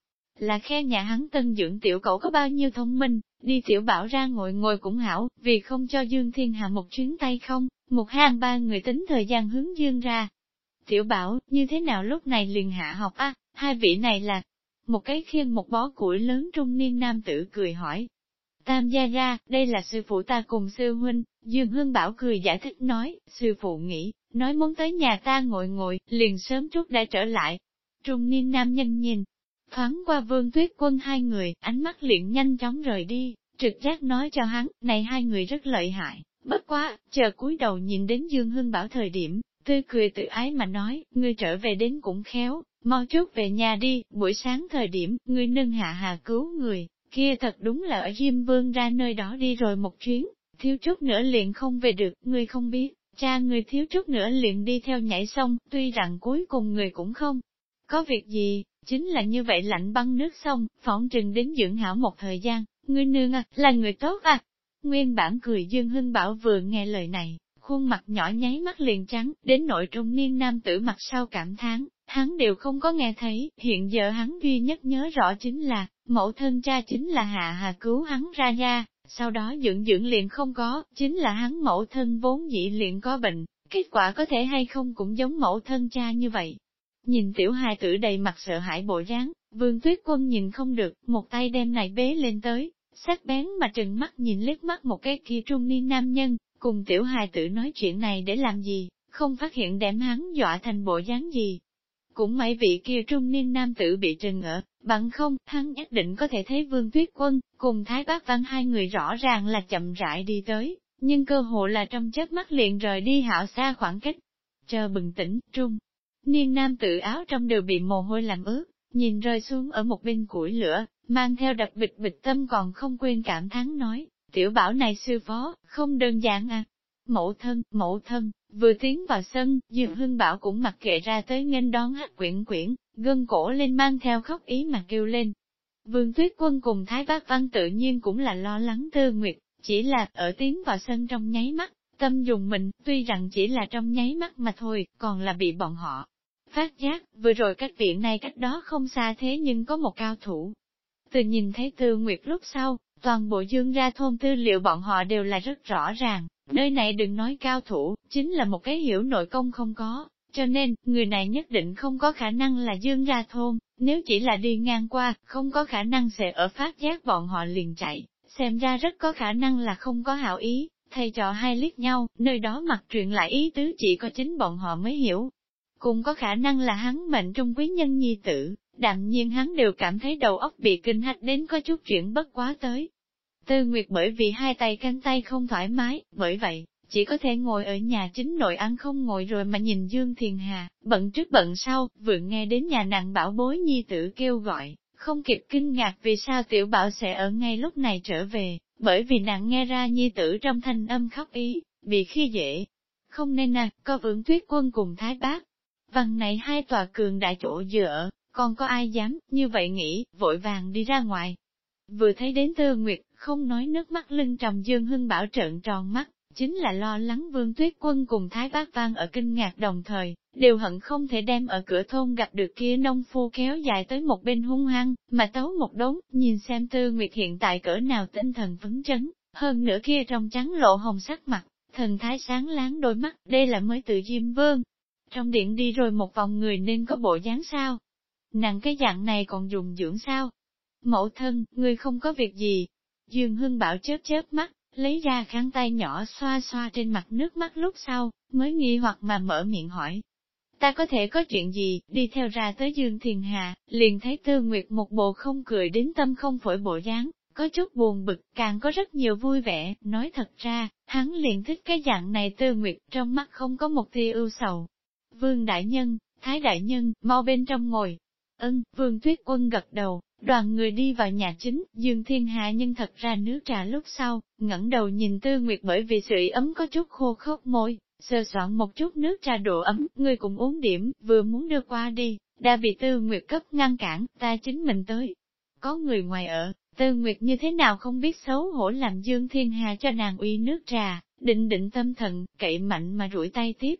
là khen nhà hắn tân dưỡng tiểu cậu có bao nhiêu thông minh, đi tiểu bảo ra ngồi ngồi cũng hảo, vì không cho Dương Thiên Hạ một chuyến tay không, một hàng ba người tính thời gian hướng Dương ra, Tiểu bảo, như thế nào lúc này liền hạ học a hai vị này là, một cái khiên một bó củi lớn trung niên nam tử cười hỏi. Tam gia ra, đây là sư phụ ta cùng sư huynh, Dương Hương Bảo cười giải thích nói, sư phụ nghĩ, nói muốn tới nhà ta ngồi ngồi, liền sớm chút đã trở lại. Trung niên nam nhân nhìn, thoáng qua vương tuyết quân hai người, ánh mắt liền nhanh chóng rời đi, trực giác nói cho hắn, này hai người rất lợi hại, bất quá, chờ cúi đầu nhìn đến Dương Hương Bảo thời điểm, Tươi cười tự ái mà nói, ngươi trở về đến cũng khéo, mau chút về nhà đi, buổi sáng thời điểm, ngươi nâng hạ hà cứu người, kia thật đúng là ở Diêm Vương ra nơi đó đi rồi một chuyến, thiếu chút nữa liền không về được, ngươi không biết, cha ngươi thiếu chút nữa liền đi theo nhảy sông, tuy rằng cuối cùng người cũng không có việc gì, chính là như vậy lạnh băng nước sông, phỏng trừng đến dưỡng hảo một thời gian, ngươi nương à, là người tốt à. Nguyên bản cười Dương Hưng Bảo vừa nghe lời này, khuôn mặt nhỏ nháy mắt liền trắng, đến nội trung niên nam tử mặt sau cảm thán, hắn đều không có nghe thấy, hiện giờ hắn duy nhất nhớ rõ chính là, mẫu thân cha chính là Hạ Hà cứu hắn ra gia, sau đó dưỡng dưỡng liền không có, chính là hắn mẫu thân vốn dĩ liền có bệnh, kết quả có thể hay không cũng giống mẫu thân cha như vậy. Nhìn tiểu hài tử đầy mặt sợ hãi bộ dáng, vương tuyết quân nhìn không được, một tay đem này bế lên tới, sắc bén mà trừng mắt nhìn liếc mắt một cái kia trung niên nam nhân, Cùng tiểu hài tử nói chuyện này để làm gì, không phát hiện đem hắn dọa thành bộ dáng gì. Cũng mấy vị kia trung niên nam tử bị trừng ở, bằng không, hắn nhất định có thể thấy vương tuyết quân, cùng thái bác văn hai người rõ ràng là chậm rãi đi tới, nhưng cơ hội là trong chớp mắt liền rời đi hạo xa khoảng cách. Chờ bừng tỉnh, trung. Niên nam tự áo trong đều bị mồ hôi làm ướt, nhìn rơi xuống ở một bên củi lửa, mang theo đặc bịch bịch tâm còn không quên cảm thán nói, tiểu bảo này sư phó, không đơn giản à. Mẫu thân, mẫu thân, vừa tiến vào sân, Dương Hưng Bảo cũng mặc kệ ra tới nghênh đón hát quyển quyển, gân cổ lên mang theo khóc ý mà kêu lên. Vương Tuyết Quân cùng Thái Bác Văn tự nhiên cũng là lo lắng Tư Nguyệt, chỉ là ở tiến vào sân trong nháy mắt, tâm dùng mình, tuy rằng chỉ là trong nháy mắt mà thôi, còn là bị bọn họ phát giác, vừa rồi cách viện này cách đó không xa thế nhưng có một cao thủ. Từ nhìn thấy Tư Nguyệt lúc sau, toàn bộ dương ra thôn tư liệu bọn họ đều là rất rõ ràng, nơi này đừng nói cao thủ, chính là một cái hiểu nội công không có, cho nên, người này nhất định không có khả năng là dương ra thôn, nếu chỉ là đi ngang qua, không có khả năng sẽ ở phát giác bọn họ liền chạy, xem ra rất có khả năng là không có hảo ý, thầy trò hai liếc nhau, nơi đó mặt truyền lại ý tứ chỉ có chính bọn họ mới hiểu. Cũng có khả năng là hắn mệnh trong quý nhân nhi tử, đạm nhiên hắn đều cảm thấy đầu óc bị kinh hạch đến có chút chuyện bất quá tới. Tư Nguyệt bởi vì hai tay canh tay không thoải mái, bởi vậy, chỉ có thể ngồi ở nhà chính nội ăn không ngồi rồi mà nhìn Dương Thiền Hà, bận trước bận sau, vừa nghe đến nhà nàng bảo bối nhi tử kêu gọi, không kịp kinh ngạc vì sao tiểu bảo sẽ ở ngay lúc này trở về, bởi vì nàng nghe ra nhi tử trong thanh âm khóc ý, bị khi dễ. Không nên à, có vượng tuyết quân cùng thái bác. Văn này hai tòa cường đại chỗ dựa, còn có ai dám, như vậy nghĩ, vội vàng đi ra ngoài. Vừa thấy đến tư nguyệt, không nói nước mắt lưng trầm dương hưng bảo trợn tròn mắt, chính là lo lắng vương tuyết quân cùng thái bác văn ở kinh ngạc đồng thời, đều hận không thể đem ở cửa thôn gặp được kia nông phu kéo dài tới một bên hung hăng, mà tấu một đống, nhìn xem tư nguyệt hiện tại cỡ nào tinh thần phấn chấn, hơn nữa kia trong trắng lộ hồng sắc mặt, thần thái sáng láng đôi mắt, đây là mới tự diêm vương. Trong điện đi rồi một vòng người nên có bộ dáng sao? nàng cái dạng này còn dùng dưỡng sao? Mẫu thân, người không có việc gì. Dương Hưng Bảo chớp chớp mắt, lấy ra khăn tay nhỏ xoa xoa trên mặt nước mắt lúc sau, mới nghi hoặc mà mở miệng hỏi. Ta có thể có chuyện gì, đi theo ra tới Dương Thiền Hà, liền thấy Tư Nguyệt một bộ không cười đến tâm không phổi bộ dáng, có chút buồn bực, càng có rất nhiều vui vẻ, nói thật ra, hắn liền thích cái dạng này Tư Nguyệt, trong mắt không có một tia ưu sầu. Vương Đại Nhân, Thái Đại Nhân, mau bên trong ngồi. Ân, Vương Tuyết Quân gật đầu, Đoàn người đi vào nhà chính, Dương Thiên Hạ nhân thật ra nước trà lúc sau, ngẩng đầu nhìn Tư Nguyệt bởi vì sưởi ấm có chút khô khốc môi, sơ soạn một chút nước trà độ ấm, người cũng uống điểm, vừa muốn đưa qua đi, đã bị Tư Nguyệt cấp ngăn cản, ta chính mình tới. Có người ngoài ở, Tư Nguyệt như thế nào không biết xấu hổ làm Dương Thiên Hà cho nàng uy nước trà, định định tâm thần, cậy mạnh mà rủi tay tiếp.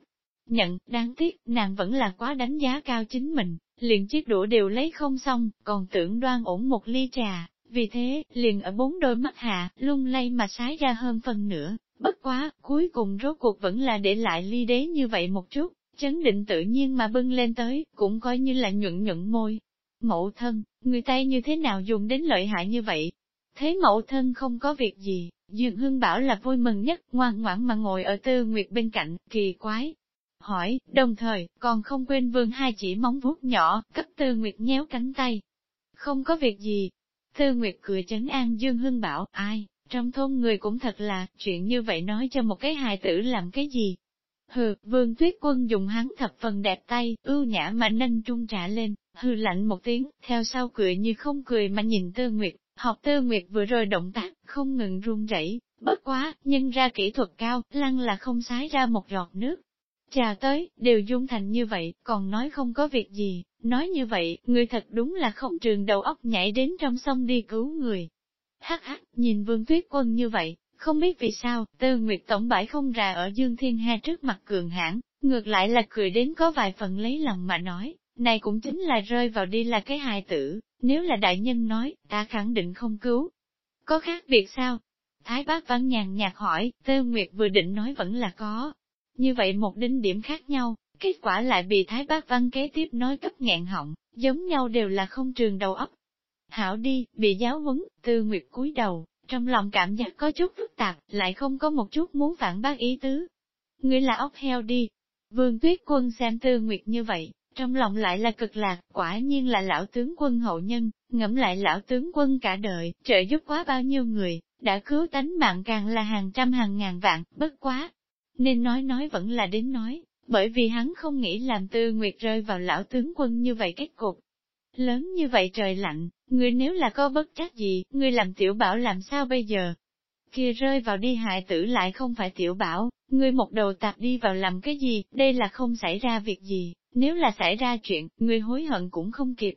Nhận, đáng tiếc, nàng vẫn là quá đánh giá cao chính mình, liền chiếc đũa đều lấy không xong, còn tưởng đoan ổn một ly trà, vì thế, liền ở bốn đôi mắt hạ, lung lay mà sái ra hơn phần nữa, bất quá, cuối cùng rốt cuộc vẫn là để lại ly đế như vậy một chút, chấn định tự nhiên mà bưng lên tới, cũng coi như là nhuận nhuận môi. Mẫu thân, người tay như thế nào dùng đến lợi hại như vậy? Thế mẫu thân không có việc gì, Dương Hương bảo là vui mừng nhất, ngoan ngoãn mà ngồi ở tư nguyệt bên cạnh, kỳ quái, hỏi, đồng thời, còn không quên vương hai chỉ móng vuốt nhỏ, cấp Tư Nguyệt nhéo cánh tay. Không có việc gì. Tư Nguyệt cười chấn an Dương Hưng bảo, ai, trong thôn người cũng thật là, chuyện như vậy nói cho một cái hài tử làm cái gì. Hừ, vương tuyết quân dùng hắn thập phần đẹp tay, ưu nhã mà nâng trung trả lên, hừ lạnh một tiếng, theo sau cười như không cười mà nhìn Tư Nguyệt, học Tư Nguyệt vừa rồi động tác, không ngừng run rẩy, bất quá, nhưng ra kỹ thuật cao, lăng là không sái ra một giọt nước, Trà tới, đều dung thành như vậy, còn nói không có việc gì, nói như vậy, người thật đúng là không trường đầu óc nhảy đến trong sông đi cứu người. Hắc hắc, nhìn vương tuyết quân như vậy, không biết vì sao, tư nguyệt tổng bãi không ra ở Dương Thiên Hà trước mặt cường hãn ngược lại là cười đến có vài phần lấy lòng mà nói, này cũng chính là rơi vào đi là cái hài tử, nếu là đại nhân nói, ta khẳng định không cứu. Có khác biệt sao? Thái bác văn nhàn nhạt hỏi, Tư Nguyệt vừa định nói vẫn là có, như vậy một đinh điểm khác nhau, kết quả lại bị Thái Bác Văn kế tiếp nói cấp nghẹn họng, giống nhau đều là không trường đầu óc. Hảo đi, bị giáo huấn, tư nguyệt cúi đầu, trong lòng cảm giác có chút phức tạp, lại không có một chút muốn phản bác ý tứ. Ngươi là ốc heo đi. Vương tuyết quân xem tư nguyệt như vậy, trong lòng lại là cực lạc, quả nhiên là lão tướng quân hậu nhân, ngẫm lại lão tướng quân cả đời, trợ giúp quá bao nhiêu người, đã cứu tánh mạng càng là hàng trăm hàng ngàn vạn, bất quá, nên nói nói vẫn là đến nói, bởi vì hắn không nghĩ làm tư nguyệt rơi vào lão tướng quân như vậy kết cục. Lớn như vậy trời lạnh, người nếu là có bất chắc gì, người làm tiểu bảo làm sao bây giờ? Kia rơi vào đi hại tử lại không phải tiểu bảo, người một đầu tạp đi vào làm cái gì, đây là không xảy ra việc gì, nếu là xảy ra chuyện, người hối hận cũng không kịp.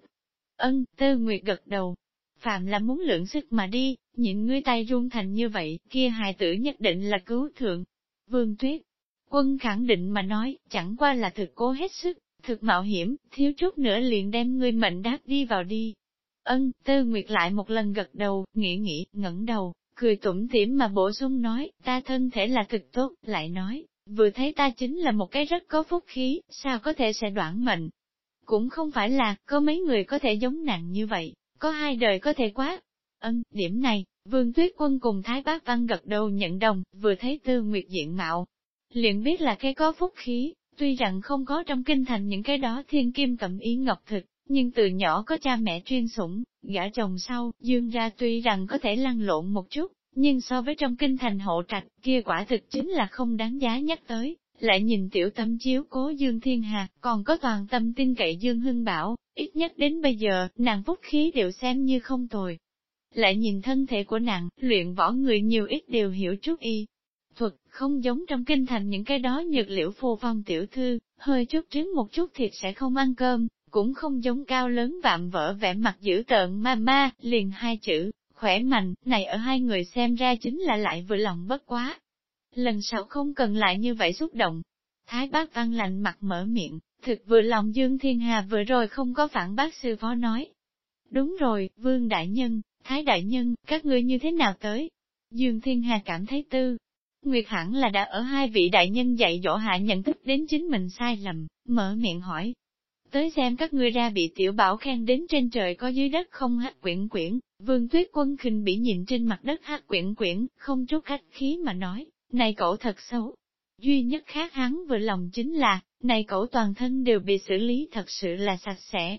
Ân, tư nguyệt gật đầu. Phạm là muốn lượng sức mà đi, nhịn ngươi tay run thành như vậy, kia hài tử nhất định là cứu thượng. Vương Tuyết, quân khẳng định mà nói, chẳng qua là thực cố hết sức, thực mạo hiểm, thiếu chút nữa liền đem ngươi mệnh đáp đi vào đi. Ân, Tư Nguyệt lại một lần gật đầu, nghĩ nghĩ, ngẩng đầu, cười tủm tỉm mà bổ sung nói, ta thân thể là thực tốt, lại nói, vừa thấy ta chính là một cái rất có phúc khí, sao có thể sẽ đoạn mệnh. Cũng không phải là, có mấy người có thể giống nặng như vậy, có hai đời có thể quá. Ân, điểm này, Vương Tuyết Quân cùng Thái Bác Văn gật đầu nhận đồng, vừa thấy Tư Nguyệt diện mạo, liền biết là cái có phúc khí, tuy rằng không có trong kinh thành những cái đó thiên kim cẩm ý ngọc thực, nhưng từ nhỏ có cha mẹ chuyên sủng, gả chồng sau, dương ra tuy rằng có thể lăn lộn một chút, nhưng so với trong kinh thành hộ trạch, kia quả thực chính là không đáng giá nhắc tới. Lại nhìn tiểu tâm chiếu cố Dương Thiên Hà, còn có toàn tâm tin cậy Dương Hưng Bảo, ít nhất đến bây giờ, nàng phúc khí đều xem như không tồi. Lại nhìn thân thể của nàng, luyện võ người nhiều ít đều hiểu chút y, thuật, không giống trong kinh thành những cái đó nhược liễu phù phong tiểu thư, hơi chút trứng một chút thịt sẽ không ăn cơm, cũng không giống cao lớn vạm vỡ vẻ mặt dữ tợn ma ma, liền hai chữ, khỏe mạnh, này ở hai người xem ra chính là lại vừa lòng bất quá. Lần sau không cần lại như vậy xúc động. Thái bác văn lạnh mặt mở miệng, thực vừa lòng Dương Thiên Hà vừa rồi không có phản bác sư phó nói. Đúng rồi, Vương Đại Nhân, Thái Đại Nhân, các ngươi như thế nào tới? Dương Thiên Hà cảm thấy tư, Nguyệt hẳn là đã ở hai vị đại nhân dạy dỗ hạ nhận thức đến chính mình sai lầm, mở miệng hỏi. Tới xem các ngươi ra bị tiểu bảo khen đến trên trời có dưới đất không hát quyển quyển, vương tuyết quân khinh bị nhìn trên mặt đất hát quyển quyển, không chút khách khí mà nói, này cậu thật xấu. Duy nhất khác hắn vừa lòng chính là, này cậu toàn thân đều bị xử lý thật sự là sạch sẽ.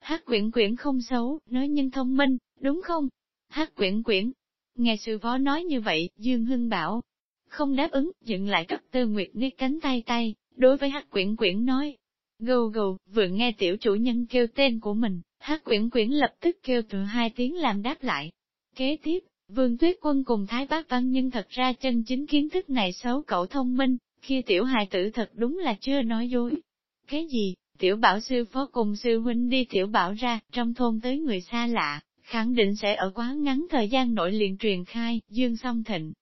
Hát quyển quyển không xấu, nói nhân thông minh, đúng không? Hát quyển quyển. Nghe sư phó nói như vậy, Dương Hưng bảo, không đáp ứng, dựng lại cấp tư nguyệt niết cánh tay tay, đối với hát quyển quyển nói. Gâu gâu, vừa nghe tiểu chủ nhân kêu tên của mình, hát quyển quyển lập tức kêu từ hai tiếng làm đáp lại. Kế tiếp, vương tuyết quân cùng thái bác văn nhưng thật ra chân chính kiến thức này xấu cậu thông minh, khi tiểu hài tử thật đúng là chưa nói dối. Cái gì, tiểu bảo sư phó cùng sư huynh đi tiểu bảo ra, trong thôn tới người xa lạ, khẳng định sẽ ở quá ngắn thời gian nội liền truyền khai, dương song thịnh,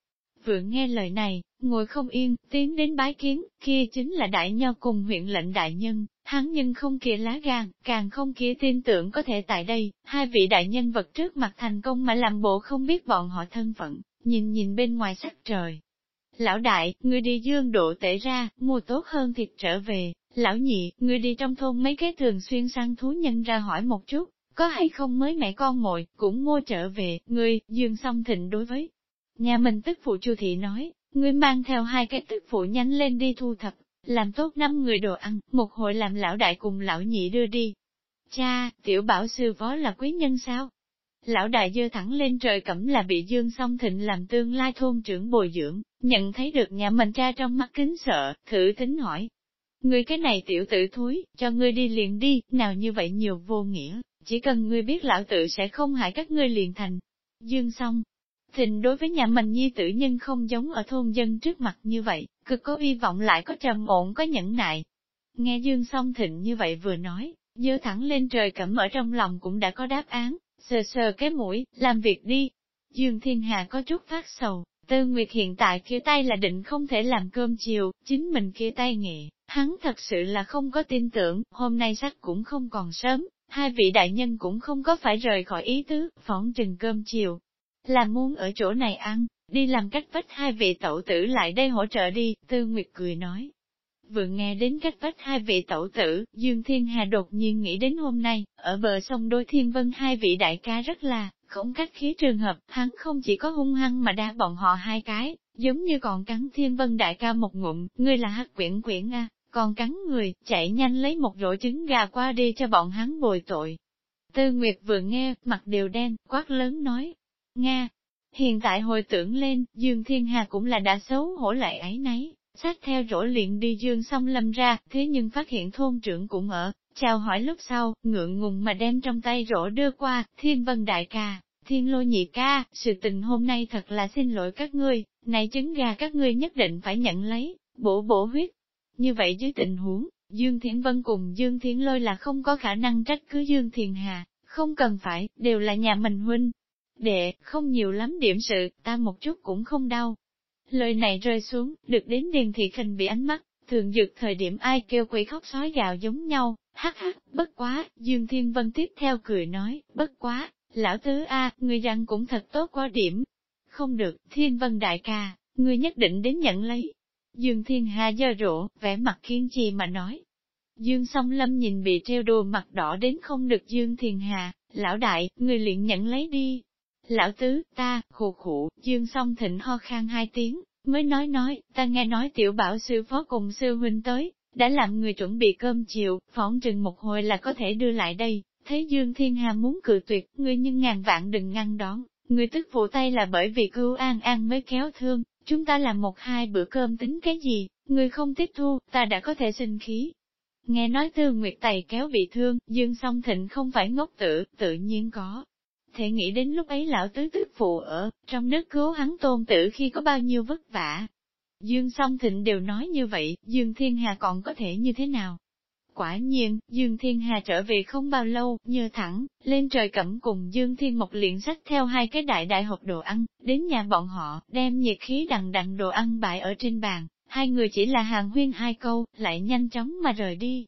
vượng nghe lời này, ngồi không yên, tiến đến bái kiến, kia chính là đại nho cùng huyện lệnh đại nhân, hắn nhưng không kia lá gan, càng không kia tin tưởng có thể tại đây, hai vị đại nhân vật trước mặt thành công mà làm bộ không biết bọn họ thân phận, nhìn nhìn bên ngoài sắc trời. Lão đại, người đi dương độ tể ra, mua tốt hơn thịt trở về, lão nhị, người đi trong thôn mấy cái thường xuyên săn thú nhân ra hỏi một chút, có hay không mới mẹ con ngồi cũng mua trở về, người, dương song thịnh đối với Nhà mình tức phụ chu thị nói, ngươi mang theo hai cái tức phụ nhánh lên đi thu thập, làm tốt năm người đồ ăn, một hội làm lão đại cùng lão nhị đưa đi. Cha, tiểu bảo sư phó là quý nhân sao? Lão đại dơ thẳng lên trời cẩm là bị dương song thịnh làm tương lai thôn trưởng bồi dưỡng, nhận thấy được nhà mình cha trong mắt kính sợ, thử tính hỏi. Ngươi cái này tiểu tử thúi, cho ngươi đi liền đi, nào như vậy nhiều vô nghĩa, chỉ cần ngươi biết lão tự sẽ không hại các ngươi liền thành. Dương song, Thịnh đối với nhà mình nhi tử nhân không giống ở thôn dân trước mặt như vậy, cực có hy vọng lại có trầm ổn có nhẫn nại. Nghe Dương song thịnh như vậy vừa nói, dơ thẳng lên trời cẩm ở trong lòng cũng đã có đáp án, sờ sờ cái mũi, làm việc đi. Dương Thiên Hà có chút phát sầu, Tư Nguyệt hiện tại kia tay là định không thể làm cơm chiều, chính mình kia tay nghệ, hắn thật sự là không có tin tưởng, hôm nay sắc cũng không còn sớm, hai vị đại nhân cũng không có phải rời khỏi ý tứ, phỏng trừng cơm chiều, là muốn ở chỗ này ăn, đi làm cách vách hai vị tẩu tử lại đây hỗ trợ đi, Tư Nguyệt cười nói. Vừa nghe đến cách vách hai vị tẩu tử, Dương Thiên Hà đột nhiên nghĩ đến hôm nay, ở bờ sông Đôi Thiên Vân hai vị đại ca rất là, không cách khí trường hợp, hắn không chỉ có hung hăng mà đa bọn họ hai cái, giống như còn cắn Thiên Vân đại ca một ngụm, ngươi là hắc quyển quyển a, còn cắn người, chạy nhanh lấy một rổ trứng gà qua đi cho bọn hắn bồi tội. Tư Nguyệt vừa nghe, mặt đều đen, quát lớn nói, Nga, hiện tại hồi tưởng lên, Dương Thiên Hà cũng là đã xấu hổ lại ấy nấy, sát theo rổ liền đi dương xong lâm ra, thế nhưng phát hiện thôn trưởng cũng ở, chào hỏi lúc sau, ngượng ngùng mà đem trong tay rổ đưa qua, thiên vân đại ca, thiên lôi nhị ca, sự tình hôm nay thật là xin lỗi các ngươi, này trứng gà các ngươi nhất định phải nhận lấy, bổ bổ huyết. Như vậy dưới tình huống, Dương Thiển Vân cùng Dương Thiển Lôi là không có khả năng trách cứ Dương Thiền Hà, không cần phải, đều là nhà mình huynh. Đệ, không nhiều lắm điểm sự, ta một chút cũng không đau. Lời này rơi xuống, được đến Điền Thị Khình bị ánh mắt, thường dược thời điểm ai kêu quỷ khóc sói gào giống nhau, hắc hắc, bất quá, Dương Thiên Vân tiếp theo cười nói, bất quá, lão tứ A, người rằng cũng thật tốt quá điểm. Không được, Thiên Vân đại ca, người nhất định đến nhận lấy. Dương Thiên Hà dơ rộ, vẻ mặt kiên trì mà nói. Dương song lâm nhìn bị treo đùa mặt đỏ đến không được Dương Thiên Hà, lão đại, người liền nhận lấy đi. Lão tứ, ta, khổ khổ, Dương song thịnh ho khan hai tiếng, mới nói nói, ta nghe nói tiểu bảo sư phó cùng sư huynh tới, đã làm người chuẩn bị cơm chiều, phỏng trừng một hồi là có thể đưa lại đây, thấy Dương Thiên Hà muốn cự tuyệt, ngươi nhưng ngàn vạn đừng ngăn đón, người tức phụ tay là bởi vì cứu an an mới kéo thương, chúng ta làm một hai bữa cơm tính cái gì, người không tiếp thu, ta đã có thể sinh khí. Nghe nói Tư Nguyệt Tài kéo bị thương, Dương song thịnh không phải ngốc tử, tự nhiên có. Thể nghĩ đến lúc ấy lão tứ tức phụ ở, trong nước cứu hắn tôn tử khi có bao nhiêu vất vả. Dương song thịnh đều nói như vậy, Dương Thiên Hà còn có thể như thế nào? Quả nhiên, Dương Thiên Hà trở về không bao lâu, nhờ thẳng, lên trời cẩm cùng Dương Thiên Mộc liền sách theo hai cái đại đại hộp đồ ăn, đến nhà bọn họ, đem nhiệt khí đằng đằng đồ ăn bại ở trên bàn, hai người chỉ là hàng huyên hai câu, lại nhanh chóng mà rời đi.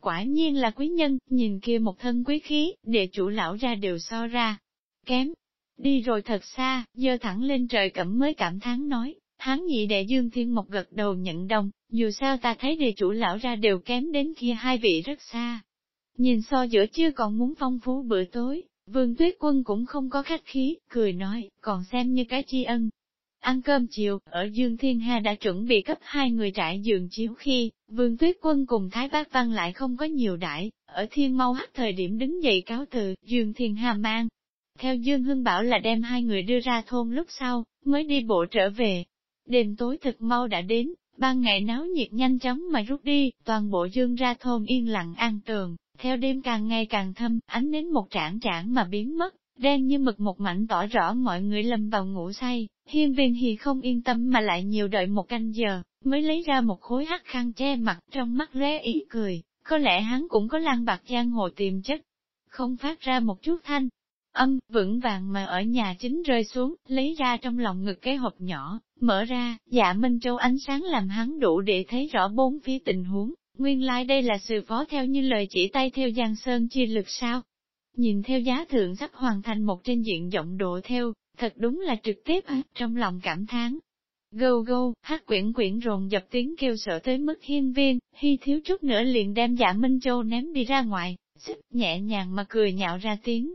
Quả nhiên là quý nhân, nhìn kia một thân quý khí, địa chủ lão ra đều so ra. Kém. Đi rồi thật xa, dơ thẳng lên trời cẩm mới cảm thán nói, hắn nhị đệ Dương Thiên Mộc gật đầu nhận đồng, dù sao ta thấy địa chủ lão ra đều kém đến kia hai vị rất xa. Nhìn so giữa chưa còn muốn phong phú bữa tối, vương tuyết quân cũng không có khách khí, cười nói, còn xem như cái tri ân. Ăn cơm chiều, ở Dương Thiên Hà đã chuẩn bị cấp hai người trại giường chiếu khi, vương tuyết quân cùng Thái Bác Văn lại không có nhiều đại, ở thiên mau hắt thời điểm đứng dậy cáo từ, Dương Thiên Hà mang. Theo Dương Hưng bảo là đem hai người đưa ra thôn lúc sau, mới đi bộ trở về. Đêm tối thật mau đã đến, ban ngày náo nhiệt nhanh chóng mà rút đi, toàn bộ dương ra thôn yên lặng an tường, theo đêm càng ngày càng thâm, ánh đến một trảng trảng mà biến mất, đen như mực một mảnh tỏ rõ mọi người lầm vào ngủ say, hiên viên hì không yên tâm mà lại nhiều đợi một canh giờ, mới lấy ra một khối hắc khăn che mặt trong mắt ré ý cười, có lẽ hắn cũng có lan bạc giang hồ tiềm chất, không phát ra một chút thanh. Âm, vững vàng mà ở nhà chính rơi xuống, lấy ra trong lòng ngực cái hộp nhỏ, Mở ra, dạ Minh Châu ánh sáng làm hắn đủ để thấy rõ bốn phía tình huống, nguyên lai like đây là sự phó theo như lời chỉ tay theo Giang Sơn chi lực sao. Nhìn theo giá thượng sắp hoàn thành một trên diện rộng độ theo, thật đúng là trực tiếp á, trong lòng cảm thán. Gâu gâu, hát quyển quyển rồn dập tiếng kêu sợ tới mức hiên viên, hy thiếu chút nữa liền đem dạ Minh Châu ném đi ra ngoài, xích nhẹ nhàng mà cười nhạo ra tiếng.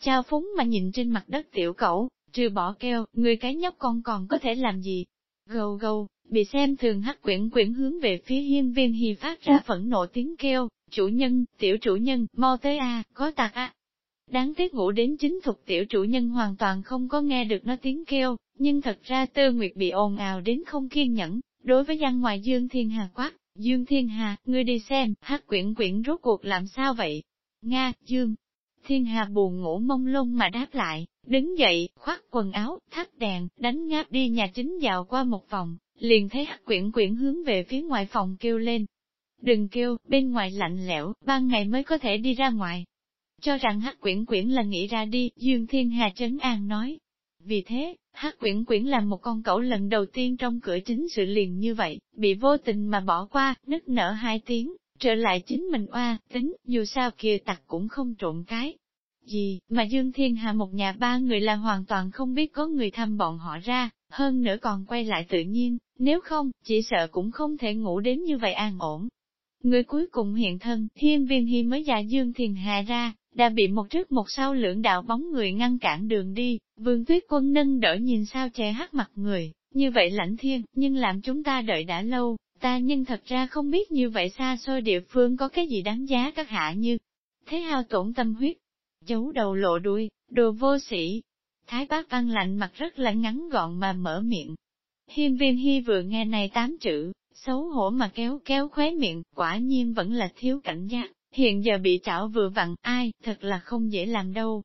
Chao phúng mà nhìn trên mặt đất tiểu cẩu, Trừ bỏ kêu, người cái nhóc con còn có thể làm gì? Gâu gâu, bị xem thường hắc quyển quyển hướng về phía hiên viên hì phát ra phẫn nộ tiếng kêu, chủ nhân, tiểu chủ nhân, mau tới a, có tạc a. Đáng tiếc ngủ đến chính thuộc tiểu chủ nhân hoàn toàn không có nghe được nó tiếng kêu, nhưng thật ra tư nguyệt bị ồn ào đến không kiên nhẫn, đối với văn ngoài Dương Thiên Hà quát, Dương Thiên Hà, ngươi đi xem, hắc quyển quyển rốt cuộc làm sao vậy? Nga, Dương, Thiên Hà buồn ngủ mông lung mà đáp lại, đứng dậy, khoác quần áo, thắt đèn, đánh ngáp đi nhà chính dạo qua một vòng, liền thấy hắc quyển quyển hướng về phía ngoài phòng kêu lên. Đừng kêu, bên ngoài lạnh lẽo, ban ngày mới có thể đi ra ngoài. Cho rằng hắc quyển quyển là nghĩ ra đi, Dương Thiên Hà Trấn An nói. Vì thế, hắc quyển quyển là một con cẩu lần đầu tiên trong cửa chính sự liền như vậy, bị vô tình mà bỏ qua, nức nở hai tiếng, trở lại chính mình oa, tính, dù sao kia tặc cũng không trộn cái. Gì, mà Dương Thiên Hạ một nhà ba người là hoàn toàn không biết có người thăm bọn họ ra, hơn nữa còn quay lại tự nhiên, nếu không, chỉ sợ cũng không thể ngủ đến như vậy an ổn. Người cuối cùng hiện thân, thiên viên hy mới già Dương Thiên Hạ ra, đã bị một trước một sau lưỡng đạo bóng người ngăn cản đường đi, vương tuyết quân nâng đỡ nhìn sao che hát mặt người, như vậy lãnh thiên, nhưng làm chúng ta đợi đã lâu, Ta nhưng thật ra không biết như vậy xa xôi địa phương có cái gì đáng giá các hạ như. Thế hao tổn tâm huyết, giấu đầu lộ đuôi, đồ vô sĩ. Thái bác văn lạnh mặt rất là ngắn gọn mà mở miệng. Hiên viên hy vừa nghe này tám chữ, xấu hổ mà kéo kéo khóe miệng, quả nhiên vẫn là thiếu cảnh giác, hiện giờ bị chảo vừa vặn, ai, thật là không dễ làm đâu.